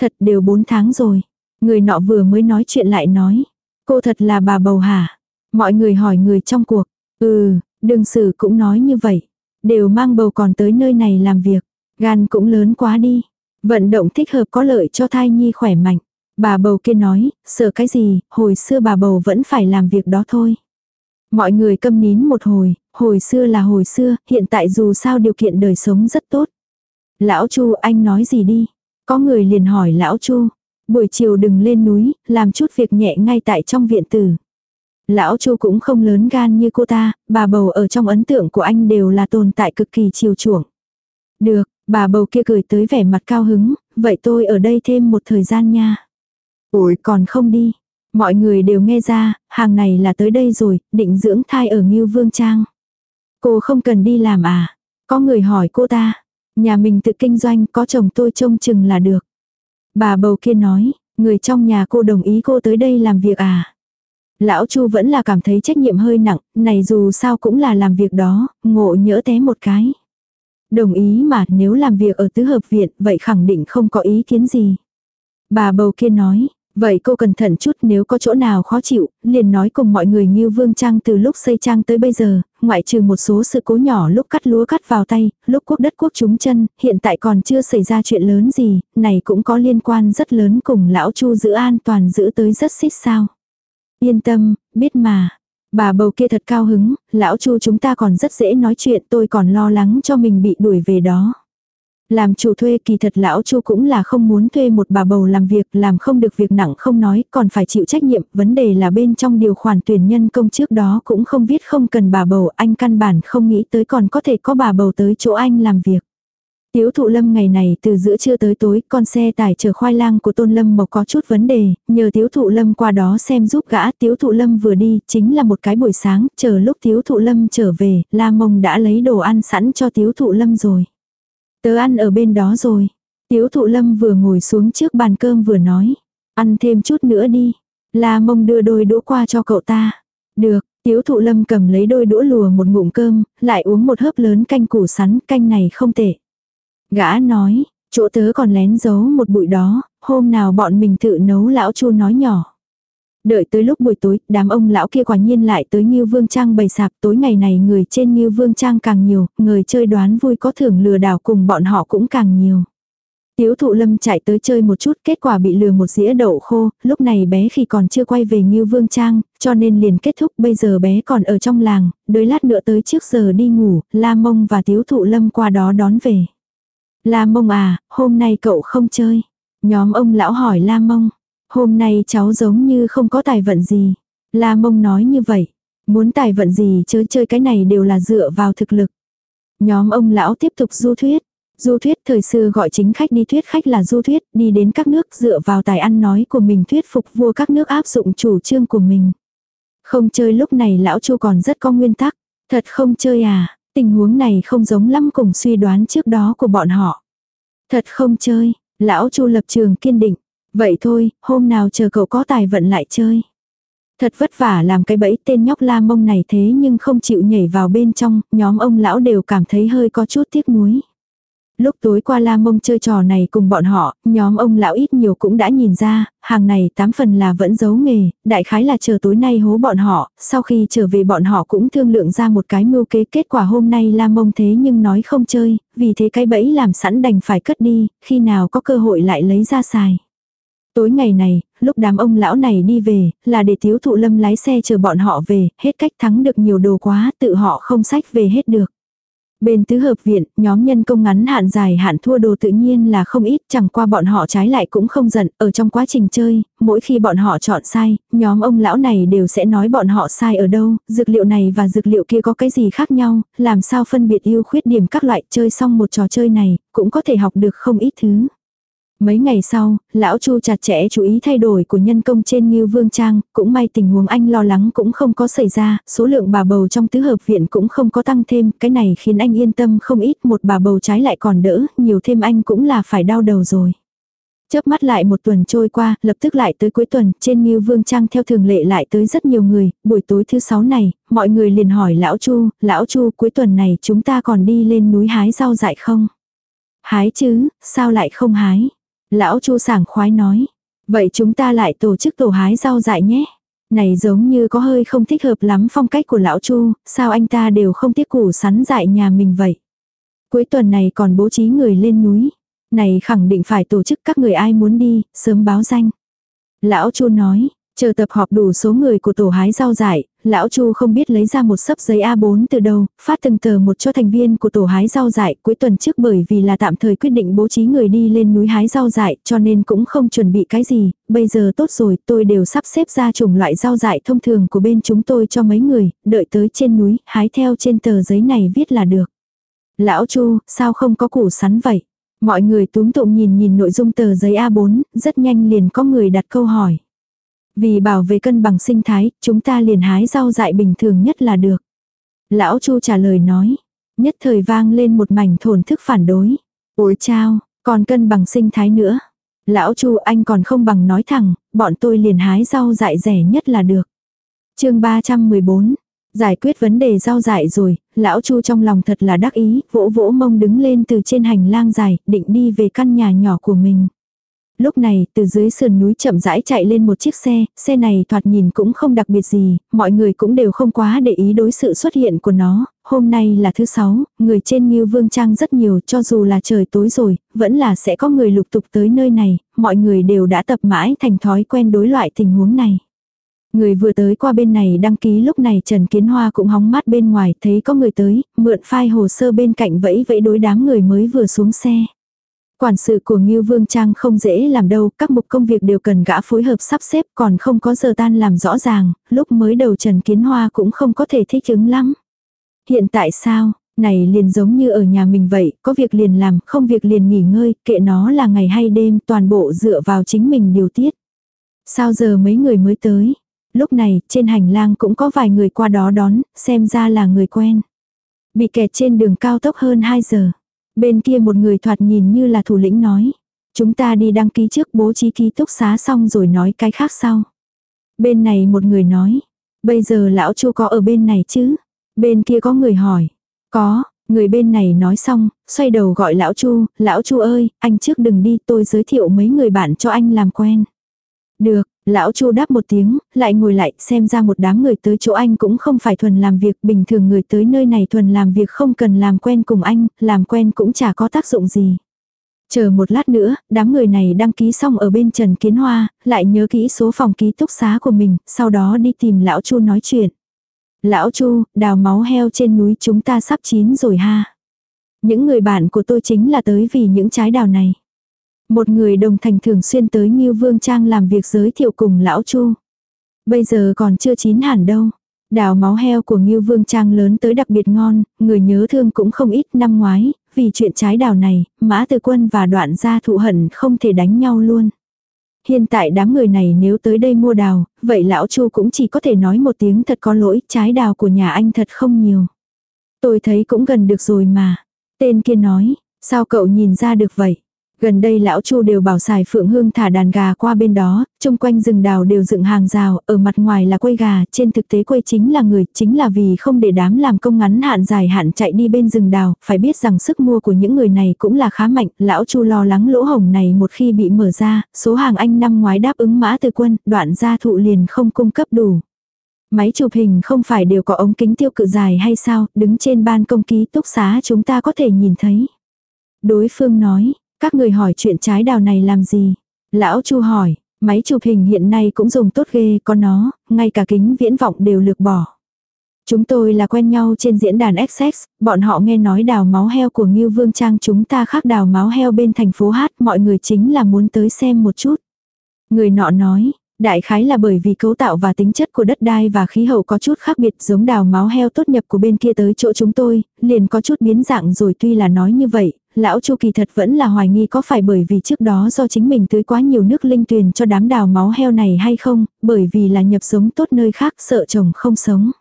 Thật đều 4 tháng rồi. Người nọ vừa mới nói chuyện lại nói. Cô thật là bà bầu hả? Mọi người hỏi người trong cuộc. Ừ, đương sử cũng nói như vậy. Đều mang bầu còn tới nơi này làm việc. Gan cũng lớn quá đi. Vận động thích hợp có lợi cho thai nhi khỏe mạnh. Bà bầu kia nói, sợ cái gì, hồi xưa bà bầu vẫn phải làm việc đó thôi. Mọi người câm nín một hồi, hồi xưa là hồi xưa, hiện tại dù sao điều kiện đời sống rất tốt. Lão Chu anh nói gì đi? Có người liền hỏi Lão Chu, buổi chiều đừng lên núi, làm chút việc nhẹ ngay tại trong viện tử. Lão Chu cũng không lớn gan như cô ta, bà bầu ở trong ấn tượng của anh đều là tồn tại cực kỳ chiều chuộng. Được, bà bầu kia cười tới vẻ mặt cao hứng, vậy tôi ở đây thêm một thời gian nha ủi còn không đi. Mọi người đều nghe ra, hàng này là tới đây rồi, định dưỡng thai ở Ngưu Vương Trang. Cô không cần đi làm à? Có người hỏi cô ta. Nhà mình tự kinh doanh có chồng tôi trông chừng là được. Bà bầu kia nói, người trong nhà cô đồng ý cô tới đây làm việc à? Lão Chu vẫn là cảm thấy trách nhiệm hơi nặng, này dù sao cũng là làm việc đó, ngộ nhỡ té một cái. Đồng ý mà nếu làm việc ở tứ hợp viện vậy khẳng định không có ý kiến gì. Bà bầu kia nói, vậy cô cẩn thận chút nếu có chỗ nào khó chịu, liền nói cùng mọi người như vương trang từ lúc xây trang tới bây giờ, ngoại trừ một số sự cố nhỏ lúc cắt lúa cắt vào tay, lúc quốc đất quốc trúng chân, hiện tại còn chưa xảy ra chuyện lớn gì, này cũng có liên quan rất lớn cùng lão chu giữ an toàn giữ tới rất xích sao. Yên tâm, biết mà. Bà bầu kia thật cao hứng, lão chu chúng ta còn rất dễ nói chuyện tôi còn lo lắng cho mình bị đuổi về đó. Làm chủ thuê kỳ thật lão chu cũng là không muốn thuê một bà bầu làm việc, làm không được việc nặng không nói, còn phải chịu trách nhiệm, vấn đề là bên trong điều khoản tuyển nhân công trước đó cũng không viết không cần bà bầu, anh căn bản không nghĩ tới còn có thể có bà bầu tới chỗ anh làm việc. Tiếu thụ lâm ngày này từ giữa trưa tới tối, con xe tải chở khoai lang của tôn lâm mộc có chút vấn đề, nhờ tiếu thụ lâm qua đó xem giúp gã, tiếu thụ lâm vừa đi, chính là một cái buổi sáng, chờ lúc tiếu thụ lâm trở về, la mông đã lấy đồ ăn sẵn cho tiếu thụ lâm rồi. Tớ ăn ở bên đó rồi. Tiếu thụ lâm vừa ngồi xuống trước bàn cơm vừa nói, ăn thêm chút nữa đi. La mông đưa đôi đũa qua cho cậu ta. Được, tiếu thụ lâm cầm lấy đôi đũa lùa một ngụm cơm, lại uống một hớp lớn canh củ sắn, canh này không tệ. Gã nói, chỗ tớ còn lén giấu một bụi đó, hôm nào bọn mình tự nấu lão chu nói nhỏ. Đợi tới lúc buổi tối, đám ông lão kia quả nhiên lại tới Ngưu Vương Trang bày sạp tối ngày này người trên Ngưu Vương Trang càng nhiều, người chơi đoán vui có thưởng lừa đảo cùng bọn họ cũng càng nhiều. Tiếu thụ lâm chạy tới chơi một chút kết quả bị lừa một dĩa đậu khô, lúc này bé khi còn chưa quay về Ngưu Vương Trang, cho nên liền kết thúc bây giờ bé còn ở trong làng, đới lát nữa tới trước giờ đi ngủ, La Mông và Tiếu thụ lâm qua đó đón về. La mông à, hôm nay cậu không chơi. Nhóm ông lão hỏi La mông. Hôm nay cháu giống như không có tài vận gì. La mông nói như vậy. Muốn tài vận gì chớ chơi cái này đều là dựa vào thực lực. Nhóm ông lão tiếp tục du thuyết. Du thuyết thời xưa gọi chính khách đi thuyết khách là du thuyết, đi đến các nước dựa vào tài ăn nói của mình thuyết phục vua các nước áp dụng chủ trương của mình. Không chơi lúc này lão chu còn rất có nguyên tắc. Thật không chơi à, Tình huống này không giống lắm cùng suy đoán trước đó của bọn họ. Thật không chơi, lão chu lập trường kiên định. Vậy thôi, hôm nào chờ cậu có tài vận lại chơi. Thật vất vả làm cái bẫy tên nhóc la mông này thế nhưng không chịu nhảy vào bên trong, nhóm ông lão đều cảm thấy hơi có chút tiếc nuối. Lúc tối qua la mông chơi trò này cùng bọn họ, nhóm ông lão ít nhiều cũng đã nhìn ra, hàng này tám phần là vẫn giấu nghề, đại khái là chờ tối nay hố bọn họ, sau khi trở về bọn họ cũng thương lượng ra một cái mưu kế kết quả hôm nay la mông thế nhưng nói không chơi, vì thế cái bẫy làm sẵn đành phải cất đi, khi nào có cơ hội lại lấy ra xài. Tối ngày này, lúc đám ông lão này đi về, là để thiếu thụ lâm lái xe chờ bọn họ về, hết cách thắng được nhiều đồ quá, tự họ không sách về hết được. Bên tứ hợp viện, nhóm nhân công ngắn hạn dài hạn thua đồ tự nhiên là không ít, chẳng qua bọn họ trái lại cũng không giận, ở trong quá trình chơi, mỗi khi bọn họ chọn sai, nhóm ông lão này đều sẽ nói bọn họ sai ở đâu, dược liệu này và dược liệu kia có cái gì khác nhau, làm sao phân biệt ưu khuyết điểm các loại chơi xong một trò chơi này, cũng có thể học được không ít thứ. Mấy ngày sau, lão Chu chặt chẽ chú ý thay đổi của nhân công trên Ngưu Vương Trang, cũng may tình huống anh lo lắng cũng không có xảy ra, số lượng bà bầu trong tứ hợp viện cũng không có tăng thêm, cái này khiến anh yên tâm không ít, một bà bầu trái lại còn đỡ, nhiều thêm anh cũng là phải đau đầu rồi. Chớp mắt lại một tuần trôi qua, lập tức lại tới cuối tuần, trên Ngưu Vương Trang theo thường lệ lại tới rất nhiều người, buổi tối thứ sáu này, mọi người liền hỏi lão Chu, lão Chu cuối tuần này chúng ta còn đi lên núi hái rau dại không? Hái chứ, sao lại không hái? Lão Chu sảng khoái nói. Vậy chúng ta lại tổ chức tổ hái rau dại nhé. Này giống như có hơi không thích hợp lắm phong cách của lão Chu, sao anh ta đều không tiếc củ sắn dại nhà mình vậy. Cuối tuần này còn bố trí người lên núi. Này khẳng định phải tổ chức các người ai muốn đi, sớm báo danh. Lão Chu nói, Chờ tập họp đủ số người của tổ hái rau dại, lão Chu không biết lấy ra một sấp giấy A4 từ đâu, phát từng tờ một cho thành viên của tổ hái rau dại cuối tuần trước bởi vì là tạm thời quyết định bố trí người đi lên núi hái rau dại cho nên cũng không chuẩn bị cái gì, bây giờ tốt rồi tôi đều sắp xếp ra chủng loại rau dại thông thường của bên chúng tôi cho mấy người, đợi tới trên núi, hái theo trên tờ giấy này viết là được. Lão Chu, sao không có củ sắn vậy? Mọi người túm tụm nhìn nhìn nội dung tờ giấy A4, rất nhanh liền có người đặt câu hỏi. Vì bảo vệ cân bằng sinh thái, chúng ta liền hái rau dại bình thường nhất là được. Lão Chu trả lời nói. Nhất thời vang lên một mảnh thổn thức phản đối. Ôi chao, còn cân bằng sinh thái nữa. Lão Chu anh còn không bằng nói thẳng, bọn tôi liền hái rau dại rẻ nhất là được. chương 314, giải quyết vấn đề rau dại rồi, lão Chu trong lòng thật là đắc ý, vỗ vỗ mông đứng lên từ trên hành lang dài, định đi về căn nhà nhỏ của mình. Lúc này, từ dưới sườn núi chậm rãi chạy lên một chiếc xe, xe này thoạt nhìn cũng không đặc biệt gì, mọi người cũng đều không quá để ý đối sự xuất hiện của nó. Hôm nay là thứ sáu, người trên Ngưu Vương Trang rất nhiều, cho dù là trời tối rồi, vẫn là sẽ có người lục tục tới nơi này, mọi người đều đã tập mãi thành thói quen đối loại tình huống này. Người vừa tới qua bên này đăng ký lúc này Trần Kiến Hoa cũng hóng mắt bên ngoài thấy có người tới, mượn file hồ sơ bên cạnh vẫy vẫy đối đám người mới vừa xuống xe. Quản sự của Ngưu Vương Trang không dễ làm đâu, các mục công việc đều cần gã phối hợp sắp xếp còn không có giờ tan làm rõ ràng, lúc mới đầu Trần Kiến Hoa cũng không có thể thích ứng lắm. Hiện tại sao, này liền giống như ở nhà mình vậy, có việc liền làm, không việc liền nghỉ ngơi, kệ nó là ngày hay đêm, toàn bộ dựa vào chính mình điều tiết. Sao giờ mấy người mới tới? Lúc này, trên hành lang cũng có vài người qua đó đón, xem ra là người quen. Bị kẹt trên đường cao tốc hơn 2 giờ. Bên kia một người thoạt nhìn như là thủ lĩnh nói. Chúng ta đi đăng ký trước bố trí ký túc xá xong rồi nói cái khác sau. Bên này một người nói. Bây giờ lão chu có ở bên này chứ? Bên kia có người hỏi. Có, người bên này nói xong, xoay đầu gọi lão chu, lão chu ơi, anh trước đừng đi tôi giới thiệu mấy người bạn cho anh làm quen. Được, Lão Chu đáp một tiếng, lại ngồi lại, xem ra một đám người tới chỗ anh cũng không phải thuần làm việc, bình thường người tới nơi này thuần làm việc không cần làm quen cùng anh, làm quen cũng chả có tác dụng gì. Chờ một lát nữa, đám người này đăng ký xong ở bên Trần Kiến Hoa, lại nhớ kỹ số phòng ký túc xá của mình, sau đó đi tìm Lão Chu nói chuyện. Lão Chu, đào máu heo trên núi chúng ta sắp chín rồi ha. Những người bạn của tôi chính là tới vì những trái đào này. Một người đồng thành thường xuyên tới Ngưu Vương Trang làm việc giới thiệu cùng lão Chu. Bây giờ còn chưa chín hẳn đâu. Đào máu heo của Ngưu Vương Trang lớn tới đặc biệt ngon, người nhớ thương cũng không ít năm ngoái, vì chuyện trái đào này, Mã Từ Quân và đoạn gia thụ hận không thể đánh nhau luôn. Hiện tại đám người này nếu tới đây mua đào, vậy lão Chu cũng chỉ có thể nói một tiếng thật có lỗi, trái đào của nhà anh thật không nhiều. Tôi thấy cũng gần được rồi mà. Tên kia nói, sao cậu nhìn ra được vậy? Gần đây lão Chu đều bảo xài phượng hương thả đàn gà qua bên đó, chung quanh rừng đào đều dựng hàng rào, ở mặt ngoài là quây gà, trên thực tế quây chính là người, chính là vì không để đám làm công ngắn hạn dài hạn chạy đi bên rừng đào, phải biết rằng sức mua của những người này cũng là khá mạnh, lão Chu lo lắng lỗ hồng này một khi bị mở ra, số hàng anh năm ngoái đáp ứng mã từ quân, đoạn gia thụ liền không cung cấp đủ. Máy chụp hình không phải đều có ống kính tiêu cự dài hay sao, đứng trên ban công ký túc xá chúng ta có thể nhìn thấy. Đối phương nói, các người hỏi chuyện trái đào này làm gì? Lão Chu hỏi, máy chụp hình hiện nay cũng dùng tốt ghê, có nó, ngay cả kính viễn vọng đều lược bỏ. Chúng tôi là quen nhau trên diễn đàn XX, bọn họ nghe nói đào máu heo của Ngưu Vương Trang chúng ta khác đào máu heo bên thành phố Hát, mọi người chính là muốn tới xem một chút. Người nọ nói, Đại khái là bởi vì cấu tạo và tính chất của đất đai và khí hậu có chút khác biệt giống đào máu heo tốt nhập của bên kia tới chỗ chúng tôi, liền có chút biến dạng rồi tuy là nói như vậy, lão chu kỳ thật vẫn là hoài nghi có phải bởi vì trước đó do chính mình tưới quá nhiều nước linh tuyền cho đám đào máu heo này hay không, bởi vì là nhập giống tốt nơi khác sợ chồng không sống.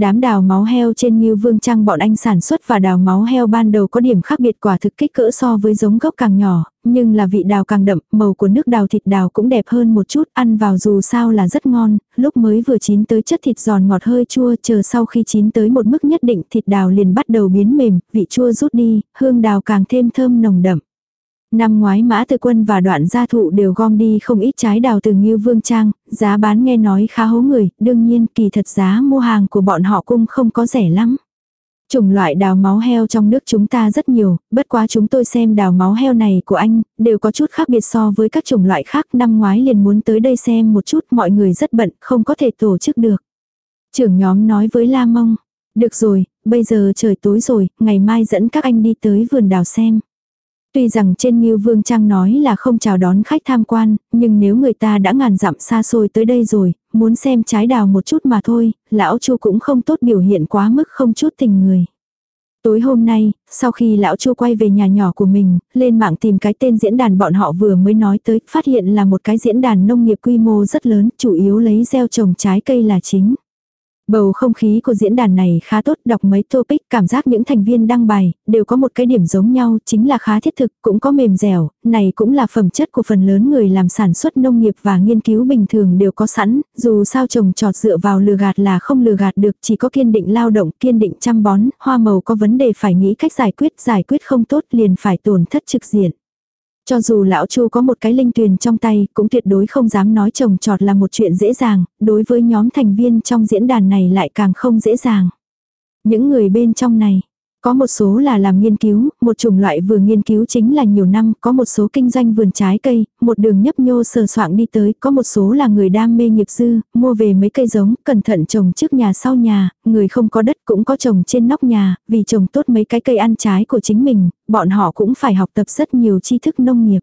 Đám đào máu heo trên như vương trang bọn anh sản xuất và đào máu heo ban đầu có điểm khác biệt quả thực kích cỡ so với giống gốc càng nhỏ, nhưng là vị đào càng đậm, màu của nước đào thịt đào cũng đẹp hơn một chút, ăn vào dù sao là rất ngon, lúc mới vừa chín tới chất thịt giòn ngọt hơi chua, chờ sau khi chín tới một mức nhất định thịt đào liền bắt đầu biến mềm, vị chua rút đi, hương đào càng thêm thơm nồng đậm. Năm ngoái mã tự quân và đoạn gia thụ đều gom đi không ít trái đào từ Ngưu Vương Trang, giá bán nghe nói khá hố người, đương nhiên kỳ thật giá mua hàng của bọn họ cũng không có rẻ lắm. Chủng loại đào máu heo trong nước chúng ta rất nhiều, bất quá chúng tôi xem đào máu heo này của anh, đều có chút khác biệt so với các chủng loại khác. Năm ngoái liền muốn tới đây xem một chút, mọi người rất bận, không có thể tổ chức được. Trưởng nhóm nói với La Mông, được rồi, bây giờ trời tối rồi, ngày mai dẫn các anh đi tới vườn đào xem. Tuy rằng trên Ngưu Vương Trang nói là không chào đón khách tham quan, nhưng nếu người ta đã ngàn dặm xa xôi tới đây rồi, muốn xem trái đào một chút mà thôi, lão Chu cũng không tốt biểu hiện quá mức không chút tình người. Tối hôm nay, sau khi lão Chu quay về nhà nhỏ của mình, lên mạng tìm cái tên diễn đàn bọn họ vừa mới nói tới, phát hiện là một cái diễn đàn nông nghiệp quy mô rất lớn, chủ yếu lấy gieo trồng trái cây là chính. Bầu không khí của diễn đàn này khá tốt, đọc mấy topic, cảm giác những thành viên đăng bài, đều có một cái điểm giống nhau, chính là khá thiết thực, cũng có mềm dẻo, này cũng là phẩm chất của phần lớn người làm sản xuất nông nghiệp và nghiên cứu bình thường đều có sẵn, dù sao trồng trọt dựa vào lừa gạt là không lừa gạt được, chỉ có kiên định lao động, kiên định chăm bón, hoa màu có vấn đề phải nghĩ cách giải quyết, giải quyết không tốt liền phải tổn thất trực diện. Cho dù lão Chu có một cái linh tuyền trong tay, cũng tuyệt đối không dám nói trồng trọt là một chuyện dễ dàng, đối với nhóm thành viên trong diễn đàn này lại càng không dễ dàng. Những người bên trong này, có một số là làm nghiên cứu, một chủng loại vừa nghiên cứu chính là nhiều năm, có một số kinh doanh vườn trái cây, một đường nhấp nhô sờ soạng đi tới, có một số là người đam mê nghiệp dư, mua về mấy cây giống, cẩn thận trồng trước nhà sau nhà, người không có đất cũng có trồng trên nóc nhà, vì trồng tốt mấy cái cây ăn trái của chính mình, bọn họ cũng phải học tập rất nhiều tri thức nông nghiệp.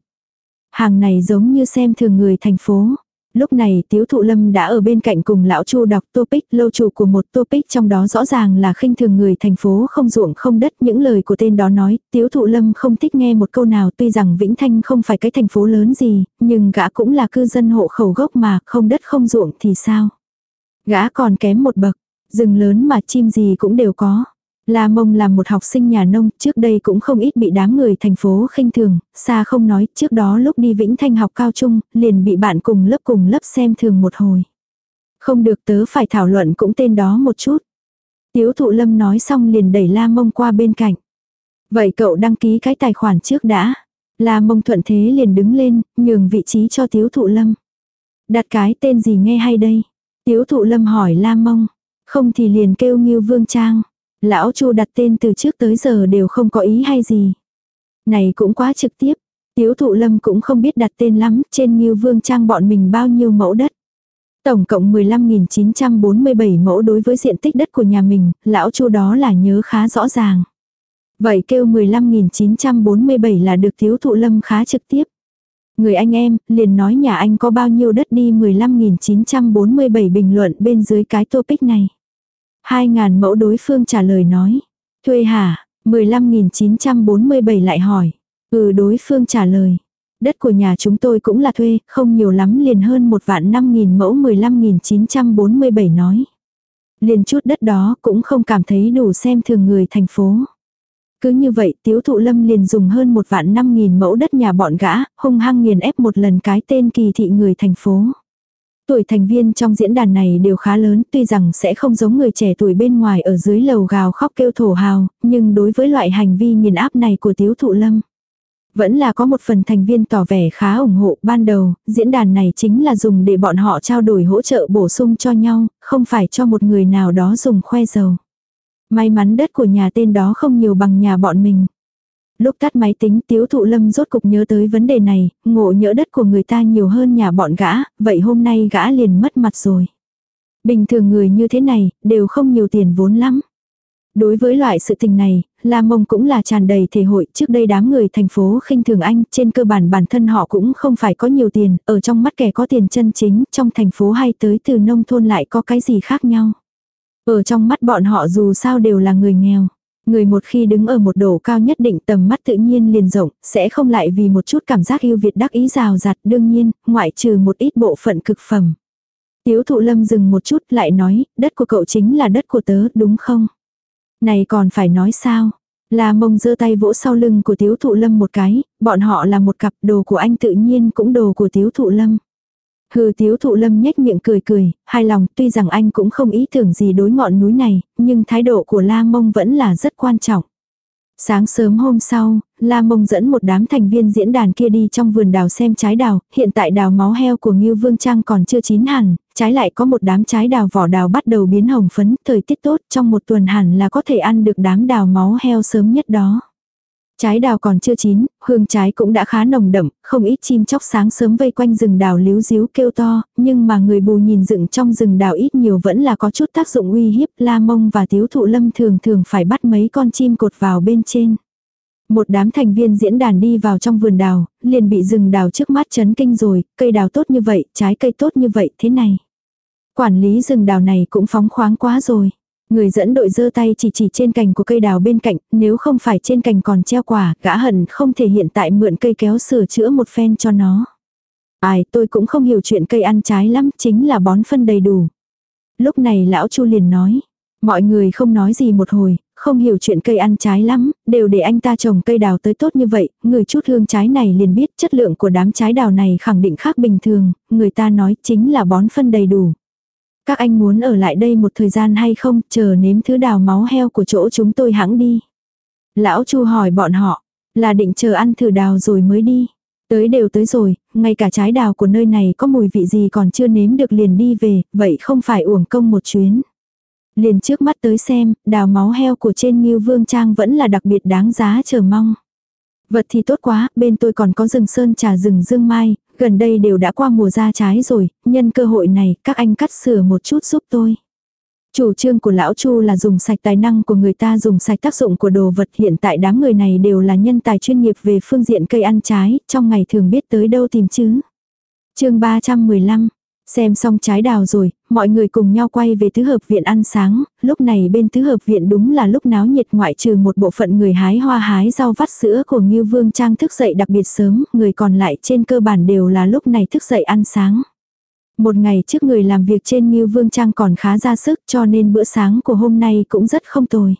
Hàng này giống như xem thường người thành phố. Lúc này tiếu thụ lâm đã ở bên cạnh cùng lão chu đọc topic lâu chủ của một topic trong đó rõ ràng là khinh thường người thành phố không ruộng không đất. Những lời của tên đó nói, tiếu thụ lâm không thích nghe một câu nào tuy rằng Vĩnh Thanh không phải cái thành phố lớn gì, nhưng gã cũng là cư dân hộ khẩu gốc mà không đất không ruộng thì sao. Gã còn kém một bậc, rừng lớn mà chim gì cũng đều có. La Mông là một học sinh nhà nông, trước đây cũng không ít bị đám người thành phố khinh thường, xa không nói, trước đó lúc đi Vĩnh Thanh học cao trung, liền bị bạn cùng lớp cùng lớp xem thường một hồi. Không được tớ phải thảo luận cũng tên đó một chút. Tiếu thụ lâm nói xong liền đẩy La Mông qua bên cạnh. Vậy cậu đăng ký cái tài khoản trước đã. La Mông thuận thế liền đứng lên, nhường vị trí cho Tiếu thụ lâm. Đặt cái tên gì nghe hay đây? Tiếu thụ lâm hỏi La Mông. Không thì liền kêu Nghiêu Vương Trang. Lão Chu đặt tên từ trước tới giờ đều không có ý hay gì. Này cũng quá trực tiếp. Tiếu thụ lâm cũng không biết đặt tên lắm, trên như vương trang bọn mình bao nhiêu mẫu đất. Tổng cộng 15.947 mẫu đối với diện tích đất của nhà mình, lão chu đó là nhớ khá rõ ràng. Vậy kêu 15.947 là được thiếu thụ lâm khá trực tiếp. Người anh em, liền nói nhà anh có bao nhiêu đất đi 15.947 bình luận bên dưới cái topic này. Hai ngàn mẫu đối phương trả lời nói. Thuê hả? 15.947 lại hỏi. Ừ đối phương trả lời. Đất của nhà chúng tôi cũng là thuê, không nhiều lắm liền hơn một vạn 5.000 mẫu 15.947 nói. Liền chút đất đó cũng không cảm thấy đủ xem thường người thành phố. Cứ như vậy tiếu thụ lâm liền dùng hơn một vạn 5.000 mẫu đất nhà bọn gã, hung hăng nghiền ép một lần cái tên kỳ thị người thành phố. Tuổi thành viên trong diễn đàn này đều khá lớn, tuy rằng sẽ không giống người trẻ tuổi bên ngoài ở dưới lầu gào khóc kêu thổ hào, nhưng đối với loại hành vi nghiền áp này của Tiếu Thụ Lâm. Vẫn là có một phần thành viên tỏ vẻ khá ủng hộ ban đầu, diễn đàn này chính là dùng để bọn họ trao đổi hỗ trợ bổ sung cho nhau, không phải cho một người nào đó dùng khoe dầu. May mắn đất của nhà tên đó không nhiều bằng nhà bọn mình. Lúc tắt máy tính tiếu thụ lâm rốt cục nhớ tới vấn đề này, ngộ nhỡ đất của người ta nhiều hơn nhà bọn gã, vậy hôm nay gã liền mất mặt rồi. Bình thường người như thế này, đều không nhiều tiền vốn lắm. Đối với loại sự tình này, La Mông cũng là tràn đầy thể hội, trước đây đám người thành phố khinh thường anh, trên cơ bản bản thân họ cũng không phải có nhiều tiền, ở trong mắt kẻ có tiền chân chính, trong thành phố hay tới từ nông thôn lại có cái gì khác nhau. Ở trong mắt bọn họ dù sao đều là người nghèo. Người một khi đứng ở một độ cao nhất định tầm mắt tự nhiên liền rộng, sẽ không lại vì một chút cảm giác yêu Việt đắc ý rào rạt đương nhiên, ngoại trừ một ít bộ phận cực phẩm. Tiếu thụ lâm dừng một chút lại nói, đất của cậu chính là đất của tớ, đúng không? Này còn phải nói sao? Là mông giơ tay vỗ sau lưng của tiếu thụ lâm một cái, bọn họ là một cặp đồ của anh tự nhiên cũng đồ của tiếu thụ lâm. Hừ tiếu thụ lâm nhếch miệng cười cười, hài lòng tuy rằng anh cũng không ý tưởng gì đối ngọn núi này, nhưng thái độ của La Mông vẫn là rất quan trọng. Sáng sớm hôm sau, La Mông dẫn một đám thành viên diễn đàn kia đi trong vườn đào xem trái đào, hiện tại đào máu heo của Ngưu Vương Trang còn chưa chín hẳn, trái lại có một đám trái đào vỏ đào bắt đầu biến hồng phấn, thời tiết tốt trong một tuần hẳn là có thể ăn được đám đào máu heo sớm nhất đó. Trái đào còn chưa chín, hương trái cũng đã khá nồng đậm, không ít chim chóc sáng sớm vây quanh rừng đào líu díu kêu to, nhưng mà người bù nhìn dựng trong rừng đào ít nhiều vẫn là có chút tác dụng uy hiếp, la mông và tiếu thụ lâm thường thường phải bắt mấy con chim cột vào bên trên. Một đám thành viên diễn đàn đi vào trong vườn đào, liền bị rừng đào trước mắt chấn kinh rồi, cây đào tốt như vậy, trái cây tốt như vậy, thế này. Quản lý rừng đào này cũng phóng khoáng quá rồi. Người dẫn đội giơ tay chỉ chỉ trên cành của cây đào bên cạnh, nếu không phải trên cành còn treo quả, gã hận không thể hiện tại mượn cây kéo sửa chữa một phen cho nó. Ai, tôi cũng không hiểu chuyện cây ăn trái lắm, chính là bón phân đầy đủ. Lúc này lão Chu liền nói, mọi người không nói gì một hồi, không hiểu chuyện cây ăn trái lắm, đều để anh ta trồng cây đào tới tốt như vậy, người chút hương trái này liền biết chất lượng của đám trái đào này khẳng định khác bình thường, người ta nói chính là bón phân đầy đủ. Các anh muốn ở lại đây một thời gian hay không, chờ nếm thứ đào máu heo của chỗ chúng tôi hãng đi. Lão Chu hỏi bọn họ, là định chờ ăn thử đào rồi mới đi. Tới đều tới rồi, ngay cả trái đào của nơi này có mùi vị gì còn chưa nếm được liền đi về, vậy không phải uổng công một chuyến. Liền trước mắt tới xem, đào máu heo của trên Nghiêu Vương Trang vẫn là đặc biệt đáng giá chờ mong. Vật thì tốt quá, bên tôi còn có rừng sơn trà rừng dương mai, gần đây đều đã qua mùa ra trái rồi, nhân cơ hội này các anh cắt sửa một chút giúp tôi. Chủ trương của lão Chu là dùng sạch tài năng của người ta dùng sạch tác dụng của đồ vật hiện tại đám người này đều là nhân tài chuyên nghiệp về phương diện cây ăn trái, trong ngày thường biết tới đâu tìm chứ. chương 315, xem xong trái đào rồi, mọi người cùng nhau quay về tứ hợp viện ăn sáng, lúc này bên tứ hợp viện đúng là lúc náo nhiệt ngoại trừ một bộ phận người hái hoa hái rau vắt sữa của Ngưu Vương Trang thức dậy đặc biệt sớm, người còn lại trên cơ bản đều là lúc này thức dậy ăn sáng. Một ngày trước người làm việc trên Ngưu Vương Trang còn khá ra sức cho nên bữa sáng của hôm nay cũng rất không tồi.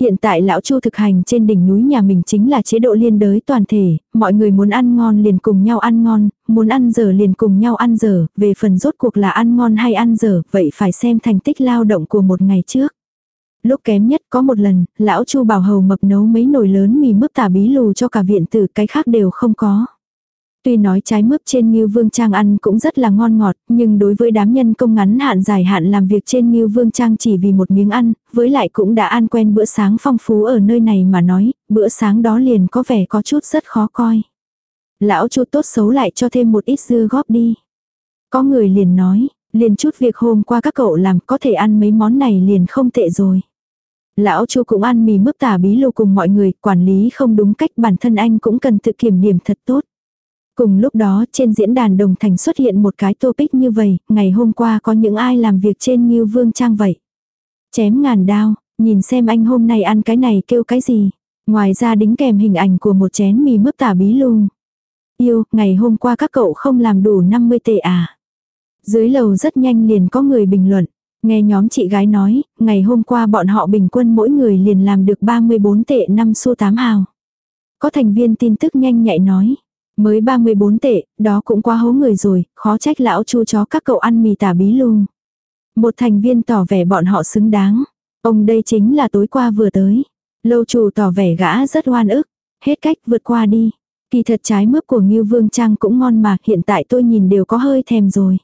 Hiện tại lão Chu thực hành trên đỉnh núi nhà mình chính là chế độ liên đới toàn thể, mọi người muốn ăn ngon liền cùng nhau ăn ngon, muốn ăn dở liền cùng nhau ăn dở, về phần rốt cuộc là ăn ngon hay ăn dở, vậy phải xem thành tích lao động của một ngày trước. Lúc kém nhất có một lần, lão Chu bảo hầu mập nấu mấy nồi lớn mì mướp tả bí lù cho cả viện tử cái khác đều không có. Tuy nói trái mướp trên Ngưu Vương Trang ăn cũng rất là ngon ngọt, nhưng đối với đám nhân công ngắn hạn dài hạn làm việc trên Ngưu Vương Trang chỉ vì một miếng ăn, với lại cũng đã ăn quen bữa sáng phong phú ở nơi này mà nói, bữa sáng đó liền có vẻ có chút rất khó coi. Lão chu tốt xấu lại cho thêm một ít dưa góp đi. Có người liền nói, liền chút việc hôm qua các cậu làm có thể ăn mấy món này liền không tệ rồi. Lão chu cũng ăn mì mướp tả bí lù cùng mọi người, quản lý không đúng cách bản thân anh cũng cần tự kiểm điểm thật tốt. Cùng lúc đó trên diễn đàn Đồng Thành xuất hiện một cái topic như vậy, ngày hôm qua có những ai làm việc trên Ngưu Vương Trang vậy. Chém ngàn đao, nhìn xem anh hôm nay ăn cái này kêu cái gì. Ngoài ra đính kèm hình ảnh của một chén mì mướp tả bí lung. Yêu, ngày hôm qua các cậu không làm đủ 50 tệ à. Dưới lầu rất nhanh liền có người bình luận. Nghe nhóm chị gái nói, ngày hôm qua bọn họ bình quân mỗi người liền làm được 34 tệ 5 xu 8 hào. Có thành viên tin tức nhanh nhạy nói. Mới 34 tệ, đó cũng quá hố người rồi, khó trách lão chu chó các cậu ăn mì tả bí luôn. Một thành viên tỏ vẻ bọn họ xứng đáng. Ông đây chính là tối qua vừa tới. Lâu chủ tỏ vẻ gã rất oan ức. Hết cách vượt qua đi. Kỳ thật trái mướp của Ngưu Vương Trang cũng ngon mà hiện tại tôi nhìn đều có hơi thèm rồi.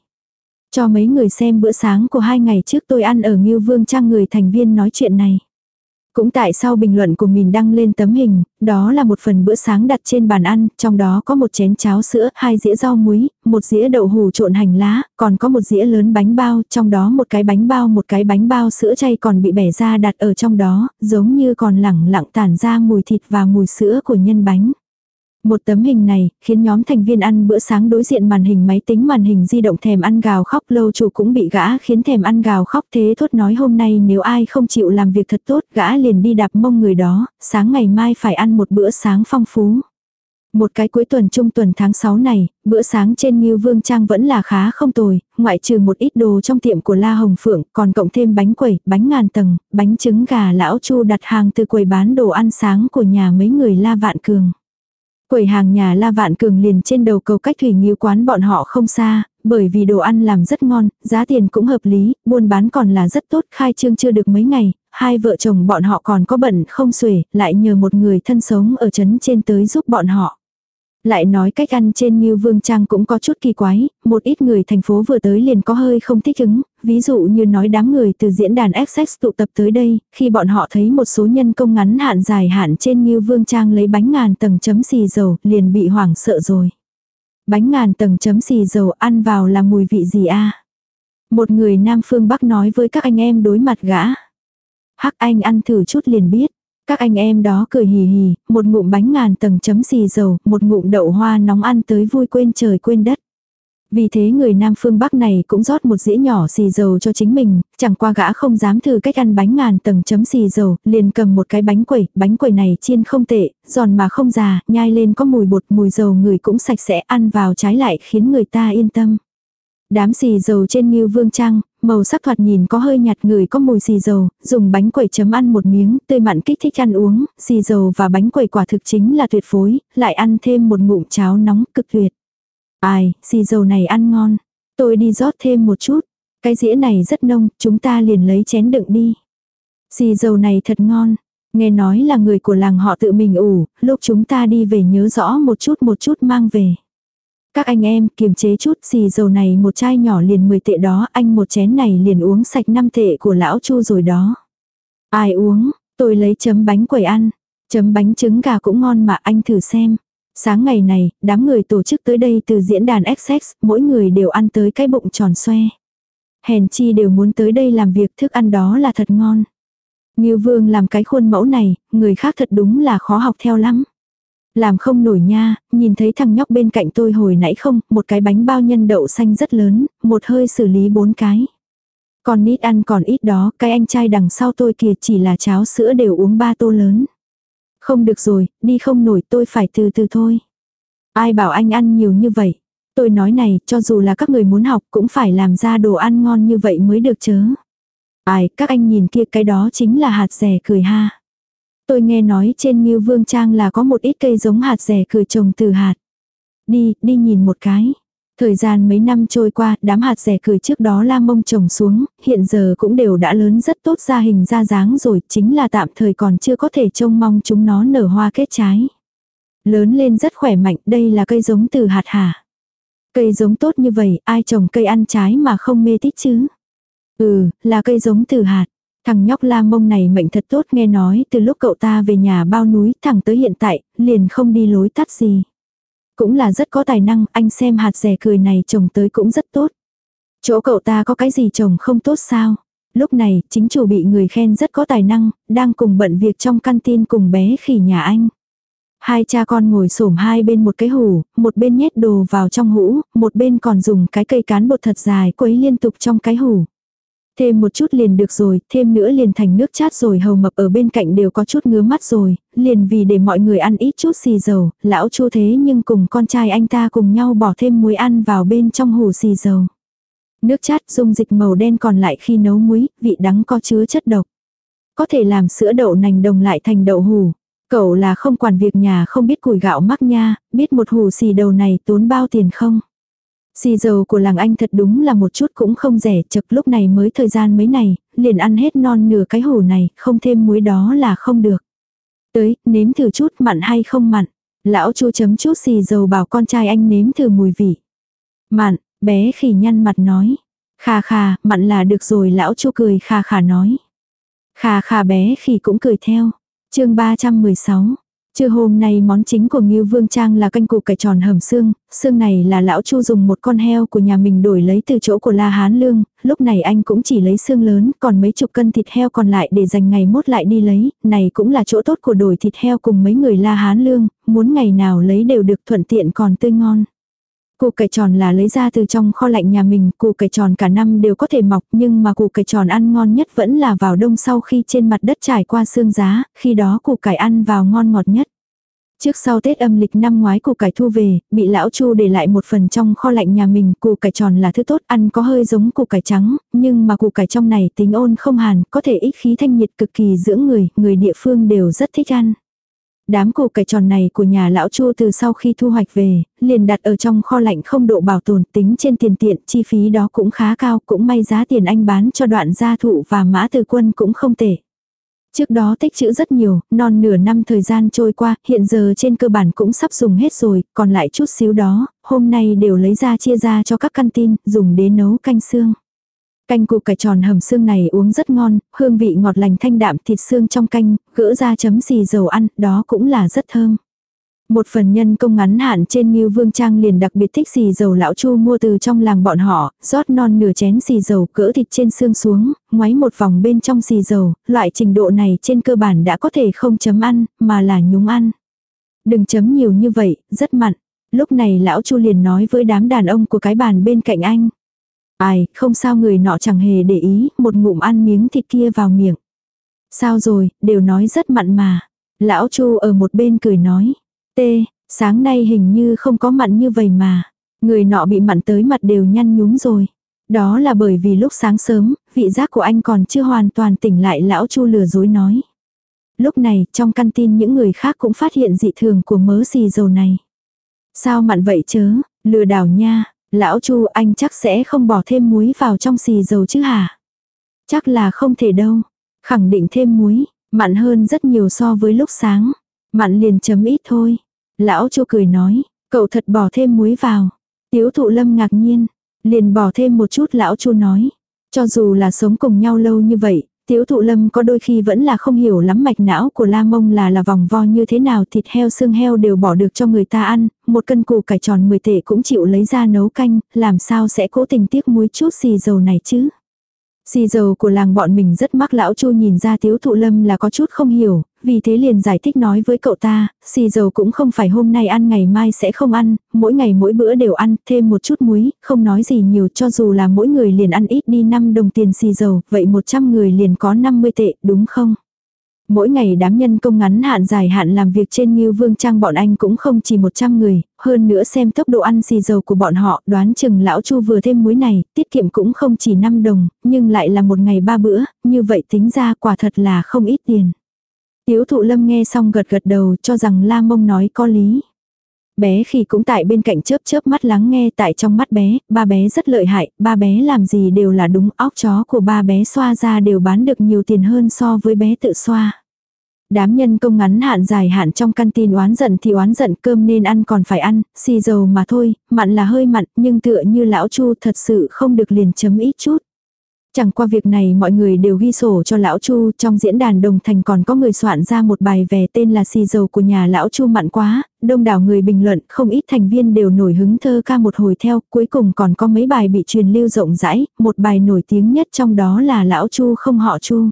Cho mấy người xem bữa sáng của hai ngày trước tôi ăn ở Ngưu Vương Trang người thành viên nói chuyện này. Cũng tại sau bình luận của mình đăng lên tấm hình, đó là một phần bữa sáng đặt trên bàn ăn, trong đó có một chén cháo sữa, hai dĩa rau muối, một dĩa đậu hù trộn hành lá, còn có một dĩa lớn bánh bao, trong đó một cái bánh bao một cái bánh bao sữa chay còn bị bẻ ra đặt ở trong đó, giống như còn lẳng lặng tản ra mùi thịt và mùi sữa của nhân bánh. Một tấm hình này, khiến nhóm thành viên ăn bữa sáng đối diện màn hình máy tính màn hình di động thèm ăn gào khóc lâu chủ cũng bị gã khiến thèm ăn gào khóc thế thốt nói hôm nay nếu ai không chịu làm việc thật tốt gã liền đi đạp mông người đó, sáng ngày mai phải ăn một bữa sáng phong phú. Một cái cuối tuần trung tuần tháng 6 này, bữa sáng trên Ngưu Vương Trang vẫn là khá không tồi, ngoại trừ một ít đồ trong tiệm của La Hồng Phượng, còn cộng thêm bánh quẩy, bánh ngàn tầng, bánh trứng gà lão chu đặt hàng từ quầy bán đồ ăn sáng của nhà mấy người La Vạn Cường. Quầy hàng nhà La Vạn Cường liền trên đầu cầu cách thủy nghiêu quán bọn họ không xa, bởi vì đồ ăn làm rất ngon, giá tiền cũng hợp lý, buôn bán còn là rất tốt, khai trương chưa được mấy ngày, hai vợ chồng bọn họ còn có bận không xuể, lại nhờ một người thân sống ở trấn trên tới giúp bọn họ. Lại nói cách ăn trên như vương trang cũng có chút kỳ quái, một ít người thành phố vừa tới liền có hơi không thích ứng, ví dụ như nói đám người từ diễn đàn XX tụ tập tới đây, khi bọn họ thấy một số nhân công ngắn hạn dài hạn trên như vương trang lấy bánh ngàn tầng chấm xì dầu, liền bị hoảng sợ rồi. Bánh ngàn tầng chấm xì dầu ăn vào là mùi vị gì a Một người Nam Phương Bắc nói với các anh em đối mặt gã. Hắc anh ăn thử chút liền biết. Các anh em đó cười hì hì, một ngụm bánh ngàn tầng chấm xì dầu, một ngụm đậu hoa nóng ăn tới vui quên trời quên đất. Vì thế người Nam phương Bắc này cũng rót một dĩa nhỏ xì dầu cho chính mình, chẳng qua gã không dám thử cách ăn bánh ngàn tầng chấm xì dầu, liền cầm một cái bánh quẩy, bánh quẩy này chiên không tệ, giòn mà không già, nhai lên có mùi bột mùi dầu người cũng sạch sẽ ăn vào trái lại khiến người ta yên tâm. Đám xì dầu trên như vương trang, màu sắc thoạt nhìn có hơi nhạt người có mùi xì dầu, dùng bánh quẩy chấm ăn một miếng, tươi mặn kích thích ăn uống, xì dầu và bánh quẩy quả thực chính là tuyệt phối, lại ăn thêm một ngụm cháo nóng cực tuyệt. Ai, xì dầu này ăn ngon. Tôi đi rót thêm một chút. Cái dĩa này rất nông, chúng ta liền lấy chén đựng đi. Xì dầu này thật ngon. Nghe nói là người của làng họ tự mình ủ, lúc chúng ta đi về nhớ rõ một chút một chút mang về. Các anh em kiềm chế chút xì dầu này một chai nhỏ liền 10 tệ đó, anh một chén này liền uống sạch 5 tệ của lão chu rồi đó. Ai uống, tôi lấy chấm bánh quẩy ăn. Chấm bánh trứng gà cũng ngon mà anh thử xem. Sáng ngày này, đám người tổ chức tới đây từ diễn đàn XX, mỗi người đều ăn tới cái bụng tròn xoe. Hèn chi đều muốn tới đây làm việc thức ăn đó là thật ngon. Ngưu Vương làm cái khuôn mẫu này, người khác thật đúng là khó học theo lắm. Làm không nổi nha, nhìn thấy thằng nhóc bên cạnh tôi hồi nãy không, một cái bánh bao nhân đậu xanh rất lớn, một hơi xử lý bốn cái. Còn nít ăn còn ít đó, cái anh trai đằng sau tôi kìa chỉ là cháo sữa đều uống ba tô lớn. Không được rồi, đi không nổi tôi phải từ từ thôi. Ai bảo anh ăn nhiều như vậy. Tôi nói này, cho dù là các người muốn học cũng phải làm ra đồ ăn ngon như vậy mới được chớ. Ai, các anh nhìn kia cái đó chính là hạt rẻ cười ha. Tôi nghe nói trên Ngưu Vương Trang là có một ít cây giống hạt rẻ cười trồng từ hạt. Đi, đi nhìn một cái. Thời gian mấy năm trôi qua, đám hạt rẻ cười trước đó la mông trồng xuống, hiện giờ cũng đều đã lớn rất tốt ra hình ra dáng rồi, chính là tạm thời còn chưa có thể trông mong chúng nó nở hoa kết trái. Lớn lên rất khỏe mạnh, đây là cây giống từ hạt hả. Cây giống tốt như vậy, ai trồng cây ăn trái mà không mê tích chứ? Ừ, là cây giống từ hạt. Thằng nhóc la mông này mệnh thật tốt nghe nói từ lúc cậu ta về nhà bao núi thẳng tới hiện tại, liền không đi lối tắt gì. Cũng là rất có tài năng, anh xem hạt rẻ cười này trồng tới cũng rất tốt. Chỗ cậu ta có cái gì trồng không tốt sao? Lúc này, chính chủ bị người khen rất có tài năng, đang cùng bận việc trong căn tin cùng bé khỉ nhà anh. Hai cha con ngồi xổm hai bên một cái hủ, một bên nhét đồ vào trong hũ, một bên còn dùng cái cây cán bột thật dài quấy liên tục trong cái hủ. Thêm một chút liền được rồi, thêm nữa liền thành nước chát rồi hầu mập ở bên cạnh đều có chút ngứa mắt rồi, liền vì để mọi người ăn ít chút xì dầu, lão chu thế nhưng cùng con trai anh ta cùng nhau bỏ thêm muối ăn vào bên trong hủ xì dầu. Nước chát dung dịch màu đen còn lại khi nấu muối, vị đắng có chứa chất độc. Có thể làm sữa đậu nành đồng lại thành đậu hủ. Cậu là không quản việc nhà không biết củi gạo mắc nha, biết một hủ xì đầu này tốn bao tiền không? Xì dầu của làng anh thật đúng là một chút cũng không rẻ, chật lúc này mới thời gian mấy này, liền ăn hết non nửa cái hủ này, không thêm muối đó là không được. Tới, nếm thử chút mặn hay không mặn. Lão chu chấm chút xì dầu bảo con trai anh nếm thử mùi vị. Mặn, bé khỉ nhăn mặt nói. Khà khà, mặn là được rồi lão chu cười khà khà nói. Khà khà bé khỉ cũng cười theo. chương 316 Trưa hôm nay món chính của Ngưu Vương Trang là canh củ cải tròn hầm xương, xương này là lão Chu dùng một con heo của nhà mình đổi lấy từ chỗ của La Hán Lương, lúc này anh cũng chỉ lấy xương lớn, còn mấy chục cân thịt heo còn lại để dành ngày mốt lại đi lấy, này cũng là chỗ tốt của đổi thịt heo cùng mấy người La Hán Lương, muốn ngày nào lấy đều được thuận tiện còn tươi ngon. Củ cải tròn là lấy ra từ trong kho lạnh nhà mình, củ cải tròn cả năm đều có thể mọc, nhưng mà củ cải tròn ăn ngon nhất vẫn là vào đông sau khi trên mặt đất trải qua xương giá, khi đó củ cải ăn vào ngon ngọt nhất. Trước sau Tết âm lịch năm ngoái củ cải thu về, bị lão Chu để lại một phần trong kho lạnh nhà mình, củ cải tròn là thứ tốt, ăn có hơi giống củ cải trắng, nhưng mà củ cải trong này tính ôn không hàn, có thể ích khí thanh nhiệt cực kỳ dưỡng người, người địa phương đều rất thích ăn. Đám củ cải tròn này của nhà lão Chu từ sau khi thu hoạch về, liền đặt ở trong kho lạnh không độ bảo tồn tính trên tiền tiện, chi phí đó cũng khá cao, cũng may giá tiền anh bán cho đoạn gia thụ và mã từ quân cũng không tệ. Trước đó tích trữ rất nhiều, non nửa năm thời gian trôi qua, hiện giờ trên cơ bản cũng sắp dùng hết rồi, còn lại chút xíu đó, hôm nay đều lấy ra chia ra cho các căn tin, dùng để nấu canh xương. Canh củ cải tròn hầm xương này uống rất ngon, hương vị ngọt lành thanh đạm thịt xương trong canh, gỡ ra chấm xì dầu ăn, đó cũng là rất thơm. Một phần nhân công ngắn hạn trên Ngưu Vương Trang liền đặc biệt thích xì dầu lão chu mua từ trong làng bọn họ, rót non nửa chén xì dầu cỡ thịt trên xương xuống, ngoáy một vòng bên trong xì dầu, loại trình độ này trên cơ bản đã có thể không chấm ăn, mà là nhúng ăn. Đừng chấm nhiều như vậy, rất mặn. Lúc này lão Chu liền nói với đám đàn ông của cái bàn bên cạnh anh. Ai, không sao người nọ chẳng hề để ý, một ngụm ăn miếng thịt kia vào miệng. Sao rồi, đều nói rất mặn mà. Lão Chu ở một bên cười nói. Tê, sáng nay hình như không có mặn như vậy mà. Người nọ bị mặn tới mặt đều nhăn nhúm rồi. Đó là bởi vì lúc sáng sớm, vị giác của anh còn chưa hoàn toàn tỉnh lại lão Chu lừa dối nói. Lúc này, trong căn tin những người khác cũng phát hiện dị thường của mớ xì dầu này. Sao mặn vậy chớ, lừa đảo nha, lão Chu anh chắc sẽ không bỏ thêm muối vào trong xì dầu chứ hả? Chắc là không thể đâu, khẳng định thêm muối, mặn hơn rất nhiều so với lúc sáng. Mặn liền chấm ít thôi. Lão Chu cười nói, cậu thật bỏ thêm muối vào. Tiếu thụ lâm ngạc nhiên, liền bỏ thêm một chút lão Chu nói. Cho dù là sống cùng nhau lâu như vậy, Tiếu thụ lâm có đôi khi vẫn là không hiểu lắm mạch não của la mông là là vòng vo như thế nào thịt heo xương heo đều bỏ được cho người ta ăn, một cân củ cải tròn 10 tệ cũng chịu lấy ra nấu canh, làm sao sẽ cố tình tiếc muối chút xì dầu này chứ. Xì dầu của làng bọn mình rất mắc lão chu nhìn ra tiếu thụ lâm là có chút không hiểu, vì thế liền giải thích nói với cậu ta, xì dầu cũng không phải hôm nay ăn ngày mai sẽ không ăn, mỗi ngày mỗi bữa đều ăn, thêm một chút muối, không nói gì nhiều cho dù là mỗi người liền ăn ít đi 5 đồng tiền xì dầu, vậy 100 người liền có 50 tệ, đúng không? Mỗi ngày đám nhân công ngắn hạn dài hạn làm việc trên như vương trang bọn anh cũng không chỉ 100 người, hơn nữa xem tốc độ ăn xì dầu của bọn họ, đoán chừng lão chu vừa thêm muối này, tiết kiệm cũng không chỉ 5 đồng, nhưng lại là một ngày ba bữa, như vậy tính ra quả thật là không ít tiền. Tiếu thụ lâm nghe xong gật gật đầu cho rằng la mông nói có lý. Bé khi cũng tại bên cạnh chớp chớp mắt lắng nghe tại trong mắt bé, ba bé rất lợi hại, ba bé làm gì đều là đúng óc chó của ba bé xoa ra đều bán được nhiều tiền hơn so với bé tự xoa. Đám nhân công ngắn hạn dài hạn trong căn tin oán giận thì oán giận cơm nên ăn còn phải ăn, xì dầu mà thôi, mặn là hơi mặn nhưng tựa như lão chu thật sự không được liền chấm ít chút. Chẳng qua việc này mọi người đều ghi sổ cho lão Chu, trong diễn đàn đồng thành còn có người soạn ra một bài về tên là xì dầu của nhà lão Chu mặn quá, đông đảo người bình luận, không ít thành viên đều nổi hứng thơ ca một hồi theo, cuối cùng còn có mấy bài bị truyền lưu rộng rãi, một bài nổi tiếng nhất trong đó là lão Chu không họ Chu.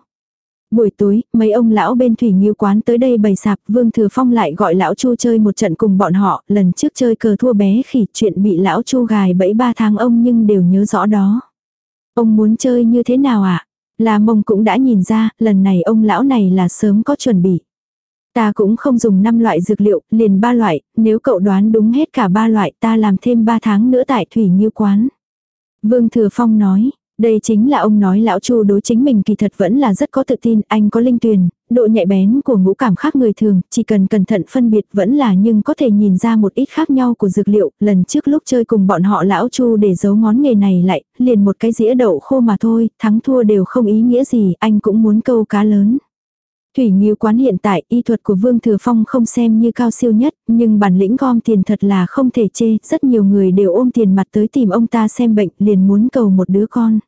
Buổi tối, mấy ông lão bên thủy nghiêu quán tới đây bày sạp, Vương Thừa Phong lại gọi lão Chu chơi một trận cùng bọn họ, lần trước chơi cờ thua bé khỉ, chuyện bị lão Chu gài bẫy ba tháng ông nhưng đều nhớ rõ đó. Ông muốn chơi như thế nào ạ? À? Là mông cũng đã nhìn ra, lần này ông lão này là sớm có chuẩn bị. Ta cũng không dùng 5 loại dược liệu, liền ba loại, nếu cậu đoán đúng hết cả ba loại ta làm thêm 3 tháng nữa tại Thủy Nhiêu Quán. Vương Thừa Phong nói, đây chính là ông nói lão Chu đối chính mình kỳ thật vẫn là rất có tự tin, anh có linh tuyền, độ nhạy bén của ngũ cảm khác người thường, chỉ cần cẩn thận phân biệt vẫn là nhưng có thể nhìn ra một ít khác nhau của dược liệu, lần trước lúc chơi cùng bọn họ lão Chu để giấu ngón nghề này lại, liền một cái dĩa đậu khô mà thôi, thắng thua đều không ý nghĩa gì, anh cũng muốn câu cá lớn. Thủy Nghiêu quán hiện tại, y thuật của Vương Thừa Phong không xem như cao siêu nhất, nhưng bản lĩnh gom tiền thật là không thể chê, rất nhiều người đều ôm tiền mặt tới tìm ông ta xem bệnh, liền muốn cầu một đứa con.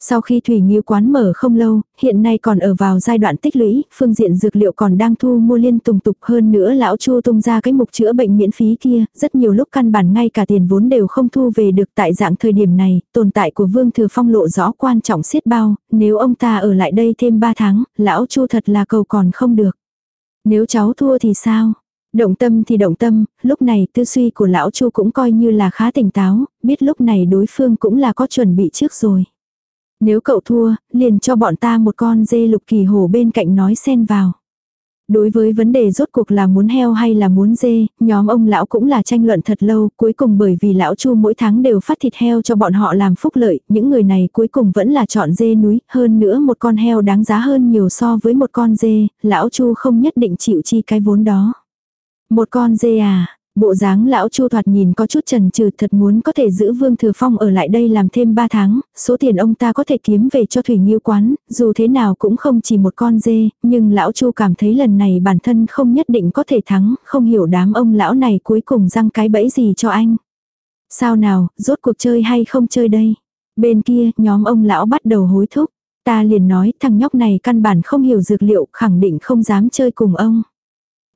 Sau khi Thủy Nghiêu quán mở không lâu, hiện nay còn ở vào giai đoạn tích lũy, phương diện dược liệu còn đang thu mua liên tùng tục hơn nữa lão Chu tung ra cái mục chữa bệnh miễn phí kia, rất nhiều lúc căn bản ngay cả tiền vốn đều không thu về được tại dạng thời điểm này, tồn tại của Vương Thừa Phong lộ rõ quan trọng xiết bao, nếu ông ta ở lại đây thêm 3 tháng, lão Chu thật là cầu còn không được. Nếu cháu thua thì sao? Động tâm thì động tâm, lúc này tư suy của lão Chu cũng coi như là khá tỉnh táo, biết lúc này đối phương cũng là có chuẩn bị trước rồi. Nếu cậu thua, liền cho bọn ta một con dê lục kỳ hổ bên cạnh nói xen vào. Đối với vấn đề rốt cuộc là muốn heo hay là muốn dê, nhóm ông lão cũng là tranh luận thật lâu, cuối cùng bởi vì lão Chu mỗi tháng đều phát thịt heo cho bọn họ làm phúc lợi, những người này cuối cùng vẫn là chọn dê núi, hơn nữa một con heo đáng giá hơn nhiều so với một con dê, lão Chu không nhất định chịu chi cái vốn đó. Một con dê à, Bộ dáng lão chu thoạt nhìn có chút trần trừ thật muốn có thể giữ Vương Thừa Phong ở lại đây làm thêm 3 tháng, số tiền ông ta có thể kiếm về cho Thủy Nghiêu quán, dù thế nào cũng không chỉ một con dê, nhưng lão chu cảm thấy lần này bản thân không nhất định có thể thắng, không hiểu đám ông lão này cuối cùng răng cái bẫy gì cho anh. Sao nào, rốt cuộc chơi hay không chơi đây? Bên kia, nhóm ông lão bắt đầu hối thúc. Ta liền nói thằng nhóc này căn bản không hiểu dược liệu, khẳng định không dám chơi cùng ông.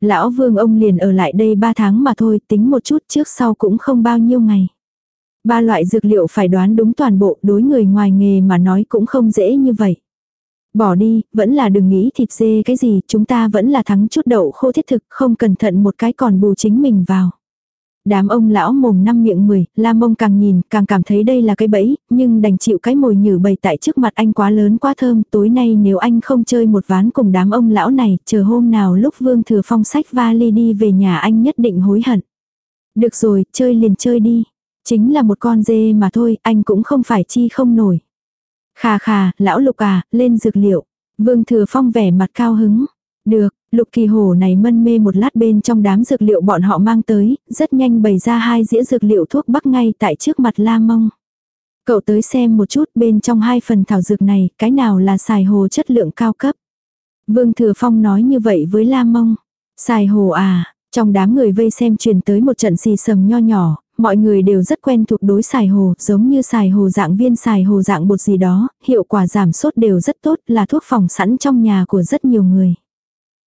Lão vương ông liền ở lại đây 3 tháng mà thôi, tính một chút trước sau cũng không bao nhiêu ngày. Ba loại dược liệu phải đoán đúng toàn bộ, đối người ngoài nghề mà nói cũng không dễ như vậy. Bỏ đi, vẫn là đừng nghĩ thịt dê cái gì, chúng ta vẫn là thắng chút đậu khô thiết thực, không cẩn thận một cái còn bù chính mình vào. Đám ông lão mồm năm miệng mười, la mông càng nhìn, càng cảm thấy đây là cái bẫy, nhưng đành chịu cái mồi nhử bày tại trước mặt anh quá lớn quá thơm. Tối nay nếu anh không chơi một ván cùng đám ông lão này, chờ hôm nào lúc Vương Thừa Phong sách vali đi về nhà anh nhất định hối hận. Được rồi, chơi liền chơi đi. Chính là một con dê mà thôi, anh cũng không phải chi không nổi. Khà khà, lão lục à, lên dược liệu. Vương Thừa Phong vẻ mặt cao hứng. Được, lục kỳ hồ này mân mê một lát bên trong đám dược liệu bọn họ mang tới, rất nhanh bày ra hai dĩa dược liệu thuốc bắc ngay tại trước mặt la mông. Cậu tới xem một chút bên trong hai phần thảo dược này, cái nào là xài hồ chất lượng cao cấp. Vương Thừa Phong nói như vậy với la mông. Xài hồ à, trong đám người vây xem truyền tới một trận xì sầm nho nhỏ, mọi người đều rất quen thuộc đối xài hồ, giống như xài hồ dạng viên xài hồ dạng bột gì đó, hiệu quả giảm sốt đều rất tốt, là thuốc phòng sẵn trong nhà của rất nhiều người.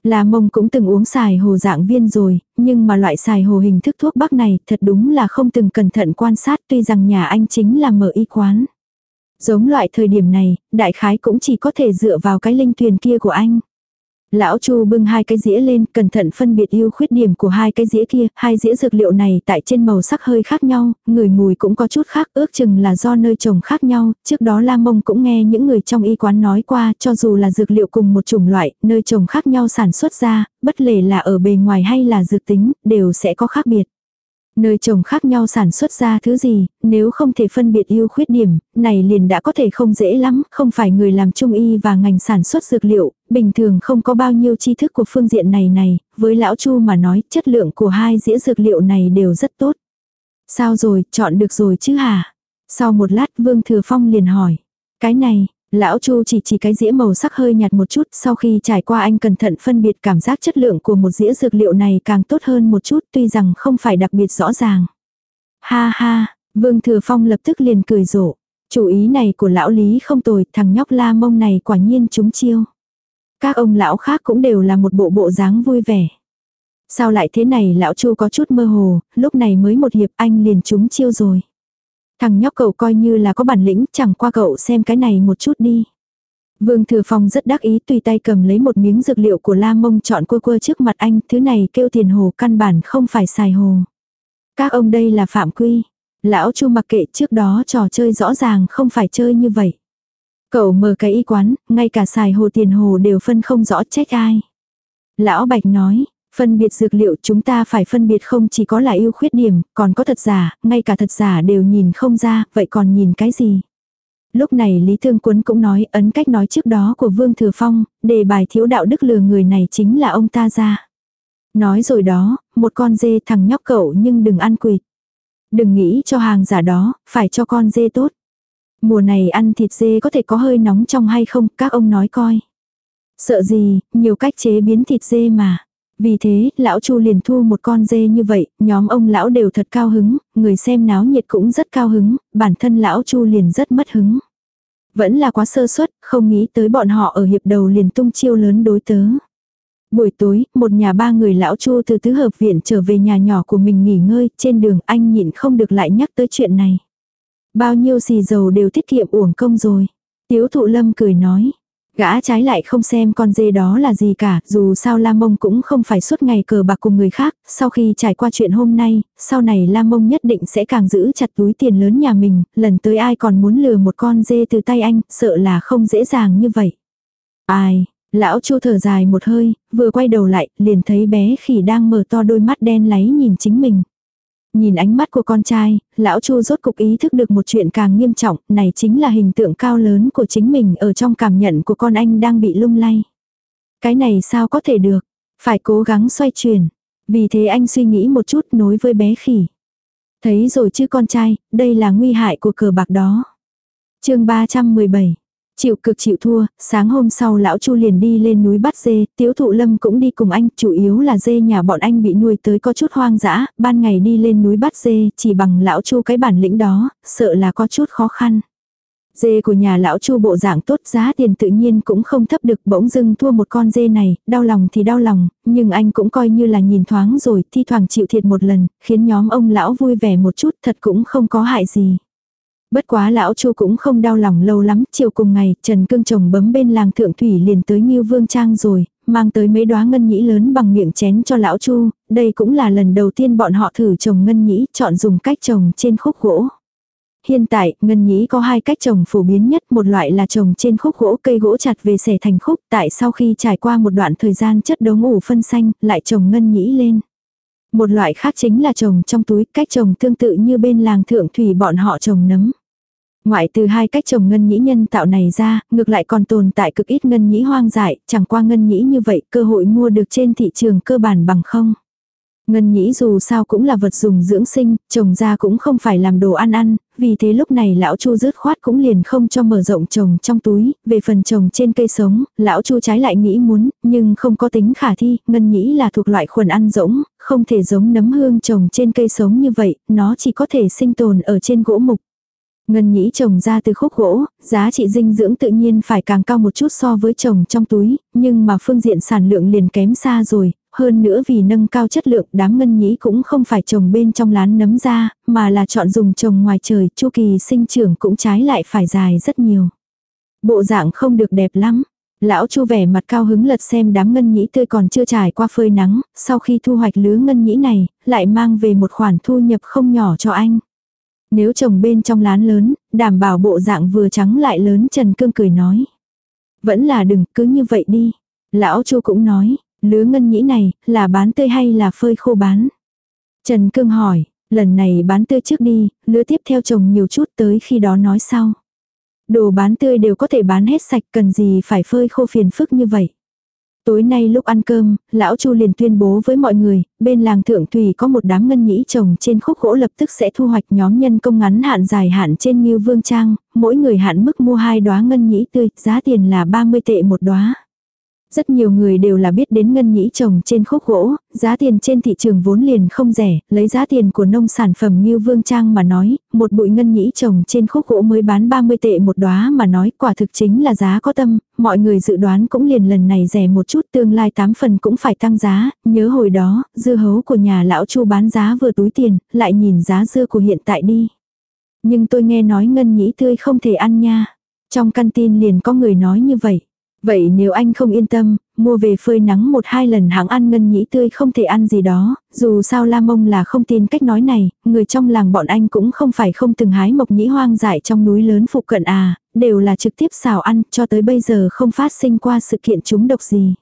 La mông cũng từng uống xài hồ dạng viên rồi, nhưng mà loại xài hồ hình thức thuốc bắc này thật đúng là không từng cẩn thận quan sát tuy rằng nhà anh chính là mở y quán. Giống loại thời điểm này, đại khái cũng chỉ có thể dựa vào cái linh tuyền kia của anh. Lão Chu bưng hai cái dĩa lên, cẩn thận phân biệt ưu khuyết điểm của hai cái dĩa kia, hai dĩa dược liệu này tại trên màu sắc hơi khác nhau, người mùi cũng có chút khác, ước chừng là do nơi trồng khác nhau, trước đó Lam Mông cũng nghe những người trong y quán nói qua, cho dù là dược liệu cùng một chủng loại, nơi trồng khác nhau sản xuất ra, bất lề là ở bề ngoài hay là dược tính, đều sẽ có khác biệt. Nơi trồng khác nhau sản xuất ra thứ gì, nếu không thể phân biệt ưu khuyết điểm, này liền đã có thể không dễ lắm, không phải người làm trung y và ngành sản xuất dược liệu, bình thường không có bao nhiêu tri thức của phương diện này này, với lão Chu mà nói chất lượng của hai dĩa dược liệu này đều rất tốt. Sao rồi, chọn được rồi chứ hả? Sau một lát Vương Thừa Phong liền hỏi. Cái này, Lão Chu chỉ chỉ cái dĩa màu sắc hơi nhạt một chút, sau khi trải qua anh cẩn thận phân biệt cảm giác chất lượng của một dĩa dược liệu này càng tốt hơn một chút tuy rằng không phải đặc biệt rõ ràng. Ha ha, Vương Thừa Phong lập tức liền cười rộ. Chủ ý này của lão Lý không tồi, thằng nhóc la mông này quả nhiên chúng chiêu. Các ông lão khác cũng đều là một bộ bộ dáng vui vẻ. Sao lại thế này lão Chu có chút mơ hồ, lúc này mới một hiệp anh liền chúng chiêu rồi. Thằng nhóc cậu coi như là có bản lĩnh, chẳng qua cậu xem cái này một chút đi. Vương Thừa Phong rất đắc ý tùy tay cầm lấy một miếng dược liệu của La Mông chọn quơ quơ trước mặt anh, thứ này kêu tiền hồ căn bản không phải xài hồ. Các ông đây là phạm quy. Lão Chu mặc kệ trước đó trò chơi rõ ràng không phải chơi như vậy. Cậu mở cái y quán, ngay cả xài hồ tiền hồ đều phân không rõ trách ai. Lão Bạch nói, Phân biệt dược liệu chúng ta phải phân biệt không chỉ có là ưu khuyết điểm, còn có thật giả, ngay cả thật giả đều nhìn không ra, vậy còn nhìn cái gì? Lúc này Lý Thương Quấn cũng nói ấn cách nói trước đó của Vương Thừa Phong, đề bài thiếu đạo đức lừa người này chính là ông ta ra. Nói rồi đó, một con dê thằng nhóc cậu nhưng đừng ăn quỵt. Đừng nghĩ cho hàng giả đó, phải cho con dê tốt. Mùa này ăn thịt dê có thể có hơi nóng trong hay không, các ông nói coi. Sợ gì, nhiều cách chế biến thịt dê mà. Vì thế, lão Chu liền thu một con dê như vậy, nhóm ông lão đều thật cao hứng, người xem náo nhiệt cũng rất cao hứng, bản thân lão Chu liền rất mất hứng. Vẫn là quá sơ suất, không nghĩ tới bọn họ ở hiệp đầu liền tung chiêu lớn đối tớ. Buổi tối, một nhà ba người lão Chu từ tứ hợp viện trở về nhà nhỏ của mình nghỉ ngơi, trên đường anh nhịn không được lại nhắc tới chuyện này. Bao nhiêu xì dầu đều tiết kiệm uổng công rồi. Tiếu thụ lâm cười nói, Gã trái lại không xem con dê đó là gì cả, dù sao Lam Mông cũng không phải suốt ngày cờ bạc cùng người khác, sau khi trải qua chuyện hôm nay, sau này Lam Mông nhất định sẽ càng giữ chặt túi tiền lớn nhà mình, lần tới ai còn muốn lừa một con dê từ tay anh, sợ là không dễ dàng như vậy. Ai, lão chu thở dài một hơi, vừa quay đầu lại, liền thấy bé khỉ đang mở to đôi mắt đen láy nhìn chính mình. Nhìn ánh mắt của con trai, lão Chu rốt cục ý thức được một chuyện càng nghiêm trọng, này chính là hình tượng cao lớn của chính mình ở trong cảm nhận của con anh đang bị lung lay. Cái này sao có thể được, phải cố gắng xoay chuyển. Vì thế anh suy nghĩ một chút nối với bé khỉ. Thấy rồi chứ con trai, đây là nguy hại của cờ bạc đó. chương 317 Chịu cực chịu thua, sáng hôm sau lão Chu liền đi lên núi bắt dê, tiếu thụ lâm cũng đi cùng anh, chủ yếu là dê nhà bọn anh bị nuôi tới có chút hoang dã, ban ngày đi lên núi bắt dê, chỉ bằng lão Chu cái bản lĩnh đó, sợ là có chút khó khăn. Dê của nhà lão Chu bộ dạng tốt giá tiền tự nhiên cũng không thấp được bỗng dưng thua một con dê này, đau lòng thì đau lòng, nhưng anh cũng coi như là nhìn thoáng rồi, thi thoảng chịu thiệt một lần, khiến nhóm ông lão vui vẻ một chút thật cũng không có hại gì. Bất quá lão Chu cũng không đau lòng lâu lắm, chiều cùng ngày, Trần Cương chồng bấm bên làng thượng thủy liền tới Ngưu Vương Trang rồi, mang tới mấy đóa ngân nhĩ lớn bằng miệng chén cho lão Chu, đây cũng là lần đầu tiên bọn họ thử trồng ngân nhĩ, chọn dùng cách trồng trên khúc gỗ. Hiện tại, ngân nhĩ có hai cách trồng phổ biến nhất, một loại là trồng trên khúc gỗ cây gỗ chặt về xẻ thành khúc, tại sau khi trải qua một đoạn thời gian chất đống ủ phân xanh, lại trồng ngân nhĩ lên. Một loại khác chính là trồng trong túi, cách trồng tương tự như bên làng thượng thủy bọn họ trồng nấm. Ngoại từ hai cách trồng ngân nhĩ nhân tạo này ra, ngược lại còn tồn tại cực ít ngân nhĩ hoang dại, chẳng qua ngân nhĩ như vậy cơ hội mua được trên thị trường cơ bản bằng không. Ngân nhĩ dù sao cũng là vật dùng dưỡng sinh, trồng ra cũng không phải làm đồ ăn ăn, vì thế lúc này lão Chu rứt khoát cũng liền không cho mở rộng trồng trong túi, về phần trồng trên cây sống, lão Chu trái lại nghĩ muốn, nhưng không có tính khả thi, ngân nhĩ là thuộc loại khuẩn ăn rỗng, không thể giống nấm hương trồng trên cây sống như vậy, nó chỉ có thể sinh tồn ở trên gỗ mục. Ngân nhĩ trồng ra từ khúc gỗ, giá trị dinh dưỡng tự nhiên phải càng cao một chút so với trồng trong túi, nhưng mà phương diện sản lượng liền kém xa rồi, hơn nữa vì nâng cao chất lượng đám ngân nhĩ cũng không phải trồng bên trong lán nấm ra, mà là chọn dùng trồng ngoài trời, chu kỳ sinh trưởng cũng trái lại phải dài rất nhiều. Bộ dạng không được đẹp lắm. Lão Chu vẻ mặt cao hứng lật xem đám ngân nhĩ tươi còn chưa trải qua phơi nắng, sau khi thu hoạch lứa ngân nhĩ này, lại mang về một khoản thu nhập không nhỏ cho anh. Nếu trồng bên trong lán lớn, đảm bảo bộ dạng vừa trắng lại lớn Trần Cương cười nói. Vẫn là đừng, cứ như vậy đi. Lão Chu cũng nói, lứa ngân nhĩ này, là bán tươi hay là phơi khô bán? Trần Cương hỏi, lần này bán tươi trước đi, lứa tiếp theo trồng nhiều chút tới khi đó nói sau. Đồ bán tươi đều có thể bán hết sạch cần gì phải phơi khô phiền phức như vậy. Tối nay lúc ăn cơm, lão Chu liền tuyên bố với mọi người, bên làng Thượng Thủy có một đám ngân nhĩ trồng trên khúc gỗ lập tức sẽ thu hoạch nhóm nhân công ngắn hạn dài hạn trên Ngưu Vương Trang, mỗi người hạn mức mua hai đóa ngân nhĩ tươi, giá tiền là 30 tệ một đóa. Rất nhiều người đều là biết đến ngân nhĩ trồng trên khúc gỗ, giá tiền trên thị trường vốn liền không rẻ, lấy giá tiền của nông sản phẩm như vương trang mà nói, một bụi ngân nhĩ trồng trên khúc gỗ mới bán 30 tệ một đóa mà nói quả thực chính là giá có tâm, mọi người dự đoán cũng liền lần này rẻ một chút tương lai 8 phần cũng phải tăng giá, nhớ hồi đó, dưa hấu của nhà lão chu bán giá vừa túi tiền, lại nhìn giá dưa của hiện tại đi. Nhưng tôi nghe nói ngân nhĩ tươi không thể ăn nha. Trong căn tin liền có người nói như vậy. Vậy nếu anh không yên tâm, mua về phơi nắng một hai lần hãng ăn ngân nhĩ tươi không thể ăn gì đó, dù sao La Mông là không tin cách nói này, người trong làng bọn anh cũng không phải không từng hái mộc nhĩ hoang dại trong núi lớn phụ cận à, đều là trực tiếp xào ăn, cho tới bây giờ không phát sinh qua sự kiện chúng độc gì.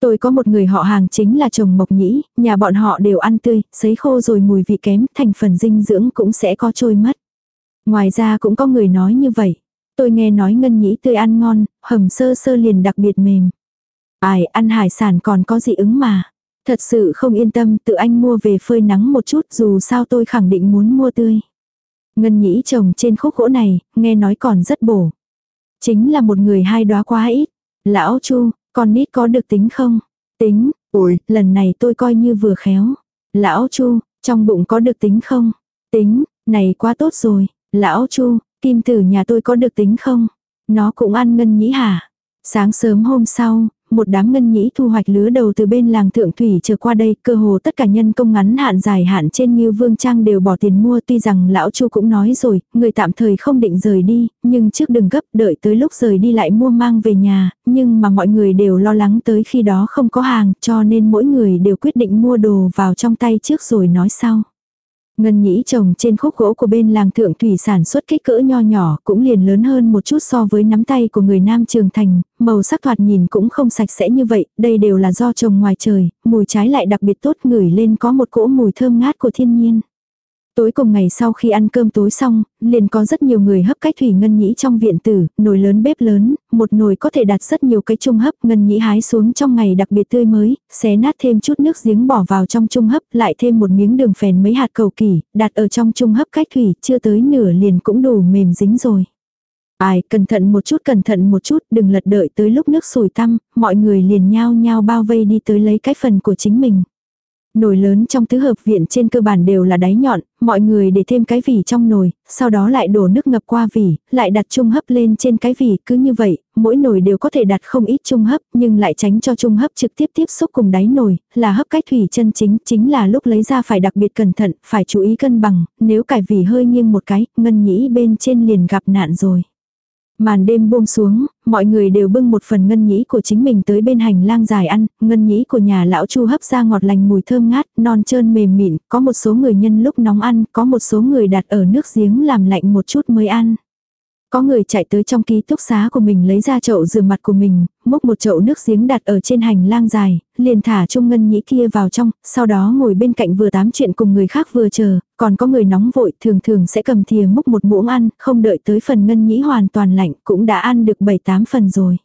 Tôi có một người họ hàng chính là chồng mộc nhĩ, nhà bọn họ đều ăn tươi, sấy khô rồi mùi vị kém, thành phần dinh dưỡng cũng sẽ có trôi mất. Ngoài ra cũng có người nói như vậy. Tôi nghe nói ngân nhĩ tươi ăn ngon, hầm sơ sơ liền đặc biệt mềm. Ai ăn hải sản còn có dị ứng mà. Thật sự không yên tâm tự anh mua về phơi nắng một chút dù sao tôi khẳng định muốn mua tươi. Ngân nhĩ trồng trên khúc gỗ này, nghe nói còn rất bổ. Chính là một người hai đóa quá ít. Lão Chu, con nít có được tính không? Tính, ủi lần này tôi coi như vừa khéo. Lão Chu, trong bụng có được tính không? Tính, này quá tốt rồi. Lão Chu, Kim tử nhà tôi có được tính không? Nó cũng ăn ngân nhĩ hả? Sáng sớm hôm sau, một đám ngân nhĩ thu hoạch lứa đầu từ bên làng thượng thủy trở qua đây, cơ hồ tất cả nhân công ngắn hạn dài hạn trên như vương trang đều bỏ tiền mua tuy rằng lão chu cũng nói rồi, người tạm thời không định rời đi, nhưng trước đừng gấp đợi tới lúc rời đi lại mua mang về nhà, nhưng mà mọi người đều lo lắng tới khi đó không có hàng cho nên mỗi người đều quyết định mua đồ vào trong tay trước rồi nói sau. Ngân nhĩ trồng trên khúc gỗ của bên làng thượng thủy sản xuất kích cỡ nho nhỏ cũng liền lớn hơn một chút so với nắm tay của người nam trường thành, màu sắc thoạt nhìn cũng không sạch sẽ như vậy, đây đều là do trồng ngoài trời, mùi trái lại đặc biệt tốt ngửi lên có một cỗ mùi thơm ngát của thiên nhiên. Tối cùng ngày sau khi ăn cơm tối xong, liền có rất nhiều người hấp cách thủy ngân nhĩ trong viện tử, nồi lớn bếp lớn, một nồi có thể đặt rất nhiều cái chung hấp ngân nhĩ hái xuống trong ngày đặc biệt tươi mới, xé nát thêm chút nước giếng bỏ vào trong chung hấp, lại thêm một miếng đường phèn mấy hạt cầu kỳ, đặt ở trong chung hấp cách thủy, chưa tới nửa liền cũng đủ mềm dính rồi. Ai, cẩn thận một chút cẩn thận một chút, đừng lật đợi tới lúc nước sủi tăm, mọi người liền nhao nhao bao vây đi tới lấy cái phần của chính mình. Nồi lớn trong tứ hợp viện trên cơ bản đều là đáy nhọn, mọi người để thêm cái vỉ trong nồi, sau đó lại đổ nước ngập qua vỉ, lại đặt chung hấp lên trên cái vỉ, cứ như vậy, mỗi nồi đều có thể đặt không ít chung hấp, nhưng lại tránh cho chung hấp trực tiếp tiếp xúc cùng đáy nồi, là hấp cách thủy chân chính, chính là lúc lấy ra phải đặc biệt cẩn thận, phải chú ý cân bằng, nếu cải vỉ hơi nghiêng một cái, ngân nhĩ bên trên liền gặp nạn rồi. Màn đêm buông xuống, mọi người đều bưng một phần ngân nhĩ của chính mình tới bên hành lang dài ăn, ngân nhĩ của nhà lão chu hấp ra ngọt lành mùi thơm ngát, non trơn mềm mịn, có một số người nhân lúc nóng ăn, có một số người đặt ở nước giếng làm lạnh một chút mới ăn. Có người chạy tới trong ký túc xá của mình lấy ra chậu rửa mặt của mình, múc một chậu nước giếng đặt ở trên hành lang dài, liền thả chung ngân nhĩ kia vào trong, sau đó ngồi bên cạnh vừa tám chuyện cùng người khác vừa chờ, còn có người nóng vội thường thường sẽ cầm thìa múc một muỗng ăn, không đợi tới phần ngân nhĩ hoàn toàn lạnh cũng đã ăn được 7-8 phần rồi.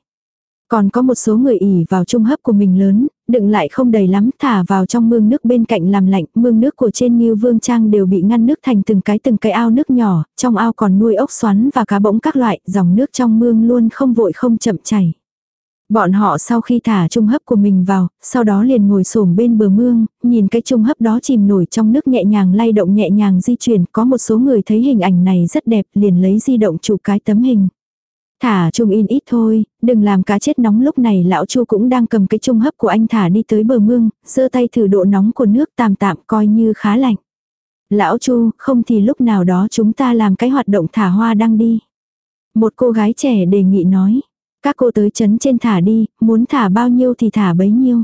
Còn có một số người ỉ vào trung hấp của mình lớn, đựng lại không đầy lắm, thả vào trong mương nước bên cạnh làm lạnh, mương nước của trên Ngưu Vương Trang đều bị ngăn nước thành từng cái từng cái ao nước nhỏ, trong ao còn nuôi ốc xoắn và cá bỗng các loại, dòng nước trong mương luôn không vội không chậm chảy. Bọn họ sau khi thả trung hấp của mình vào, sau đó liền ngồi xổm bên bờ mương, nhìn cái trung hấp đó chìm nổi trong nước nhẹ nhàng lay động nhẹ nhàng di chuyển, có một số người thấy hình ảnh này rất đẹp liền lấy di động chụp cái tấm hình. Thả chung in ít thôi, đừng làm cá chết nóng lúc này lão chu cũng đang cầm cái chung hấp của anh thả đi tới bờ mương, giơ tay thử độ nóng của nước tạm tạm coi như khá lạnh. Lão chu, không thì lúc nào đó chúng ta làm cái hoạt động thả hoa đăng đi. Một cô gái trẻ đề nghị nói, các cô tới chấn trên thả đi, muốn thả bao nhiêu thì thả bấy nhiêu.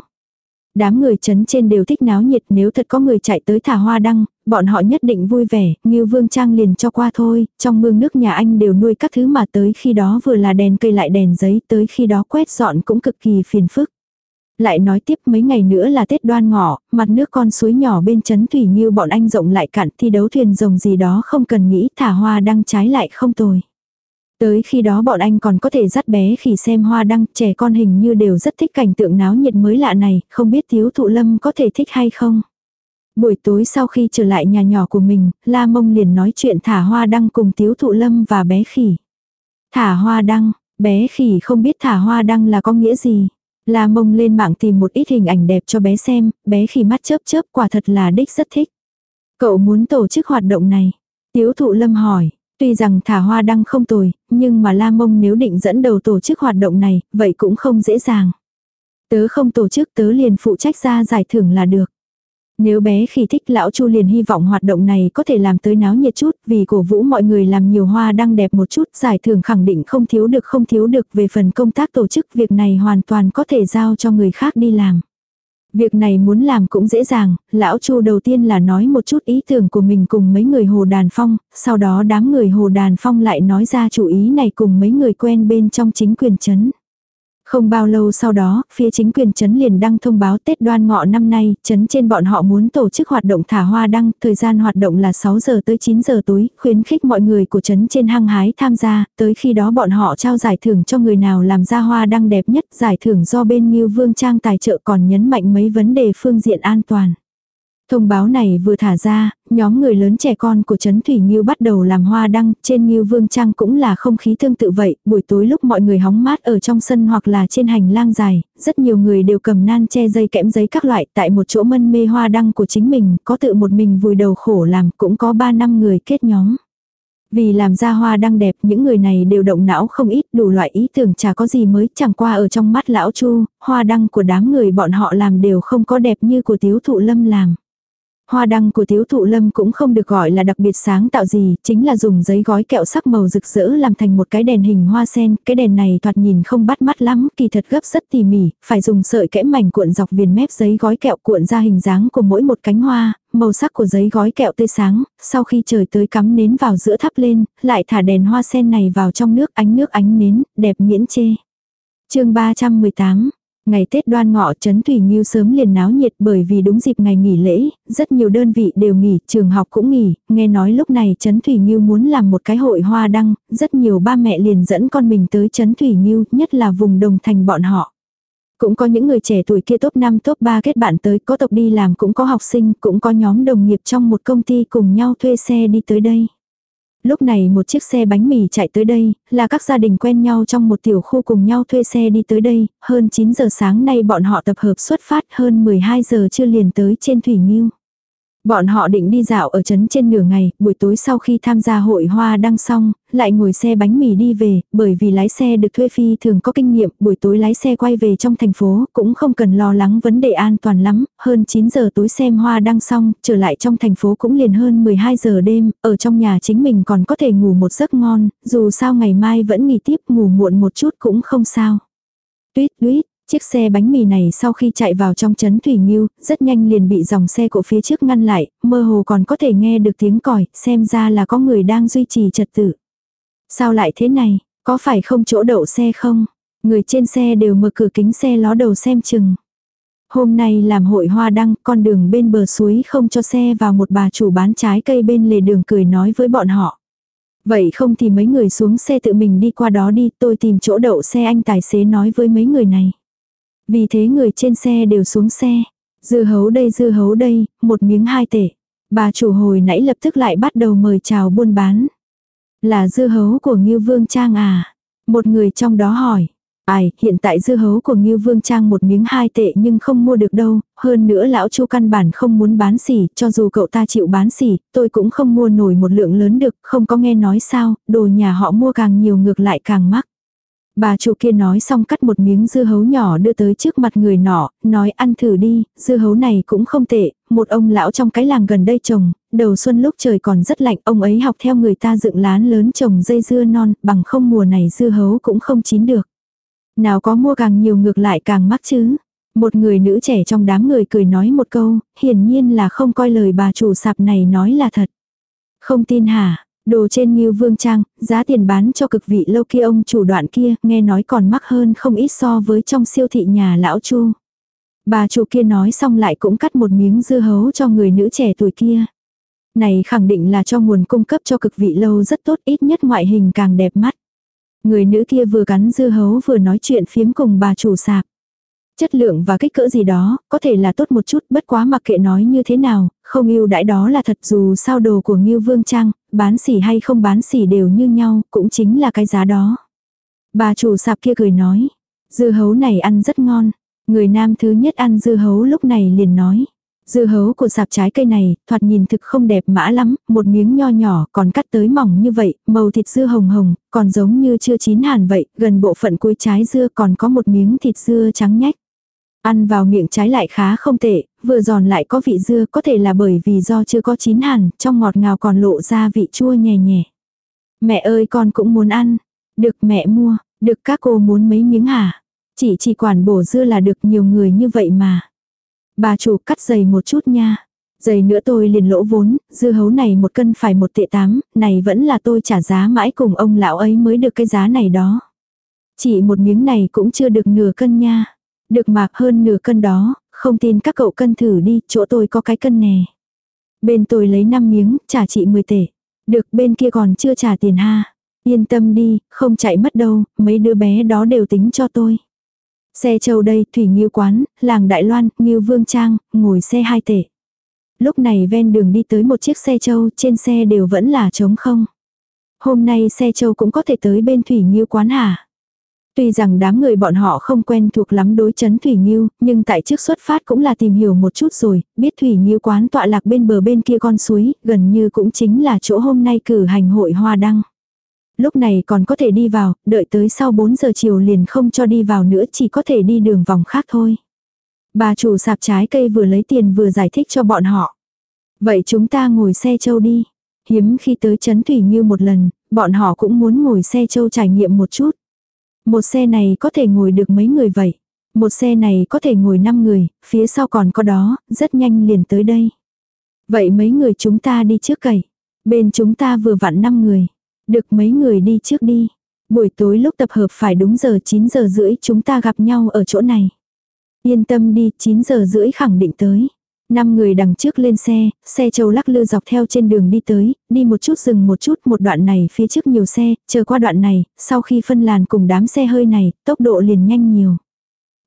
Đám người chấn trên đều thích náo nhiệt nếu thật có người chạy tới thả hoa đăng, bọn họ nhất định vui vẻ, Ngưu Vương Trang liền cho qua thôi, trong mương nước nhà anh đều nuôi các thứ mà tới khi đó vừa là đèn cây lại đèn giấy, tới khi đó quét dọn cũng cực kỳ phiền phức. Lại nói tiếp mấy ngày nữa là Tết đoan ngọ, mặt nước con suối nhỏ bên chấn Thủy như bọn anh rộng lại cạn thi đấu thuyền rồng gì đó không cần nghĩ thả hoa đăng trái lại không tồi. Tới khi đó bọn anh còn có thể dắt bé khỉ xem hoa đăng, trẻ con hình như đều rất thích cảnh tượng náo nhiệt mới lạ này, không biết thiếu thụ lâm có thể thích hay không. Buổi tối sau khi trở lại nhà nhỏ của mình, La Mông liền nói chuyện thả hoa đăng cùng tiếu thụ lâm và bé khỉ. Thả hoa đăng, bé khỉ không biết thả hoa đăng là có nghĩa gì. La Mông lên mạng tìm một ít hình ảnh đẹp cho bé xem, bé khỉ mắt chớp chớp quả thật là đích rất thích. Cậu muốn tổ chức hoạt động này. Tiếu thụ lâm hỏi, tuy rằng thả hoa đăng không tồi, nhưng mà La Mông nếu định dẫn đầu tổ chức hoạt động này, vậy cũng không dễ dàng. Tớ không tổ chức tớ liền phụ trách ra giải thưởng là được. Nếu bé khi thích lão Chu liền hy vọng hoạt động này có thể làm tới náo nhiệt chút, vì cổ vũ mọi người làm nhiều hoa đăng đẹp một chút, giải thưởng khẳng định không thiếu được không thiếu được về phần công tác tổ chức việc này hoàn toàn có thể giao cho người khác đi làm. Việc này muốn làm cũng dễ dàng, lão Chu đầu tiên là nói một chút ý tưởng của mình cùng mấy người Hồ Đàn Phong, sau đó đám người Hồ Đàn Phong lại nói ra chủ ý này cùng mấy người quen bên trong chính quyền chấn. Không bao lâu sau đó, phía chính quyền chấn liền đăng thông báo Tết đoan ngọ năm nay, chấn trên bọn họ muốn tổ chức hoạt động thả hoa đăng, thời gian hoạt động là 6 giờ tới 9 giờ tối, khuyến khích mọi người của chấn trên hăng hái tham gia, tới khi đó bọn họ trao giải thưởng cho người nào làm ra hoa đăng đẹp nhất, giải thưởng do bên Nhiêu Vương Trang tài trợ còn nhấn mạnh mấy vấn đề phương diện an toàn. Thông báo này vừa thả ra, nhóm người lớn trẻ con của Trấn Thủy Nghiêu bắt đầu làm hoa đăng, trên Nghiêu Vương Trang cũng là không khí tương tự vậy, buổi tối lúc mọi người hóng mát ở trong sân hoặc là trên hành lang dài, rất nhiều người đều cầm nan che dây kẽm giấy các loại tại một chỗ mân mê hoa đăng của chính mình, có tự một mình vùi đầu khổ làm, cũng có 3 năm người kết nhóm. Vì làm ra hoa đăng đẹp, những người này đều động não không ít, đủ loại ý tưởng chả có gì mới, chẳng qua ở trong mắt lão Chu, hoa đăng của đám người bọn họ làm đều không có đẹp như của tiếu thụ lâm làm. Hoa đăng của thiếu thụ lâm cũng không được gọi là đặc biệt sáng tạo gì, chính là dùng giấy gói kẹo sắc màu rực rỡ làm thành một cái đèn hình hoa sen, cái đèn này thoạt nhìn không bắt mắt lắm, kỳ thật gấp rất tỉ mỉ, phải dùng sợi kẽm mảnh cuộn dọc viền mép giấy gói kẹo cuộn ra hình dáng của mỗi một cánh hoa, màu sắc của giấy gói kẹo tươi sáng, sau khi trời tới cắm nến vào giữa thắp lên, lại thả đèn hoa sen này vào trong nước ánh nước ánh nến, đẹp miễn chê. chương 318 Ngày Tết đoan ngọ Trấn Thủy Nghiêu sớm liền náo nhiệt bởi vì đúng dịp ngày nghỉ lễ, rất nhiều đơn vị đều nghỉ, trường học cũng nghỉ, nghe nói lúc này Trấn Thủy Nghiêu muốn làm một cái hội hoa đăng, rất nhiều ba mẹ liền dẫn con mình tới Trấn Thủy Nghiêu, nhất là vùng đồng thành bọn họ. Cũng có những người trẻ tuổi kia top 5 top 3 kết bạn tới, có tộc đi làm cũng có học sinh, cũng có nhóm đồng nghiệp trong một công ty cùng nhau thuê xe đi tới đây. Lúc này một chiếc xe bánh mì chạy tới đây, là các gia đình quen nhau trong một tiểu khu cùng nhau thuê xe đi tới đây, hơn 9 giờ sáng nay bọn họ tập hợp xuất phát hơn 12 giờ chưa liền tới trên Thủy Nghiêu. Bọn họ định đi dạo ở trấn trên nửa ngày, buổi tối sau khi tham gia hội hoa đăng xong, lại ngồi xe bánh mì đi về, bởi vì lái xe được thuê phi thường có kinh nghiệm, buổi tối lái xe quay về trong thành phố, cũng không cần lo lắng vấn đề an toàn lắm, hơn 9 giờ tối xem hoa đăng xong, trở lại trong thành phố cũng liền hơn 12 giờ đêm, ở trong nhà chính mình còn có thể ngủ một giấc ngon, dù sao ngày mai vẫn nghỉ tiếp ngủ muộn một chút cũng không sao. Tuyết tuyết, Chiếc xe bánh mì này sau khi chạy vào trong chấn Thủy Ngưu, rất nhanh liền bị dòng xe của phía trước ngăn lại, mơ hồ còn có thể nghe được tiếng còi, xem ra là có người đang duy trì trật tự. Sao lại thế này, có phải không chỗ đậu xe không? Người trên xe đều mở cửa kính xe ló đầu xem chừng. Hôm nay làm hội hoa đăng, con đường bên bờ suối không cho xe vào một bà chủ bán trái cây bên lề đường cười nói với bọn họ. Vậy không thì mấy người xuống xe tự mình đi qua đó đi, tôi tìm chỗ đậu xe anh tài xế nói với mấy người này. Vì thế người trên xe đều xuống xe. Dư hấu đây dư hấu đây, một miếng hai tệ. Bà chủ hồi nãy lập tức lại bắt đầu mời chào buôn bán. Là dư hấu của Ngưu Vương Trang à? Một người trong đó hỏi. Ai, hiện tại dư hấu của Ngưu Vương Trang một miếng hai tệ nhưng không mua được đâu, hơn nữa lão chu căn bản không muốn bán xỉ, cho dù cậu ta chịu bán xỉ, tôi cũng không mua nổi một lượng lớn được, không có nghe nói sao, đồ nhà họ mua càng nhiều ngược lại càng mắc. Bà chủ kia nói xong cắt một miếng dưa hấu nhỏ đưa tới trước mặt người nọ, nói ăn thử đi, dưa hấu này cũng không tệ, một ông lão trong cái làng gần đây trồng, đầu xuân lúc trời còn rất lạnh, ông ấy học theo người ta dựng lán lớn trồng dây dưa non, bằng không mùa này dưa hấu cũng không chín được. Nào có mua càng nhiều ngược lại càng mắc chứ. Một người nữ trẻ trong đám người cười nói một câu, hiển nhiên là không coi lời bà chủ sạp này nói là thật. Không tin hả, Đồ trên Ngưu Vương Trang, giá tiền bán cho cực vị lâu kia ông chủ đoạn kia, nghe nói còn mắc hơn không ít so với trong siêu thị nhà lão Chu. Bà chủ kia nói xong lại cũng cắt một miếng dưa hấu cho người nữ trẻ tuổi kia. Này khẳng định là cho nguồn cung cấp cho cực vị lâu rất tốt ít nhất ngoại hình càng đẹp mắt. Người nữ kia vừa cắn dưa hấu vừa nói chuyện phiếm cùng bà chủ sạp. Chất lượng và kích cỡ gì đó, có thể là tốt một chút, bất quá mặc kệ nói như thế nào, không yêu đãi đó là thật dù sao đồ của Ngưu Vương Trang, bán xỉ hay không bán xỉ đều như nhau, cũng chính là cái giá đó. Bà chủ sạp kia cười nói, dưa hấu này ăn rất ngon. Người nam thứ nhất ăn dưa hấu lúc này liền nói. Dưa hấu của sạp trái cây này, thoạt nhìn thực không đẹp mã lắm, một miếng nho nhỏ còn cắt tới mỏng như vậy, màu thịt dưa hồng hồng, còn giống như chưa chín hàn vậy, gần bộ phận cuối trái dưa còn có một miếng thịt dưa trắng nhách. Ăn vào miệng trái lại khá không tệ, vừa giòn lại có vị dưa có thể là bởi vì do chưa có chín hẳn, trong ngọt ngào còn lộ ra vị chua nhẹ nhẹ. Mẹ ơi con cũng muốn ăn. Được mẹ mua, được các cô muốn mấy miếng hả? Chỉ chỉ quản bổ dưa là được nhiều người như vậy mà. Bà chủ cắt dày một chút nha. Dày nữa tôi liền lỗ vốn, dưa hấu này một cân phải một tệ tám, này vẫn là tôi trả giá mãi cùng ông lão ấy mới được cái giá này đó. Chỉ một miếng này cũng chưa được nửa cân nha. Được mạc hơn nửa cân đó, không tin các cậu cân thử đi, chỗ tôi có cái cân nè. Bên tôi lấy 5 miếng, trả chị 10 tệ. Được bên kia còn chưa trả tiền ha. Yên tâm đi, không chạy mất đâu, mấy đứa bé đó đều tính cho tôi. Xe châu đây, thủy nghiêu quán, làng Đại Loan, nghiêu vương trang, ngồi xe hai tệ. Lúc này ven đường đi tới một chiếc xe châu, trên xe đều vẫn là trống không. Hôm nay xe châu cũng có thể tới bên thủy nghiêu quán hả? Tuy rằng đám người bọn họ không quen thuộc lắm đối chấn Thủy Nghiêu, nhưng tại trước xuất phát cũng là tìm hiểu một chút rồi, biết Thủy Nghiêu quán tọa lạc bên bờ bên kia con suối, gần như cũng chính là chỗ hôm nay cử hành hội hoa đăng. Lúc này còn có thể đi vào, đợi tới sau 4 giờ chiều liền không cho đi vào nữa chỉ có thể đi đường vòng khác thôi. Bà chủ sạp trái cây vừa lấy tiền vừa giải thích cho bọn họ. Vậy chúng ta ngồi xe châu đi. Hiếm khi tới chấn Thủy Nghiêu một lần, bọn họ cũng muốn ngồi xe châu trải nghiệm một chút. Một xe này có thể ngồi được mấy người vậy? Một xe này có thể ngồi 5 người, phía sau còn có đó, rất nhanh liền tới đây. Vậy mấy người chúng ta đi trước cậy. Bên chúng ta vừa vặn 5 người. Được mấy người đi trước đi. Buổi tối lúc tập hợp phải đúng giờ 9 giờ rưỡi chúng ta gặp nhau ở chỗ này. Yên tâm đi, 9 giờ rưỡi khẳng định tới. Năm người đằng trước lên xe, xe châu lắc lư dọc theo trên đường đi tới, đi một chút dừng một chút một đoạn này phía trước nhiều xe, chờ qua đoạn này, sau khi phân làn cùng đám xe hơi này, tốc độ liền nhanh nhiều.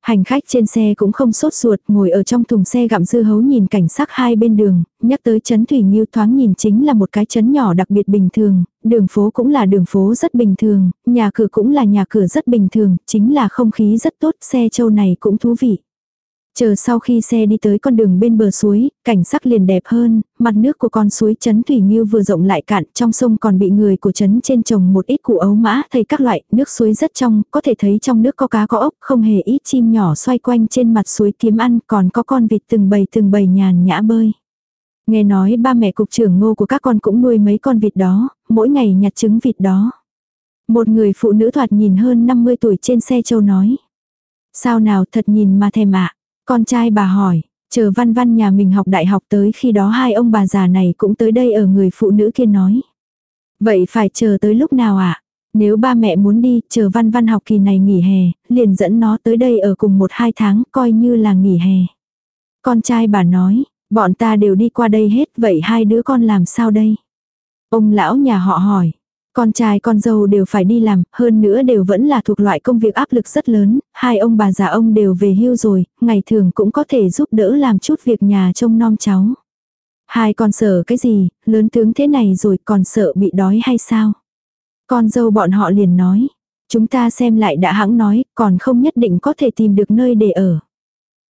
Hành khách trên xe cũng không sốt ruột, ngồi ở trong thùng xe gặm dưa hấu nhìn cảnh sắc hai bên đường, nhắc tới chấn Thủy Nghiêu thoáng nhìn chính là một cái chấn nhỏ đặc biệt bình thường, đường phố cũng là đường phố rất bình thường, nhà cửa cũng là nhà cửa rất bình thường, chính là không khí rất tốt, xe châu này cũng thú vị. Chờ sau khi xe đi tới con đường bên bờ suối, cảnh sắc liền đẹp hơn, mặt nước của con suối trấn Thủy Nghiêu vừa rộng lại cạn, trong sông còn bị người của trấn trên trồng một ít củ ấu mã, thấy các loại, nước suối rất trong, có thể thấy trong nước có cá có ốc, không hề ít chim nhỏ xoay quanh trên mặt suối kiếm ăn, còn có con vịt từng bầy từng bầy nhàn nhã bơi. Nghe nói ba mẹ cục trưởng ngô của các con cũng nuôi mấy con vịt đó, mỗi ngày nhặt trứng vịt đó. Một người phụ nữ thoạt nhìn hơn 50 tuổi trên xe châu nói. Sao nào thật nhìn mà thèm ạ. Con trai bà hỏi, chờ văn văn nhà mình học đại học tới khi đó hai ông bà già này cũng tới đây ở người phụ nữ kia nói. Vậy phải chờ tới lúc nào ạ? À? Nếu ba mẹ muốn đi, chờ văn văn học kỳ này nghỉ hè, liền dẫn nó tới đây ở cùng một hai tháng, coi như là nghỉ hè. Con trai bà nói, bọn ta đều đi qua đây hết, vậy hai đứa con làm sao đây? Ông lão nhà họ hỏi, con trai con dâu đều phải đi làm, hơn nữa đều vẫn là thuộc loại công việc áp lực rất lớn, hai ông bà già ông đều về hưu rồi, ngày thường cũng có thể giúp đỡ làm chút việc nhà trông nom cháu. Hai con sợ cái gì, lớn tướng thế này rồi còn sợ bị đói hay sao? Con dâu bọn họ liền nói, chúng ta xem lại đã hãng nói, còn không nhất định có thể tìm được nơi để ở.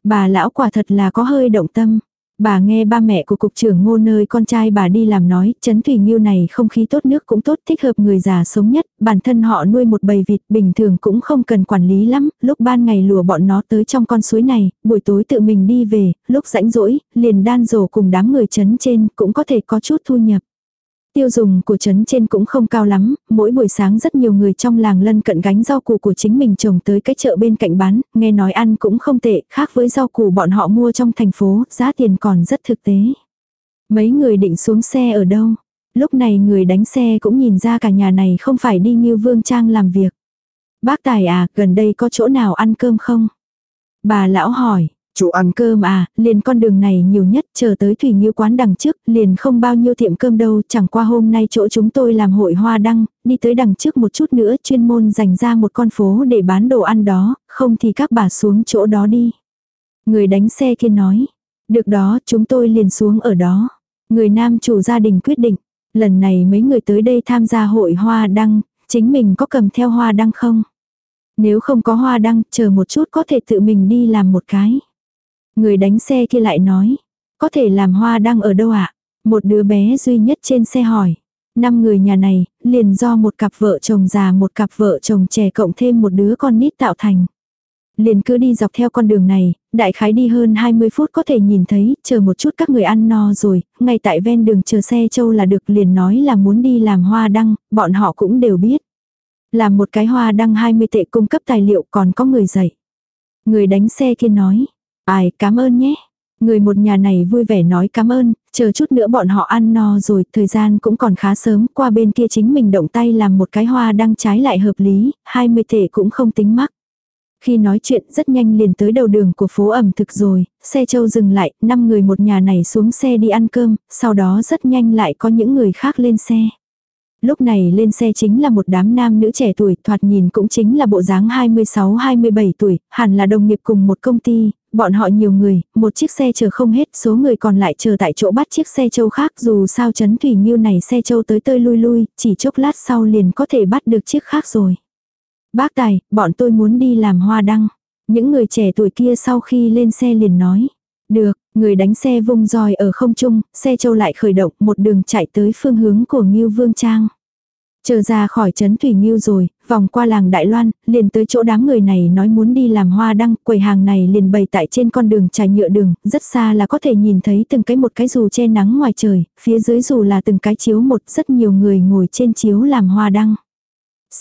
Bà lão quả thật là có hơi động tâm. Bà nghe ba mẹ của cục trưởng ngô nơi con trai bà đi làm nói, chấn thủy nghiêu này không khí tốt nước cũng tốt thích hợp người già sống nhất, bản thân họ nuôi một bầy vịt bình thường cũng không cần quản lý lắm, lúc ban ngày lùa bọn nó tới trong con suối này, buổi tối tự mình đi về, lúc rãnh rỗi, liền đan rổ cùng đám người chấn trên cũng có thể có chút thu nhập. Tiêu dùng của trấn trên cũng không cao lắm, mỗi buổi sáng rất nhiều người trong làng lân cận gánh rau củ của chính mình trồng tới cái chợ bên cạnh bán, nghe nói ăn cũng không tệ, khác với rau củ bọn họ mua trong thành phố, giá tiền còn rất thực tế. Mấy người định xuống xe ở đâu? Lúc này người đánh xe cũng nhìn ra cả nhà này không phải đi như vương trang làm việc. Bác Tài à, gần đây có chỗ nào ăn cơm không? Bà lão hỏi, Chủ ăn cơm à, liền con đường này nhiều nhất, chờ tới thủy nghiêu quán đằng trước, liền không bao nhiêu tiệm cơm đâu, chẳng qua hôm nay chỗ chúng tôi làm hội hoa đăng, đi tới đằng trước một chút nữa chuyên môn dành ra một con phố để bán đồ ăn đó, không thì các bà xuống chỗ đó đi. Người đánh xe kia nói, được đó, chúng tôi liền xuống ở đó. Người nam chủ gia đình quyết định, lần này mấy người tới đây tham gia hội hoa đăng, chính mình có cầm theo hoa đăng không? Nếu không có hoa đăng, chờ một chút có thể tự mình đi làm một cái. Người đánh xe kia lại nói, có thể làm hoa đăng ở đâu ạ? À? Một đứa bé duy nhất trên xe hỏi. Năm người nhà này, liền do một cặp vợ chồng già một cặp vợ chồng trẻ cộng thêm một đứa con nít tạo thành. Liền cứ đi dọc theo con đường này, đại khái đi hơn 20 phút có thể nhìn thấy, chờ một chút các người ăn no rồi, ngay tại ven đường chờ xe châu là được liền nói là muốn đi làm hoa đăng, bọn họ cũng đều biết. Làm một cái hoa đăng 20 tệ cung cấp tài liệu còn có người dạy. Người đánh xe kia nói, Ai, cảm ơn nhé. Người một nhà này vui vẻ nói cảm ơn, chờ chút nữa bọn họ ăn no rồi, thời gian cũng còn khá sớm, qua bên kia chính mình động tay làm một cái hoa đăng trái lại hợp lý, 20 tệ cũng không tính mắc. Khi nói chuyện rất nhanh liền tới đầu đường của phố ẩm thực rồi, xe châu dừng lại, năm người một nhà này xuống xe đi ăn cơm, sau đó rất nhanh lại có những người khác lên xe. Lúc này lên xe chính là một đám nam nữ trẻ tuổi, thoạt nhìn cũng chính là bộ dáng 26-27 tuổi, hẳn là đồng nghiệp cùng một công ty, bọn họ nhiều người, một chiếc xe chờ không hết, số người còn lại chờ tại chỗ bắt chiếc xe châu khác dù sao chấn thủy nhiêu này xe châu tới tơi lui lui, chỉ chốc lát sau liền có thể bắt được chiếc khác rồi. Bác Tài, bọn tôi muốn đi làm hoa đăng. Những người trẻ tuổi kia sau khi lên xe liền nói. Được, người đánh xe vung roi ở không trung, xe châu lại khởi động một đường chạy tới phương hướng của Ngưu Vương Trang. Chờ ra khỏi trấn Thủy Nghiêu rồi, vòng qua làng Đại Loan, liền tới chỗ đám người này nói muốn đi làm hoa đăng, quầy hàng này liền bày tại trên con đường trải nhựa đường, rất xa là có thể nhìn thấy từng cái một cái dù che nắng ngoài trời, phía dưới dù là từng cái chiếu một, rất nhiều người ngồi trên chiếu làm hoa đăng.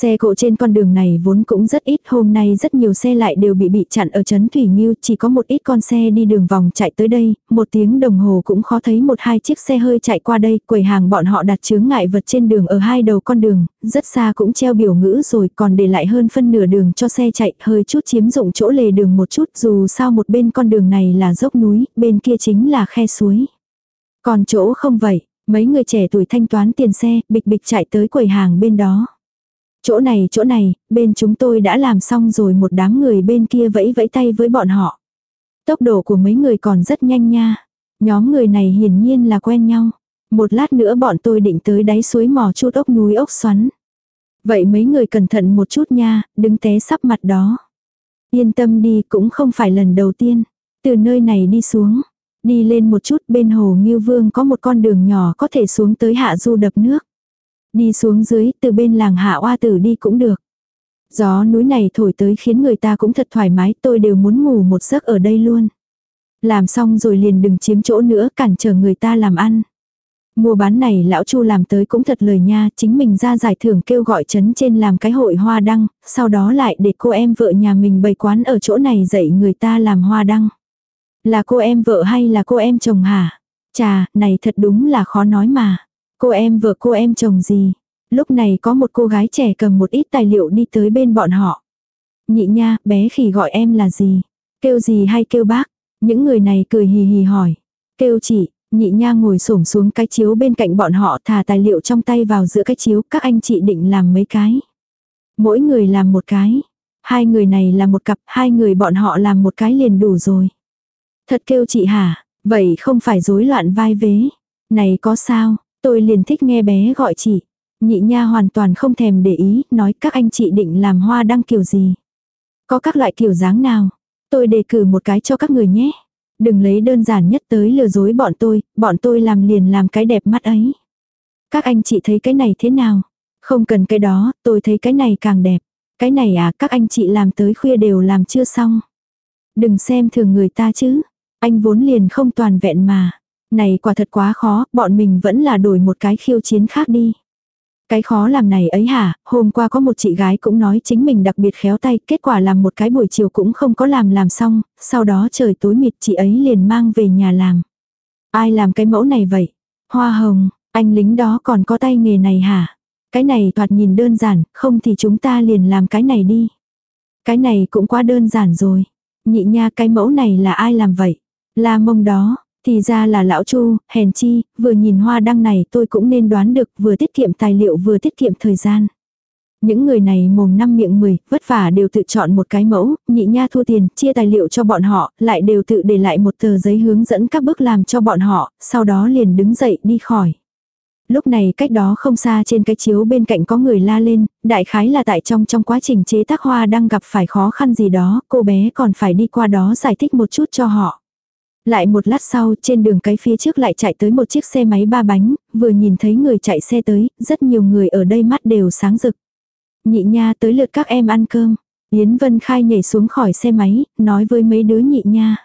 Xe cộ trên con đường này vốn cũng rất ít, hôm nay rất nhiều xe lại đều bị bị chặn ở trấn Thủy Nghiêu, chỉ có một ít con xe đi đường vòng chạy tới đây, một tiếng đồng hồ cũng khó thấy một hai chiếc xe hơi chạy qua đây, quầy hàng bọn họ đặt chướng ngại vật trên đường ở hai đầu con đường, rất xa cũng treo biểu ngữ rồi còn để lại hơn phân nửa đường cho xe chạy, hơi chút chiếm dụng chỗ lề đường một chút dù sao một bên con đường này là dốc núi, bên kia chính là khe suối. Còn chỗ không vậy, mấy người trẻ tuổi thanh toán tiền xe, bịch bịch chạy tới quầy hàng bên đó. Chỗ này chỗ này, bên chúng tôi đã làm xong rồi một đám người bên kia vẫy vẫy tay với bọn họ. Tốc độ của mấy người còn rất nhanh nha. Nhóm người này hiển nhiên là quen nhau. Một lát nữa bọn tôi định tới đáy suối mò chút ốc núi ốc xoắn. Vậy mấy người cẩn thận một chút nha, đứng té sắp mặt đó. Yên tâm đi cũng không phải lần đầu tiên. Từ nơi này đi xuống. Đi lên một chút bên hồ Ngưu Vương có một con đường nhỏ có thể xuống tới hạ du đập nước. Đi xuống dưới từ bên làng hạ oa tử đi cũng được. Gió núi này thổi tới khiến người ta cũng thật thoải mái tôi đều muốn ngủ một giấc ở đây luôn. Làm xong rồi liền đừng chiếm chỗ nữa cản trở người ta làm ăn. Mua bán này lão Chu làm tới cũng thật lời nha, chính mình ra giải thưởng kêu gọi chấn trên làm cái hội hoa đăng, sau đó lại để cô em vợ nhà mình bày quán ở chỗ này dạy người ta làm hoa đăng. Là cô em vợ hay là cô em chồng hả? Chà, này thật đúng là khó nói mà. Cô em vợ cô em chồng gì? Lúc này có một cô gái trẻ cầm một ít tài liệu đi tới bên bọn họ. Nhị nha, bé khỉ gọi em là gì? Kêu gì hay kêu bác? Những người này cười hì hì hỏi. Kêu chị, nhị nha ngồi xổm xuống cái chiếu bên cạnh bọn họ thả tài liệu trong tay vào giữa cái chiếu. Các anh chị định làm mấy cái. Mỗi người làm một cái. Hai người này là một cặp, hai người bọn họ làm một cái liền đủ rồi. Thật kêu chị hả? Vậy không phải rối loạn vai vế. Này có sao, tôi liền thích nghe bé gọi chị. Nhị nha hoàn toàn không thèm để ý, nói các anh chị định làm hoa đăng kiểu gì. Có các loại kiểu dáng nào. Tôi đề cử một cái cho các người nhé. Đừng lấy đơn giản nhất tới lừa dối bọn tôi, bọn tôi làm liền làm cái đẹp mắt ấy. Các anh chị thấy cái này thế nào? Không cần cái đó, tôi thấy cái này càng đẹp. Cái này à, các anh chị làm tới khuya đều làm chưa xong. Đừng xem thường người ta chứ. Anh vốn liền không toàn vẹn mà. Này quả thật quá khó, bọn mình vẫn là đổi một cái khiêu chiến khác đi. Cái khó làm này ấy hả, hôm qua có một chị gái cũng nói chính mình đặc biệt khéo tay, kết quả làm một cái buổi chiều cũng không có làm làm xong, sau đó trời tối mịt chị ấy liền mang về nhà làm. Ai làm cái mẫu này vậy? Hoa hồng, anh lính đó còn có tay nghề này hả? Cái này thoạt nhìn đơn giản, không thì chúng ta liền làm cái này đi. Cái này cũng quá đơn giản rồi. Nhị nha cái mẫu này là ai làm vậy? La mông đó, thì ra là lão Chu, hèn chi, vừa nhìn hoa đăng này tôi cũng nên đoán được vừa tiết kiệm tài liệu vừa tiết kiệm thời gian. Những người này mồm năm miệng mười, vất vả đều tự chọn một cái mẫu, nhị nha thua tiền, chia tài liệu cho bọn họ, lại đều tự để lại một tờ giấy hướng dẫn các bước làm cho bọn họ, sau đó liền đứng dậy đi khỏi. Lúc này cách đó không xa trên cái chiếu bên cạnh có người la lên, đại khái là tại trong trong quá trình chế tác hoa đang gặp phải khó khăn gì đó, cô bé còn phải đi qua đó giải thích một chút cho họ. Lại một lát sau, trên đường cái phía trước lại chạy tới một chiếc xe máy ba bánh, vừa nhìn thấy người chạy xe tới, rất nhiều người ở đây mắt đều sáng rực. Nhị nha tới lượt các em ăn cơm. Yến Vân Khai nhảy xuống khỏi xe máy, nói với mấy đứa nhị nha.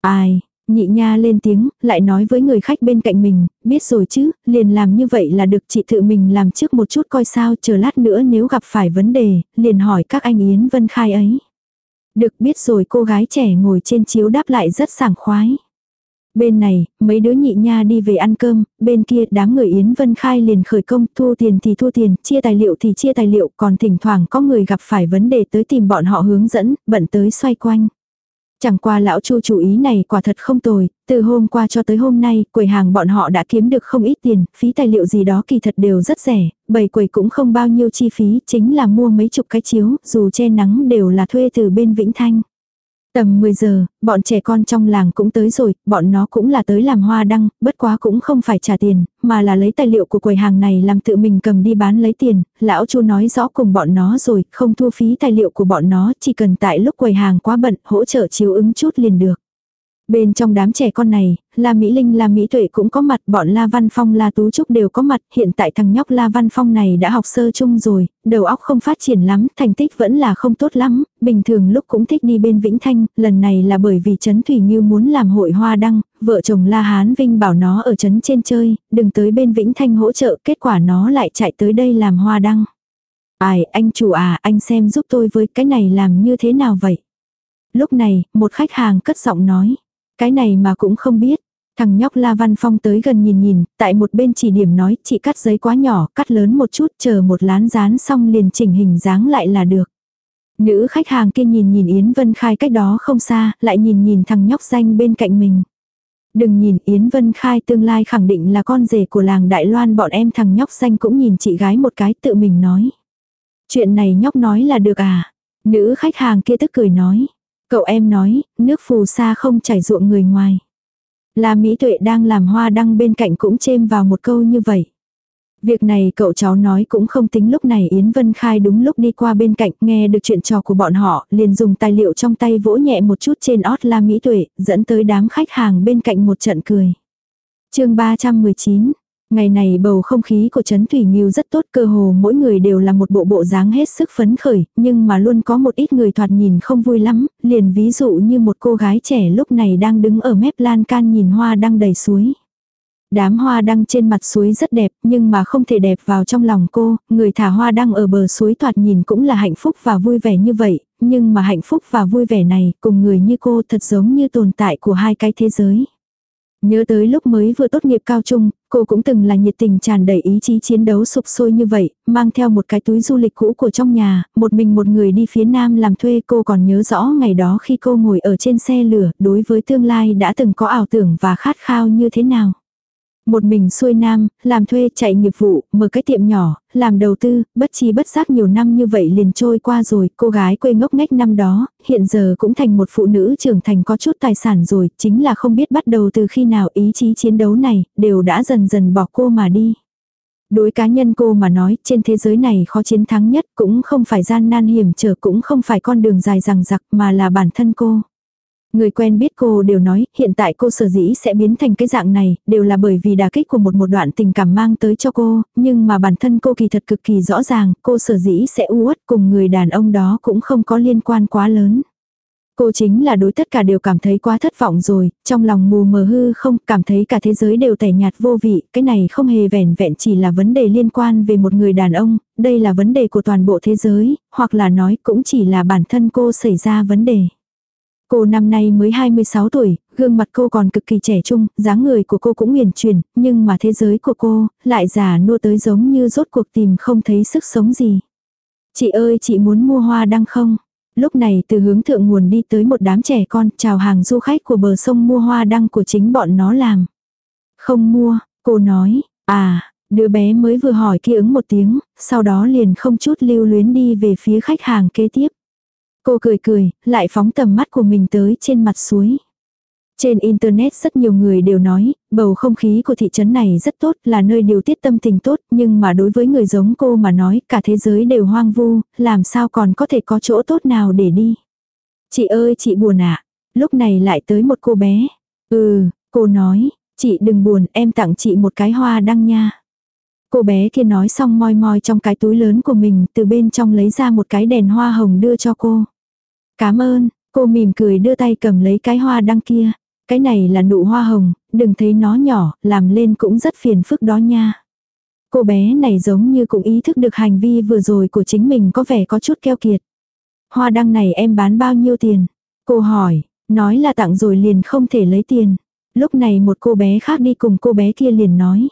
Ai, nhị nha lên tiếng, lại nói với người khách bên cạnh mình, biết rồi chứ, liền làm như vậy là được chị tự mình làm trước một chút coi sao, chờ lát nữa nếu gặp phải vấn đề, liền hỏi các anh Yến Vân Khai ấy. Được biết rồi cô gái trẻ ngồi trên chiếu đáp lại rất sảng khoái. Bên này, mấy đứa nhị nha đi về ăn cơm, bên kia đám người Yến Vân Khai liền khởi công, thu tiền thì thu tiền, chia tài liệu thì chia tài liệu, còn thỉnh thoảng có người gặp phải vấn đề tới tìm bọn họ hướng dẫn, bận tới xoay quanh. Chẳng qua lão chu chủ ý này quả thật không tồi, từ hôm qua cho tới hôm nay, quầy hàng bọn họ đã kiếm được không ít tiền, phí tài liệu gì đó kỳ thật đều rất rẻ, bầy quầy cũng không bao nhiêu chi phí, chính là mua mấy chục cái chiếu, dù che nắng đều là thuê từ bên Vĩnh Thanh. Tầm 10 giờ, bọn trẻ con trong làng cũng tới rồi, bọn nó cũng là tới làm hoa đăng, bất quá cũng không phải trả tiền, mà là lấy tài liệu của quầy hàng này làm tự mình cầm đi bán lấy tiền. Lão chu nói rõ cùng bọn nó rồi, không thu phí tài liệu của bọn nó, chỉ cần tại lúc quầy hàng quá bận, hỗ trợ chiếu ứng chút liền được. Bên trong đám trẻ con này, La Mỹ Linh La Mỹ Tuệ cũng có mặt, bọn La Văn Phong La Tú Trúc đều có mặt, hiện tại thằng nhóc La Văn Phong này đã học sơ chung rồi, đầu óc không phát triển lắm, thành tích vẫn là không tốt lắm, bình thường lúc cũng thích đi bên Vĩnh Thanh, lần này là bởi vì Trấn Thủy Như muốn làm hội hoa đăng, vợ chồng La Hán Vinh bảo nó ở Trấn trên chơi, đừng tới bên Vĩnh Thanh hỗ trợ, kết quả nó lại chạy tới đây làm hoa đăng. Ai, anh chủ à, anh xem giúp tôi với cái này làm như thế nào vậy? Lúc này, một khách hàng cất giọng nói. Cái này mà cũng không biết. Thằng nhóc La Văn Phong tới gần nhìn nhìn, tại một bên chỉ điểm nói, chị cắt giấy quá nhỏ, cắt lớn một chút, chờ một lán dán xong liền chỉnh hình dáng lại là được. Nữ khách hàng kia nhìn nhìn Yến Vân Khai cách đó không xa, lại nhìn nhìn thằng nhóc danh bên cạnh mình. Đừng nhìn Yến Vân Khai tương lai khẳng định là con rể của làng Đại Loan bọn em thằng nhóc xanh cũng nhìn chị gái một cái tự mình nói. Chuyện này nhóc nói là được à? Nữ khách hàng kia tức cười nói. Cậu em nói, nước phù sa không chảy ruộng người ngoài. La Mỹ Tuệ đang làm hoa đăng bên cạnh cũng chêm vào một câu như vậy. Việc này cậu cháu nói cũng không tính lúc này Yến Vân Khai đúng lúc đi qua bên cạnh nghe được chuyện trò của bọn họ, liền dùng tài liệu trong tay vỗ nhẹ một chút trên ót la mỹ tuệ, dẫn tới đám khách hàng bên cạnh một trận cười. chương 319 Ngày này bầu không khí của Trấn Thủy Nghiêu rất tốt cơ hồ mỗi người đều là một bộ bộ dáng hết sức phấn khởi, nhưng mà luôn có một ít người thoạt nhìn không vui lắm, liền ví dụ như một cô gái trẻ lúc này đang đứng ở mép lan can nhìn hoa đang đầy suối. Đám hoa đăng trên mặt suối rất đẹp, nhưng mà không thể đẹp vào trong lòng cô, người thả hoa đăng ở bờ suối thoạt nhìn cũng là hạnh phúc và vui vẻ như vậy, nhưng mà hạnh phúc và vui vẻ này, cùng người như cô thật giống như tồn tại của hai cái thế giới. Nhớ tới lúc mới vừa tốt nghiệp cao trung, cô cũng từng là nhiệt tình tràn đầy ý chí chiến đấu sục sôi như vậy, mang theo một cái túi du lịch cũ của trong nhà, một mình một người đi phía nam làm thuê cô còn nhớ rõ ngày đó khi cô ngồi ở trên xe lửa, đối với tương lai đã từng có ảo tưởng và khát khao như thế nào. Một mình xuôi nam, làm thuê chạy nghiệp vụ, mở cái tiệm nhỏ, làm đầu tư, bất chi bất giác nhiều năm như vậy liền trôi qua rồi, cô gái quê ngốc nghếch năm đó, hiện giờ cũng thành một phụ nữ trưởng thành có chút tài sản rồi, chính là không biết bắt đầu từ khi nào ý chí chiến đấu này, đều đã dần dần bỏ cô mà đi. Đối cá nhân cô mà nói, trên thế giới này khó chiến thắng nhất cũng không phải gian nan hiểm trở cũng không phải con đường dài rằng giặc mà là bản thân cô. Người quen biết cô đều nói, hiện tại cô sở dĩ sẽ biến thành cái dạng này, đều là bởi vì đà kích của một một đoạn tình cảm mang tới cho cô, nhưng mà bản thân cô kỳ thật cực kỳ rõ ràng, cô sở dĩ sẽ u uất cùng người đàn ông đó cũng không có liên quan quá lớn. Cô chính là đối tất cả đều cảm thấy quá thất vọng rồi, trong lòng mù mờ hư không cảm thấy cả thế giới đều tẻ nhạt vô vị, cái này không hề vẻn vẹn chỉ là vấn đề liên quan về một người đàn ông, đây là vấn đề của toàn bộ thế giới, hoặc là nói cũng chỉ là bản thân cô xảy ra vấn đề. Cô năm nay mới 26 tuổi, gương mặt cô còn cực kỳ trẻ trung, dáng người của cô cũng huyền truyền, nhưng mà thế giới của cô lại già nua tới giống như rốt cuộc tìm không thấy sức sống gì. Chị ơi chị muốn mua hoa đăng không? Lúc này từ hướng thượng nguồn đi tới một đám trẻ con chào hàng du khách của bờ sông mua hoa đăng của chính bọn nó làm. Không mua, cô nói, à, đứa bé mới vừa hỏi kia ứng một tiếng, sau đó liền không chút lưu luyến đi về phía khách hàng kế tiếp. Cô cười cười, lại phóng tầm mắt của mình tới trên mặt suối. Trên Internet rất nhiều người đều nói, bầu không khí của thị trấn này rất tốt, là nơi điều tiết tâm tình tốt, nhưng mà đối với người giống cô mà nói, cả thế giới đều hoang vu, làm sao còn có thể có chỗ tốt nào để đi. Chị ơi chị buồn ạ. À? Lúc này lại tới một cô bé. Ừ, cô nói, chị đừng buồn, em tặng chị một cái hoa đăng nha. Cô bé kia nói xong moi moi trong cái túi lớn của mình, từ bên trong lấy ra một cái đèn hoa hồng đưa cho cô. Cảm ơn, cô mỉm cười đưa tay cầm lấy cái hoa đăng kia. Cái này là nụ hoa hồng, đừng thấy nó nhỏ, làm lên cũng rất phiền phức đó nha. Cô bé này giống như cũng ý thức được hành vi vừa rồi của chính mình có vẻ có chút keo kiệt. Hoa đăng này em bán bao nhiêu tiền? Cô hỏi, nói là tặng rồi liền không thể lấy tiền. Lúc này một cô bé khác đi cùng cô bé kia liền nói.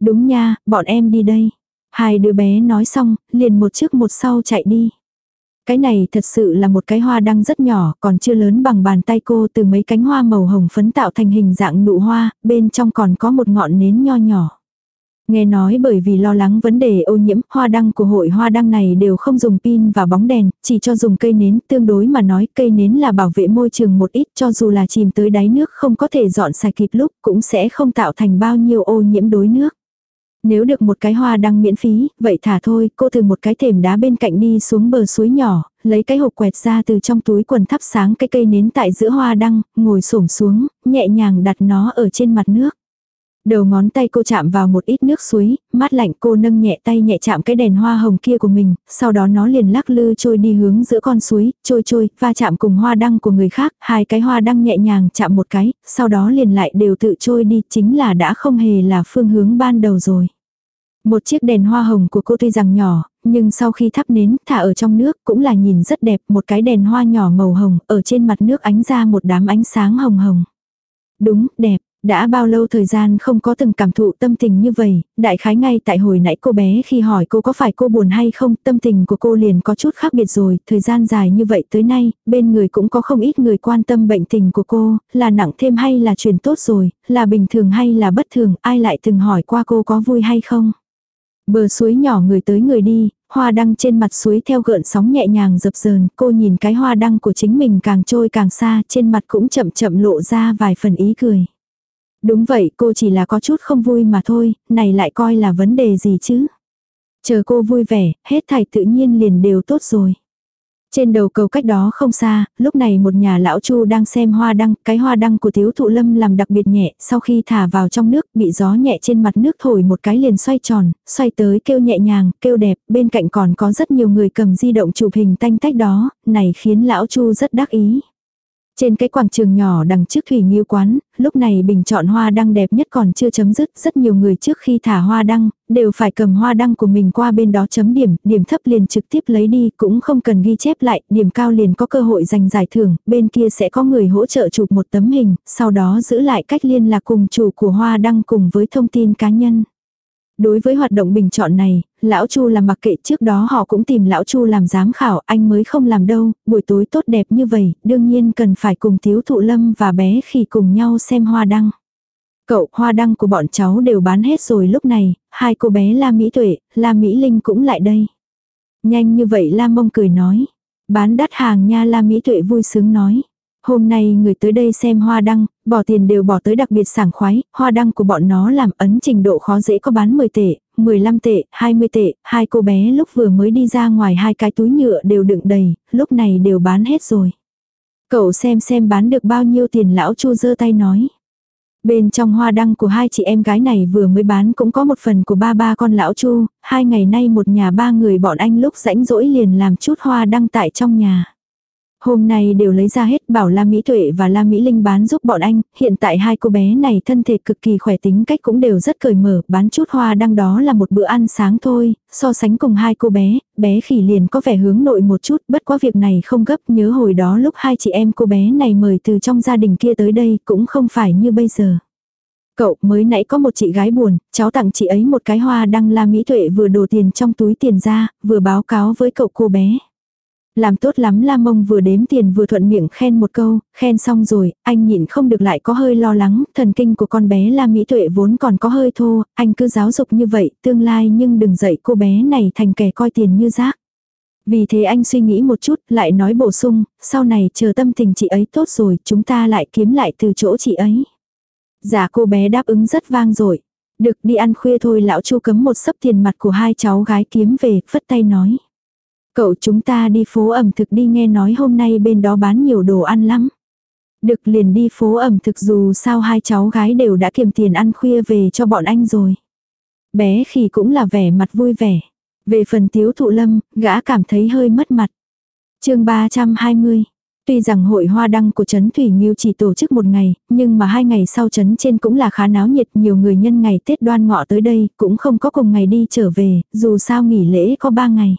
Đúng nha, bọn em đi đây. Hai đứa bé nói xong, liền một trước một sau chạy đi. Cái này thật sự là một cái hoa đăng rất nhỏ, còn chưa lớn bằng bàn tay cô từ mấy cánh hoa màu hồng phấn tạo thành hình dạng nụ hoa, bên trong còn có một ngọn nến nho nhỏ. Nghe nói bởi vì lo lắng vấn đề ô nhiễm, hoa đăng của hội hoa đăng này đều không dùng pin và bóng đèn, chỉ cho dùng cây nến, tương đối mà nói cây nến là bảo vệ môi trường một ít cho dù là chìm tới đáy nước không có thể dọn sạch kịp lúc cũng sẽ không tạo thành bao nhiêu ô nhiễm đối nước. Nếu được một cái hoa đăng miễn phí, vậy thả thôi, cô từ một cái thềm đá bên cạnh đi xuống bờ suối nhỏ, lấy cái hộp quẹt ra từ trong túi quần thắp sáng cái cây nến tại giữa hoa đăng, ngồi xổm xuống, nhẹ nhàng đặt nó ở trên mặt nước. Đầu ngón tay cô chạm vào một ít nước suối, mát lạnh cô nâng nhẹ tay nhẹ chạm cái đèn hoa hồng kia của mình, sau đó nó liền lắc lư trôi đi hướng giữa con suối, trôi trôi, va chạm cùng hoa đăng của người khác, hai cái hoa đăng nhẹ nhàng chạm một cái, sau đó liền lại đều tự trôi đi, chính là đã không hề là phương hướng ban đầu rồi. Một chiếc đèn hoa hồng của cô tuy rằng nhỏ, nhưng sau khi thắp nến thả ở trong nước cũng là nhìn rất đẹp. Một cái đèn hoa nhỏ màu hồng ở trên mặt nước ánh ra một đám ánh sáng hồng hồng. Đúng, đẹp. Đã bao lâu thời gian không có từng cảm thụ tâm tình như vậy, đại khái ngay tại hồi nãy cô bé khi hỏi cô có phải cô buồn hay không, tâm tình của cô liền có chút khác biệt rồi, thời gian dài như vậy tới nay, bên người cũng có không ít người quan tâm bệnh tình của cô, là nặng thêm hay là truyền tốt rồi, là bình thường hay là bất thường, ai lại từng hỏi qua cô có vui hay không. Bờ suối nhỏ người tới người đi, hoa đăng trên mặt suối theo gợn sóng nhẹ nhàng dập dờn, cô nhìn cái hoa đăng của chính mình càng trôi càng xa, trên mặt cũng chậm chậm lộ ra vài phần ý cười. Đúng vậy, cô chỉ là có chút không vui mà thôi, này lại coi là vấn đề gì chứ. Chờ cô vui vẻ, hết thảy tự nhiên liền đều tốt rồi. Trên đầu cầu cách đó không xa, lúc này một nhà lão chu đang xem hoa đăng, cái hoa đăng của thiếu thụ lâm làm đặc biệt nhẹ, sau khi thả vào trong nước, bị gió nhẹ trên mặt nước thổi một cái liền xoay tròn, xoay tới kêu nhẹ nhàng, kêu đẹp, bên cạnh còn có rất nhiều người cầm di động chụp hình tanh tách đó, này khiến lão chu rất đắc ý. Trên cái quảng trường nhỏ đằng trước thủy nghiêu quán, lúc này bình chọn hoa đăng đẹp nhất còn chưa chấm dứt, rất nhiều người trước khi thả hoa đăng, đều phải cầm hoa đăng của mình qua bên đó chấm điểm, điểm thấp liền trực tiếp lấy đi, cũng không cần ghi chép lại, điểm cao liền có cơ hội giành giải thưởng, bên kia sẽ có người hỗ trợ chụp một tấm hình, sau đó giữ lại cách liên lạc cùng chủ của hoa đăng cùng với thông tin cá nhân. Đối với hoạt động bình chọn này, lão Chu làm mặc kệ trước đó họ cũng tìm lão Chu làm giám khảo, anh mới không làm đâu, buổi tối tốt đẹp như vậy, đương nhiên cần phải cùng thiếu thụ lâm và bé khi cùng nhau xem hoa đăng. Cậu, hoa đăng của bọn cháu đều bán hết rồi lúc này, hai cô bé La Mỹ Tuệ, La Mỹ Linh cũng lại đây. Nhanh như vậy La Mông cười nói. Bán đắt hàng nha La Mỹ Tuệ vui sướng nói. Hôm nay người tới đây xem hoa đăng, bỏ tiền đều bỏ tới đặc biệt sảng khoái, hoa đăng của bọn nó làm ấn trình độ khó dễ có bán 10 tệ, 15 tệ, 20 tệ, hai cô bé lúc vừa mới đi ra ngoài hai cái túi nhựa đều đựng đầy, lúc này đều bán hết rồi. Cậu xem xem bán được bao nhiêu tiền lão chu giơ tay nói. Bên trong hoa đăng của hai chị em gái này vừa mới bán cũng có một phần của ba ba con lão chu, hai ngày nay một nhà ba người bọn anh lúc rãnh rỗi liền làm chút hoa đăng tại trong nhà. Hôm nay đều lấy ra hết bảo La Mỹ Tuệ và La Mỹ Linh bán giúp bọn anh, hiện tại hai cô bé này thân thể cực kỳ khỏe tính cách cũng đều rất cởi mở, bán chút hoa đăng đó là một bữa ăn sáng thôi, so sánh cùng hai cô bé, bé khỉ liền có vẻ hướng nội một chút, bất quá việc này không gấp, nhớ hồi đó lúc hai chị em cô bé này mời từ trong gia đình kia tới đây cũng không phải như bây giờ. Cậu mới nãy có một chị gái buồn, cháu tặng chị ấy một cái hoa đăng La Mỹ Tuệ vừa đổ tiền trong túi tiền ra, vừa báo cáo với cậu cô bé. Làm tốt lắm La Mông vừa đếm tiền vừa thuận miệng khen một câu, khen xong rồi, anh nhịn không được lại có hơi lo lắng, thần kinh của con bé La Mỹ Tuệ vốn còn có hơi thô, anh cứ giáo dục như vậy, tương lai nhưng đừng dạy cô bé này thành kẻ coi tiền như rác. Vì thế anh suy nghĩ một chút, lại nói bổ sung, sau này chờ tâm tình chị ấy tốt rồi, chúng ta lại kiếm lại từ chỗ chị ấy. Dạ cô bé đáp ứng rất vang rồi. Được đi ăn khuya thôi lão chu cấm một sấp tiền mặt của hai cháu gái kiếm về, phất tay nói. Cậu chúng ta đi phố ẩm thực đi nghe nói hôm nay bên đó bán nhiều đồ ăn lắm. Được liền đi phố ẩm thực dù sao hai cháu gái đều đã kiềm tiền ăn khuya về cho bọn anh rồi. Bé khi cũng là vẻ mặt vui vẻ. Về phần tiếu thụ lâm, gã cảm thấy hơi mất mặt. chương 320 Tuy rằng hội hoa đăng của Trấn Thủy Nghiêu chỉ tổ chức một ngày, nhưng mà hai ngày sau Trấn trên cũng là khá náo nhiệt nhiều người nhân ngày Tết đoan ngọ tới đây, cũng không có cùng ngày đi trở về, dù sao nghỉ lễ có ba ngày.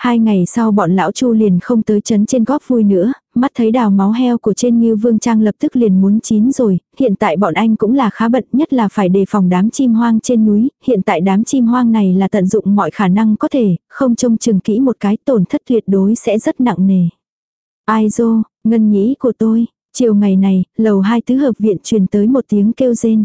Hai ngày sau bọn lão chu liền không tới chấn trên góp vui nữa, mắt thấy đào máu heo của trên như vương trang lập tức liền muốn chín rồi, hiện tại bọn anh cũng là khá bận nhất là phải đề phòng đám chim hoang trên núi, hiện tại đám chim hoang này là tận dụng mọi khả năng có thể, không trông chừng kỹ một cái tổn thất tuyệt đối sẽ rất nặng nề. Ai dô, ngân nhĩ của tôi, chiều ngày này, lầu hai tứ hợp viện truyền tới một tiếng kêu rên.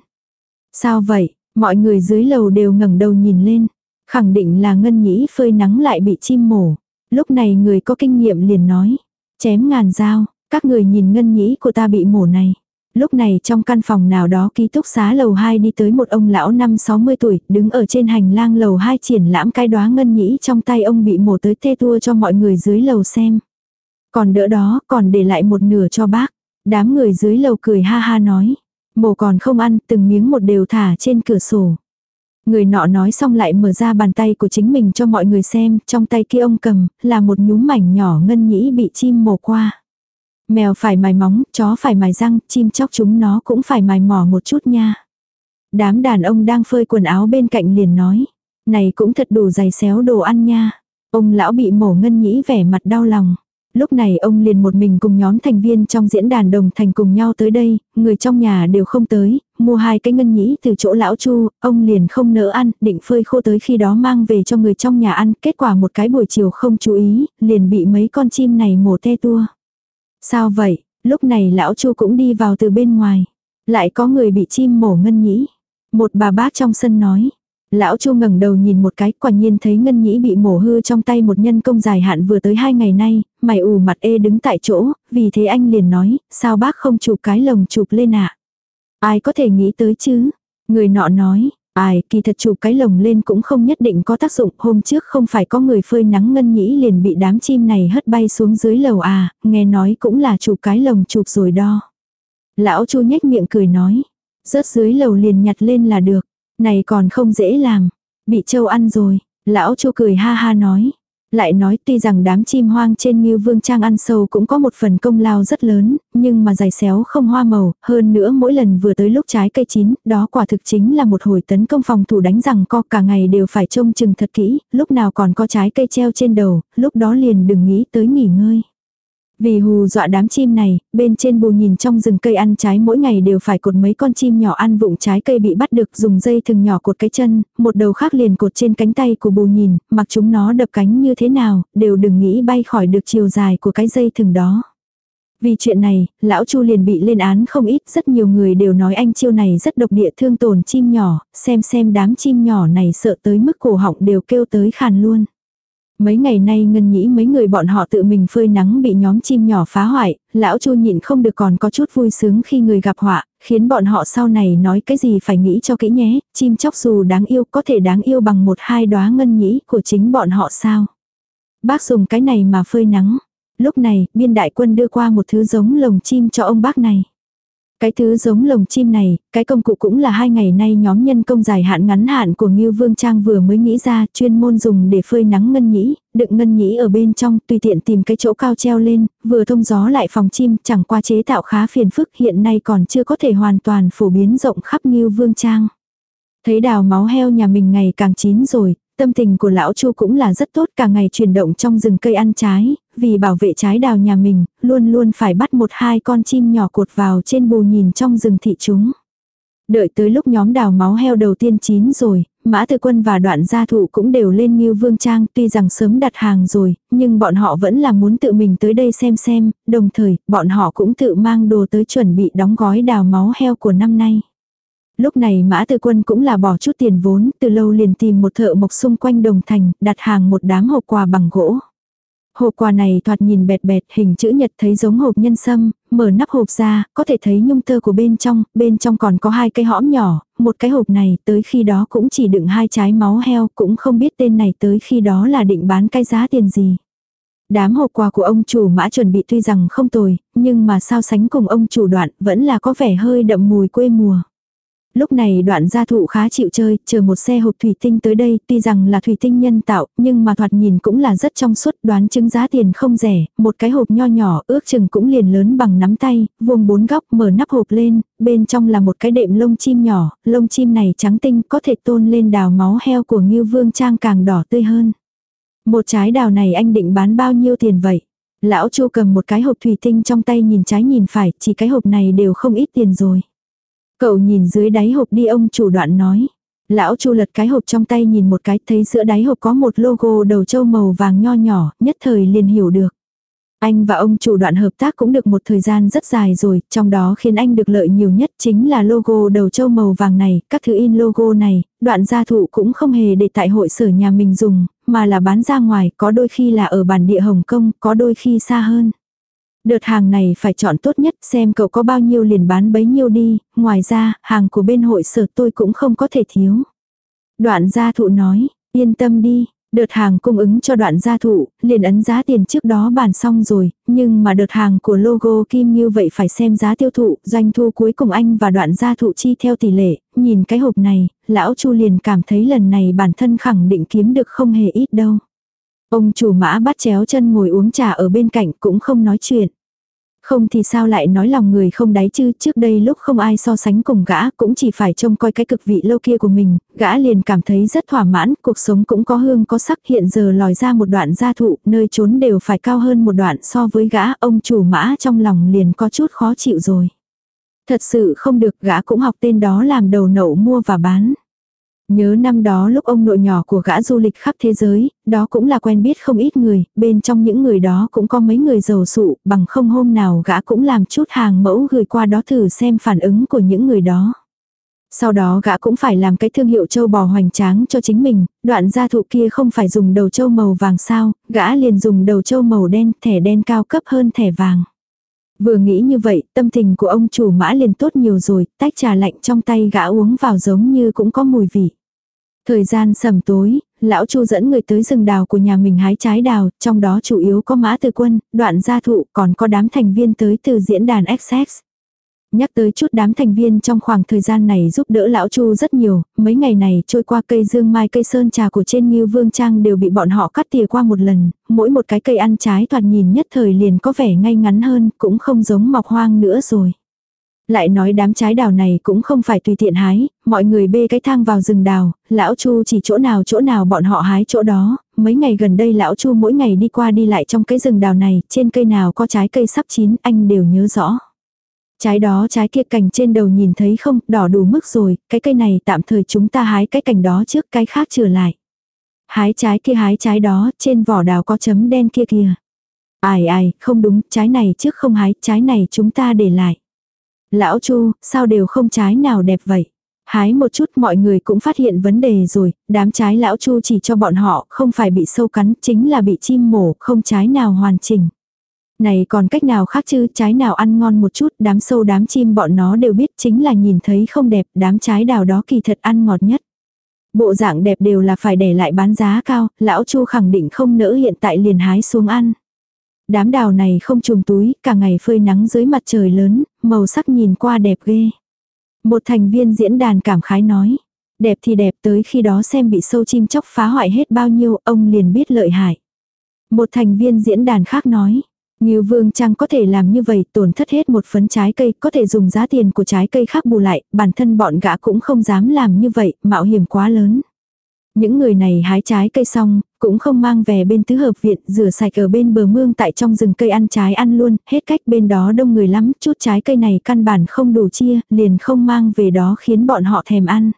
Sao vậy, mọi người dưới lầu đều ngẩng đầu nhìn lên. Khẳng định là ngân nhĩ phơi nắng lại bị chim mổ. Lúc này người có kinh nghiệm liền nói. Chém ngàn dao, các người nhìn ngân nhĩ của ta bị mổ này. Lúc này trong căn phòng nào đó ký túc xá lầu 2 đi tới một ông lão năm 60 tuổi, đứng ở trên hành lang lầu 2 triển lãm cái đóa ngân nhĩ trong tay ông bị mổ tới tê tua cho mọi người dưới lầu xem. Còn đỡ đó, còn để lại một nửa cho bác. Đám người dưới lầu cười ha ha nói. Mổ còn không ăn, từng miếng một đều thả trên cửa sổ. Người nọ nói xong lại mở ra bàn tay của chính mình cho mọi người xem, trong tay kia ông cầm, là một nhúm mảnh nhỏ ngân nhĩ bị chim mổ qua. Mèo phải mài móng, chó phải mài răng, chim chóc chúng nó cũng phải mài mỏ một chút nha. Đám đàn ông đang phơi quần áo bên cạnh liền nói. Này cũng thật đủ dày xéo đồ ăn nha. Ông lão bị mổ ngân nhĩ vẻ mặt đau lòng. Lúc này ông liền một mình cùng nhóm thành viên trong diễn đàn đồng thành cùng nhau tới đây, người trong nhà đều không tới, mua hai cái ngân nhĩ từ chỗ lão chu, ông liền không nỡ ăn, định phơi khô tới khi đó mang về cho người trong nhà ăn, kết quả một cái buổi chiều không chú ý, liền bị mấy con chim này mổ te tua. Sao vậy, lúc này lão chu cũng đi vào từ bên ngoài, lại có người bị chim mổ ngân nhĩ. Một bà bác trong sân nói, Lão Chu ngẩng đầu nhìn một cái, quả nhiên thấy Ngân Nhĩ bị mổ hư trong tay một nhân công dài hạn vừa tới hai ngày nay, mày ủ mặt ê đứng tại chỗ, vì thế anh liền nói, sao bác không chụp cái lồng chụp lên ạ? Ai có thể nghĩ tới chứ? Người nọ nói, ai, kỳ thật chụp cái lồng lên cũng không nhất định có tác dụng, hôm trước không phải có người phơi nắng Ngân Nhĩ liền bị đám chim này hất bay xuống dưới lầu à, nghe nói cũng là chụp cái lồng chụp rồi đo. Lão Chu nhếch miệng cười nói, rớt dưới lầu liền nhặt lên là được. Này còn không dễ làm. Bị châu ăn rồi. Lão chu cười ha ha nói. Lại nói tuy rằng đám chim hoang trên như vương trang ăn sâu cũng có một phần công lao rất lớn, nhưng mà dài xéo không hoa màu, hơn nữa mỗi lần vừa tới lúc trái cây chín, đó quả thực chính là một hồi tấn công phòng thủ đánh rằng co cả ngày đều phải trông chừng thật kỹ, lúc nào còn có trái cây treo trên đầu, lúc đó liền đừng nghĩ tới nghỉ ngơi. Vì hù dọa đám chim này, bên trên bù nhìn trong rừng cây ăn trái mỗi ngày đều phải cột mấy con chim nhỏ ăn vụng trái cây bị bắt được dùng dây thừng nhỏ cột cái chân, một đầu khác liền cột trên cánh tay của bù nhìn, mặc chúng nó đập cánh như thế nào, đều đừng nghĩ bay khỏi được chiều dài của cái dây thừng đó. Vì chuyện này, lão Chu liền bị lên án không ít, rất nhiều người đều nói anh chiêu này rất độc địa thương tổn chim nhỏ, xem xem đám chim nhỏ này sợ tới mức cổ họng đều kêu tới khàn luôn. Mấy ngày nay ngân nhĩ mấy người bọn họ tự mình phơi nắng bị nhóm chim nhỏ phá hoại, lão chu nhịn không được còn có chút vui sướng khi người gặp họa, khiến bọn họ sau này nói cái gì phải nghĩ cho kỹ nhé, chim chóc dù đáng yêu có thể đáng yêu bằng một hai đóa ngân nhĩ của chính bọn họ sao. Bác dùng cái này mà phơi nắng. Lúc này, biên đại quân đưa qua một thứ giống lồng chim cho ông bác này. Cái thứ giống lồng chim này, cái công cụ cũng là hai ngày nay nhóm nhân công dài hạn ngắn hạn của Ngưu Vương Trang vừa mới nghĩ ra chuyên môn dùng để phơi nắng ngân nhĩ, đựng ngân nhĩ ở bên trong tùy tiện tìm cái chỗ cao treo lên, vừa thông gió lại phòng chim chẳng qua chế tạo khá phiền phức hiện nay còn chưa có thể hoàn toàn phổ biến rộng khắp Ngưu Vương Trang. Thấy đào máu heo nhà mình ngày càng chín rồi, Tâm tình của lão Chu cũng là rất tốt cả ngày chuyển động trong rừng cây ăn trái, vì bảo vệ trái đào nhà mình, luôn luôn phải bắt một hai con chim nhỏ cột vào trên bù nhìn trong rừng thị chúng. Đợi tới lúc nhóm đào máu heo đầu tiên chín rồi, Mã Tư Quân và đoạn gia thụ cũng đều lên như vương trang tuy rằng sớm đặt hàng rồi, nhưng bọn họ vẫn là muốn tự mình tới đây xem xem, đồng thời bọn họ cũng tự mang đồ tới chuẩn bị đóng gói đào máu heo của năm nay. Lúc này Mã Tư Quân cũng là bỏ chút tiền vốn, từ lâu liền tìm một thợ mộc xung quanh đồng thành, đặt hàng một đám hộp quà bằng gỗ. Hộp quà này thoạt nhìn bẹt bẹt hình chữ nhật thấy giống hộp nhân sâm, mở nắp hộp ra, có thể thấy nhung tơ của bên trong, bên trong còn có hai cái hõm nhỏ, một cái hộp này tới khi đó cũng chỉ đựng hai trái máu heo, cũng không biết tên này tới khi đó là định bán cái giá tiền gì. Đám hộp quà của ông chủ mã chuẩn bị tuy rằng không tồi, nhưng mà sao sánh cùng ông chủ đoạn vẫn là có vẻ hơi đậm mùi quê mùa. Lúc này đoạn gia thụ khá chịu chơi, chờ một xe hộp thủy tinh tới đây, tuy rằng là thủy tinh nhân tạo, nhưng mà thoạt nhìn cũng là rất trong suốt, đoán chứng giá tiền không rẻ, một cái hộp nho nhỏ, ước chừng cũng liền lớn bằng nắm tay, vuông bốn góc, mở nắp hộp lên, bên trong là một cái đệm lông chim nhỏ, lông chim này trắng tinh, có thể tôn lên đào máu heo của Ngưu Vương Trang càng đỏ tươi hơn. Một trái đào này anh định bán bao nhiêu tiền vậy? Lão Chu cầm một cái hộp thủy tinh trong tay nhìn trái nhìn phải, chỉ cái hộp này đều không ít tiền rồi. Cậu nhìn dưới đáy hộp đi ông chủ đoạn nói. Lão Chu lật cái hộp trong tay nhìn một cái thấy giữa đáy hộp có một logo đầu trâu màu vàng nho nhỏ, nhất thời liền hiểu được. Anh và ông chủ đoạn hợp tác cũng được một thời gian rất dài rồi, trong đó khiến anh được lợi nhiều nhất chính là logo đầu trâu màu vàng này, các thứ in logo này, đoạn gia thụ cũng không hề để tại hội sở nhà mình dùng, mà là bán ra ngoài, có đôi khi là ở bản địa Hồng Kông, có đôi khi xa hơn. Đợt hàng này phải chọn tốt nhất xem cậu có bao nhiêu liền bán bấy nhiêu đi, ngoài ra, hàng của bên hội sở tôi cũng không có thể thiếu. Đoạn gia thụ nói, yên tâm đi, đợt hàng cung ứng cho đoạn gia thụ, liền ấn giá tiền trước đó bàn xong rồi, nhưng mà đợt hàng của logo kim như vậy phải xem giá tiêu thụ, doanh thu cuối cùng anh và đoạn gia thụ chi theo tỷ lệ, nhìn cái hộp này, lão chu liền cảm thấy lần này bản thân khẳng định kiếm được không hề ít đâu. Ông chủ mã bắt chéo chân ngồi uống trà ở bên cạnh cũng không nói chuyện. Không thì sao lại nói lòng người không đáy chứ, trước đây lúc không ai so sánh cùng gã, cũng chỉ phải trông coi cái cực vị lâu kia của mình, gã liền cảm thấy rất thỏa mãn, cuộc sống cũng có hương có sắc hiện giờ lòi ra một đoạn gia thụ, nơi trốn đều phải cao hơn một đoạn so với gã, ông chủ mã trong lòng liền có chút khó chịu rồi. Thật sự không được gã cũng học tên đó làm đầu nậu mua và bán. Nhớ năm đó lúc ông nội nhỏ của gã du lịch khắp thế giới, đó cũng là quen biết không ít người, bên trong những người đó cũng có mấy người giàu sụ, bằng không hôm nào gã cũng làm chút hàng mẫu gửi qua đó thử xem phản ứng của những người đó. Sau đó gã cũng phải làm cái thương hiệu châu bò hoành tráng cho chính mình, đoạn gia thụ kia không phải dùng đầu châu màu vàng sao, gã liền dùng đầu châu màu đen, thẻ đen cao cấp hơn thẻ vàng. Vừa nghĩ như vậy, tâm tình của ông chủ mã liền tốt nhiều rồi, tách trà lạnh trong tay gã uống vào giống như cũng có mùi vị. Thời gian sầm tối, lão Chu dẫn người tới rừng đào của nhà mình hái trái đào, trong đó chủ yếu có mã từ quân, đoạn gia thụ, còn có đám thành viên tới từ diễn đàn XX. Nhắc tới chút đám thành viên trong khoảng thời gian này giúp đỡ lão Chu rất nhiều, mấy ngày này trôi qua cây dương mai cây sơn trà của trên Ngưu Vương Trang đều bị bọn họ cắt tỉa qua một lần, mỗi một cái cây ăn trái thoạt nhìn nhất thời liền có vẻ ngay ngắn hơn, cũng không giống mọc hoang nữa rồi. Lại nói đám trái đào này cũng không phải tùy tiện hái, mọi người bê cái thang vào rừng đào, lão Chu chỉ chỗ nào chỗ nào bọn họ hái chỗ đó, mấy ngày gần đây lão Chu mỗi ngày đi qua đi lại trong cái rừng đào này, trên cây nào có trái cây sắp chín anh đều nhớ rõ. Trái đó trái kia cành trên đầu nhìn thấy không, đỏ đủ mức rồi, cái cây này tạm thời chúng ta hái cái cành đó trước cái khác trở lại. Hái trái kia hái trái đó, trên vỏ đào có chấm đen kia kìa. Ai ai, không đúng, trái này trước không hái, trái này chúng ta để lại. Lão Chu, sao đều không trái nào đẹp vậy? Hái một chút mọi người cũng phát hiện vấn đề rồi, đám trái lão Chu chỉ cho bọn họ không phải bị sâu cắn, chính là bị chim mổ, không trái nào hoàn chỉnh. Này còn cách nào khác chứ, trái nào ăn ngon một chút, đám sâu đám chim bọn nó đều biết chính là nhìn thấy không đẹp, đám trái đào đó kỳ thật ăn ngọt nhất. Bộ dạng đẹp đều là phải để lại bán giá cao, lão Chu khẳng định không nỡ hiện tại liền hái xuống ăn. Đám đào này không trùng túi, cả ngày phơi nắng dưới mặt trời lớn, màu sắc nhìn qua đẹp ghê. Một thành viên diễn đàn cảm khái nói, đẹp thì đẹp tới khi đó xem bị sâu chim chóc phá hoại hết bao nhiêu, ông liền biết lợi hại. Một thành viên diễn đàn khác nói, Ngưu Vương Trang có thể làm như vậy, tổn thất hết một phấn trái cây, có thể dùng giá tiền của trái cây khác bù lại, bản thân bọn gã cũng không dám làm như vậy, mạo hiểm quá lớn. Những người này hái trái cây xong, cũng không mang về bên tứ hợp viện, rửa sạch ở bên bờ mương tại trong rừng cây ăn trái ăn luôn, hết cách bên đó đông người lắm, chút trái cây này căn bản không đủ chia, liền không mang về đó khiến bọn họ thèm ăn.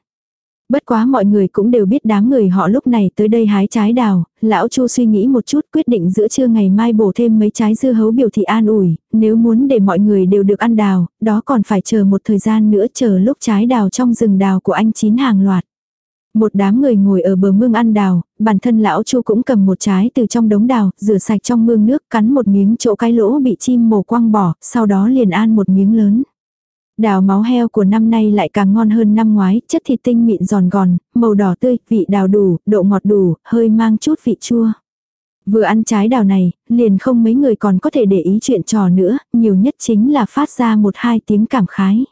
Bất quá mọi người cũng đều biết đám người họ lúc này tới đây hái trái đào, lão Chu suy nghĩ một chút quyết định giữa trưa ngày mai bổ thêm mấy trái dưa hấu biểu thị an ủi, nếu muốn để mọi người đều được ăn đào, đó còn phải chờ một thời gian nữa chờ lúc trái đào trong rừng đào của anh chín hàng loạt. Một đám người ngồi ở bờ mương ăn đào, bản thân lão Chu cũng cầm một trái từ trong đống đào, rửa sạch trong mương nước, cắn một miếng chỗ cái lỗ bị chim mổ quăng bỏ, sau đó liền ăn một miếng lớn. Đào máu heo của năm nay lại càng ngon hơn năm ngoái, chất thịt tinh mịn giòn gòn, màu đỏ tươi, vị đào đủ, độ ngọt đủ, hơi mang chút vị chua. Vừa ăn trái đào này, liền không mấy người còn có thể để ý chuyện trò nữa, nhiều nhất chính là phát ra một hai tiếng cảm khái.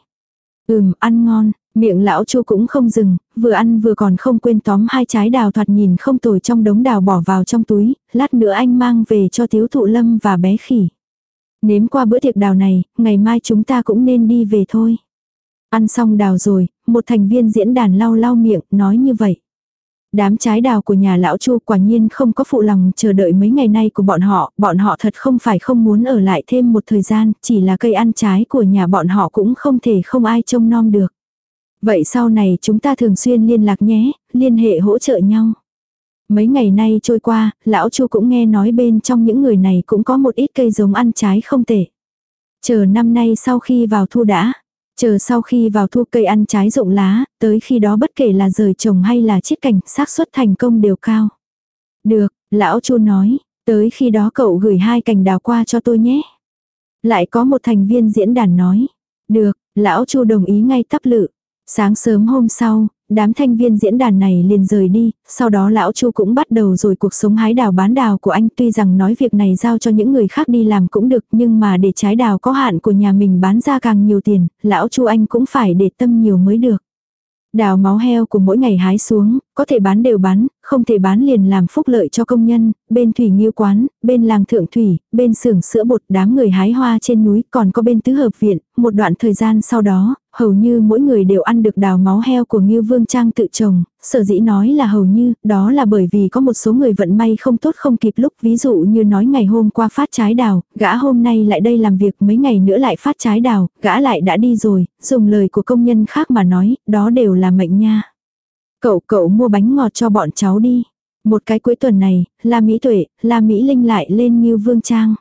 Ừm, ăn ngon, miệng lão chu cũng không dừng, vừa ăn vừa còn không quên tóm hai trái đào thoạt nhìn không tồi trong đống đào bỏ vào trong túi, lát nữa anh mang về cho thiếu thụ lâm và bé khỉ. Nếm qua bữa tiệc đào này, ngày mai chúng ta cũng nên đi về thôi. Ăn xong đào rồi, một thành viên diễn đàn lau lau miệng, nói như vậy. Đám trái đào của nhà lão Chu quả nhiên không có phụ lòng chờ đợi mấy ngày nay của bọn họ, bọn họ thật không phải không muốn ở lại thêm một thời gian, chỉ là cây ăn trái của nhà bọn họ cũng không thể không ai trông nom được. Vậy sau này chúng ta thường xuyên liên lạc nhé, liên hệ hỗ trợ nhau. Mấy ngày nay trôi qua, lão Chu cũng nghe nói bên trong những người này cũng có một ít cây giống ăn trái không tệ. Chờ năm nay sau khi vào thu đã, chờ sau khi vào thu cây ăn trái rụng lá, tới khi đó bất kể là rời trồng hay là chiết cảnh, xác suất thành công đều cao. Được, lão Chu nói, tới khi đó cậu gửi hai cành đào qua cho tôi nhé. Lại có một thành viên diễn đàn nói, được, lão Chu đồng ý ngay tắp lự. Sáng sớm hôm sau, đám thanh viên diễn đàn này liền rời đi, sau đó lão Chu cũng bắt đầu rồi cuộc sống hái đào bán đào của anh tuy rằng nói việc này giao cho những người khác đi làm cũng được nhưng mà để trái đào có hạn của nhà mình bán ra càng nhiều tiền, lão Chu anh cũng phải để tâm nhiều mới được. Đào máu heo của mỗi ngày hái xuống, có thể bán đều bán, không thể bán liền làm phúc lợi cho công nhân, bên thủy nghiêu quán, bên làng thượng thủy, bên xưởng sữa bột đám người hái hoa trên núi, còn có bên tứ hợp viện, một đoạn thời gian sau đó, hầu như mỗi người đều ăn được đào máu heo của Ngưu Vương Trang tự trồng, sở dĩ nói là hầu như, đó là bởi vì có một số người vận may không tốt không kịp lúc, ví dụ như nói ngày hôm qua phát trái đào, gã hôm nay lại đây làm việc mấy ngày nữa lại phát trái đào, gã lại đã đi rồi, dùng lời của công nhân khác mà nói, đó đều là mệnh nha. Cậu cậu mua bánh ngọt cho bọn cháu đi. Một cái cuối tuần này, La Mỹ Tuệ, La Mỹ Linh lại lên Ngưu Vương Trang.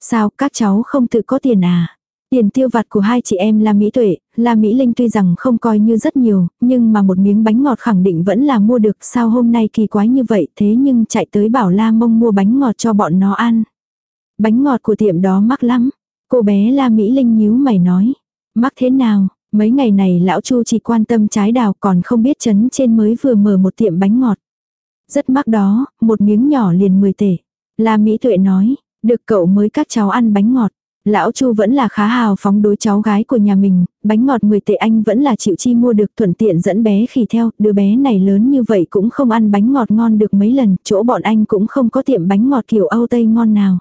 Sao các cháu không tự có tiền à? Tiền tiêu vặt của hai chị em là Mỹ Tuệ, là Mỹ Linh tuy rằng không coi như rất nhiều, nhưng mà một miếng bánh ngọt khẳng định vẫn là mua được sao hôm nay kỳ quái như vậy thế nhưng chạy tới bảo La Mông mua bánh ngọt cho bọn nó ăn. Bánh ngọt của tiệm đó mắc lắm. Cô bé La Mỹ Linh nhíu mày nói. Mắc thế nào, mấy ngày này lão Chu chỉ quan tâm trái đào còn không biết chấn trên mới vừa mở một tiệm bánh ngọt. Rất mắc đó, một miếng nhỏ liền 10 tể. La Mỹ Tuệ nói, được cậu mới các cháu ăn bánh ngọt. Lão Chu vẫn là khá hào phóng đối cháu gái của nhà mình, bánh ngọt 10 tệ anh vẫn là chịu chi mua được thuận tiện dẫn bé khỉ theo, đứa bé này lớn như vậy cũng không ăn bánh ngọt ngon được mấy lần, chỗ bọn anh cũng không có tiệm bánh ngọt kiểu Âu Tây ngon nào.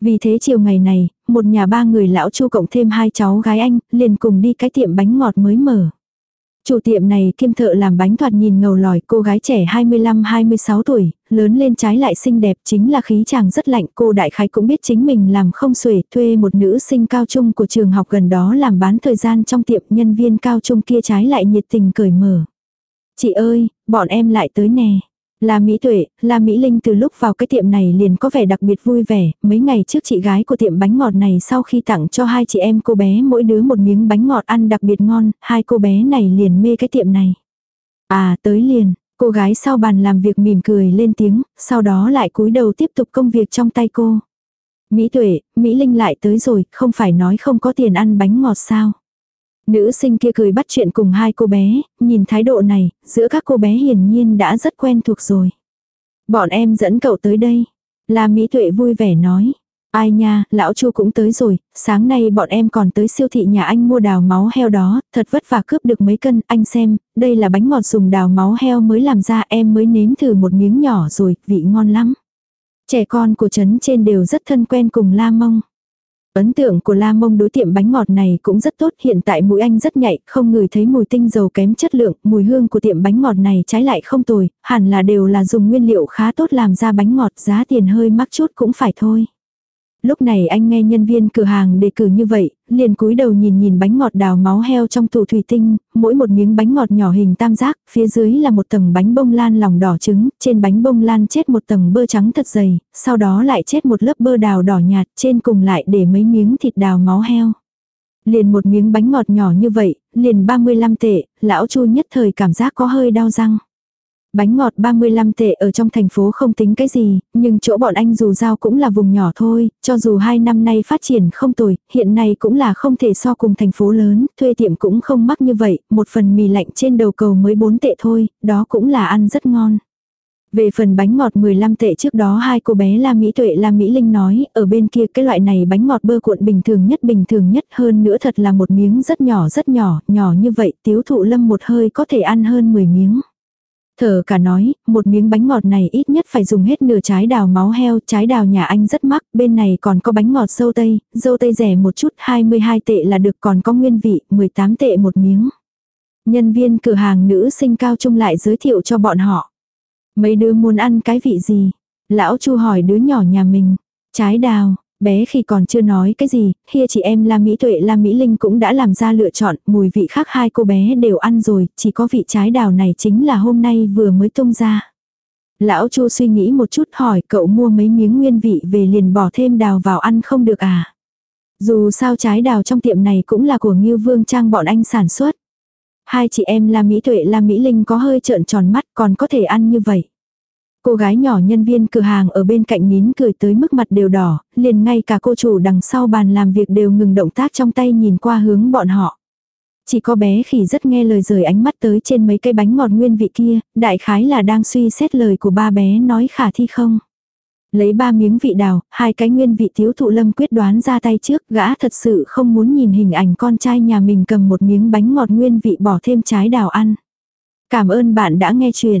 Vì thế chiều ngày này, một nhà ba người lão Chu cộng thêm hai cháu gái anh, liền cùng đi cái tiệm bánh ngọt mới mở. Chủ tiệm này kiêm thợ làm bánh thoạt nhìn ngầu lòi, cô gái trẻ 25-26 tuổi, lớn lên trái lại xinh đẹp chính là khí chàng rất lạnh. Cô đại khái cũng biết chính mình làm không xuể, thuê một nữ sinh cao trung của trường học gần đó làm bán thời gian trong tiệm nhân viên cao trung kia trái lại nhiệt tình cởi mở. Chị ơi, bọn em lại tới nè. Là Mỹ Tuệ, là Mỹ Linh từ lúc vào cái tiệm này liền có vẻ đặc biệt vui vẻ, mấy ngày trước chị gái của tiệm bánh ngọt này sau khi tặng cho hai chị em cô bé mỗi đứa một miếng bánh ngọt ăn đặc biệt ngon, hai cô bé này liền mê cái tiệm này. À tới liền, cô gái sau bàn làm việc mỉm cười lên tiếng, sau đó lại cúi đầu tiếp tục công việc trong tay cô. Mỹ Tuệ, Mỹ Linh lại tới rồi, không phải nói không có tiền ăn bánh ngọt sao. Nữ sinh kia cười bắt chuyện cùng hai cô bé, nhìn thái độ này, giữa các cô bé hiển nhiên đã rất quen thuộc rồi. Bọn em dẫn cậu tới đây. La Mỹ Tuệ vui vẻ nói. Ai nha, lão Chu cũng tới rồi, sáng nay bọn em còn tới siêu thị nhà anh mua đào máu heo đó, thật vất vả cướp được mấy cân, anh xem, đây là bánh ngọt dùng đào máu heo mới làm ra em mới nếm thử một miếng nhỏ rồi, vị ngon lắm. Trẻ con của trấn trên đều rất thân quen cùng La Mông. Ấn tượng của La Mông đối tiệm bánh ngọt này cũng rất tốt, hiện tại mũi anh rất nhạy, không ngửi thấy mùi tinh dầu kém chất lượng, mùi hương của tiệm bánh ngọt này trái lại không tồi, hẳn là đều là dùng nguyên liệu khá tốt làm ra bánh ngọt, giá tiền hơi mắc chút cũng phải thôi. Lúc này anh nghe nhân viên cửa hàng đề cử như vậy, liền cúi đầu nhìn nhìn bánh ngọt đào máu heo trong tủ thủy tinh, mỗi một miếng bánh ngọt nhỏ hình tam giác, phía dưới là một tầng bánh bông lan lòng đỏ trứng, trên bánh bông lan chết một tầng bơ trắng thật dày, sau đó lại chết một lớp bơ đào đỏ nhạt, trên cùng lại để mấy miếng thịt đào máu heo. Liền một miếng bánh ngọt nhỏ như vậy, liền 35 tệ, lão chu nhất thời cảm giác có hơi đau răng. Bánh ngọt 35 tệ ở trong thành phố không tính cái gì, nhưng chỗ bọn anh dù giao cũng là vùng nhỏ thôi, cho dù hai năm nay phát triển không tồi, hiện nay cũng là không thể so cùng thành phố lớn, thuê tiệm cũng không mắc như vậy, một phần mì lạnh trên đầu cầu mới 4 tệ thôi, đó cũng là ăn rất ngon. Về phần bánh ngọt 15 tệ trước đó hai cô bé La Mỹ Tuệ La Mỹ Linh nói, ở bên kia cái loại này bánh ngọt bơ cuộn bình thường nhất bình thường nhất hơn nữa thật là một miếng rất nhỏ rất nhỏ, nhỏ như vậy tiếu thụ lâm một hơi có thể ăn hơn 10 miếng. Thở cả nói, một miếng bánh ngọt này ít nhất phải dùng hết nửa trái đào máu heo, trái đào nhà anh rất mắc, bên này còn có bánh ngọt dâu tây, dâu tây rẻ một chút 22 tệ là được còn có nguyên vị, 18 tệ một miếng. Nhân viên cửa hàng nữ sinh cao trung lại giới thiệu cho bọn họ. Mấy đứa muốn ăn cái vị gì? Lão Chu hỏi đứa nhỏ nhà mình. Trái đào, Bé khi còn chưa nói cái gì, kia chị em La Mỹ Tuệ La Mỹ Linh cũng đã làm ra lựa chọn, mùi vị khác hai cô bé đều ăn rồi, chỉ có vị trái đào này chính là hôm nay vừa mới tung ra. Lão Chu suy nghĩ một chút hỏi cậu mua mấy miếng nguyên vị về liền bỏ thêm đào vào ăn không được à. Dù sao trái đào trong tiệm này cũng là của Ngưu Vương Trang bọn anh sản xuất. Hai chị em La Mỹ Tuệ La Mỹ Linh có hơi trợn tròn mắt còn có thể ăn như vậy. Cô gái nhỏ nhân viên cửa hàng ở bên cạnh nín cười tới mức mặt đều đỏ, liền ngay cả cô chủ đằng sau bàn làm việc đều ngừng động tác trong tay nhìn qua hướng bọn họ. Chỉ có bé khỉ rất nghe lời rời ánh mắt tới trên mấy cây bánh ngọt nguyên vị kia, đại khái là đang suy xét lời của ba bé nói khả thi không. Lấy ba miếng vị đào, hai cái nguyên vị thiếu thụ lâm quyết đoán ra tay trước, gã thật sự không muốn nhìn hình ảnh con trai nhà mình cầm một miếng bánh ngọt nguyên vị bỏ thêm trái đào ăn. Cảm ơn bạn đã nghe chuyện.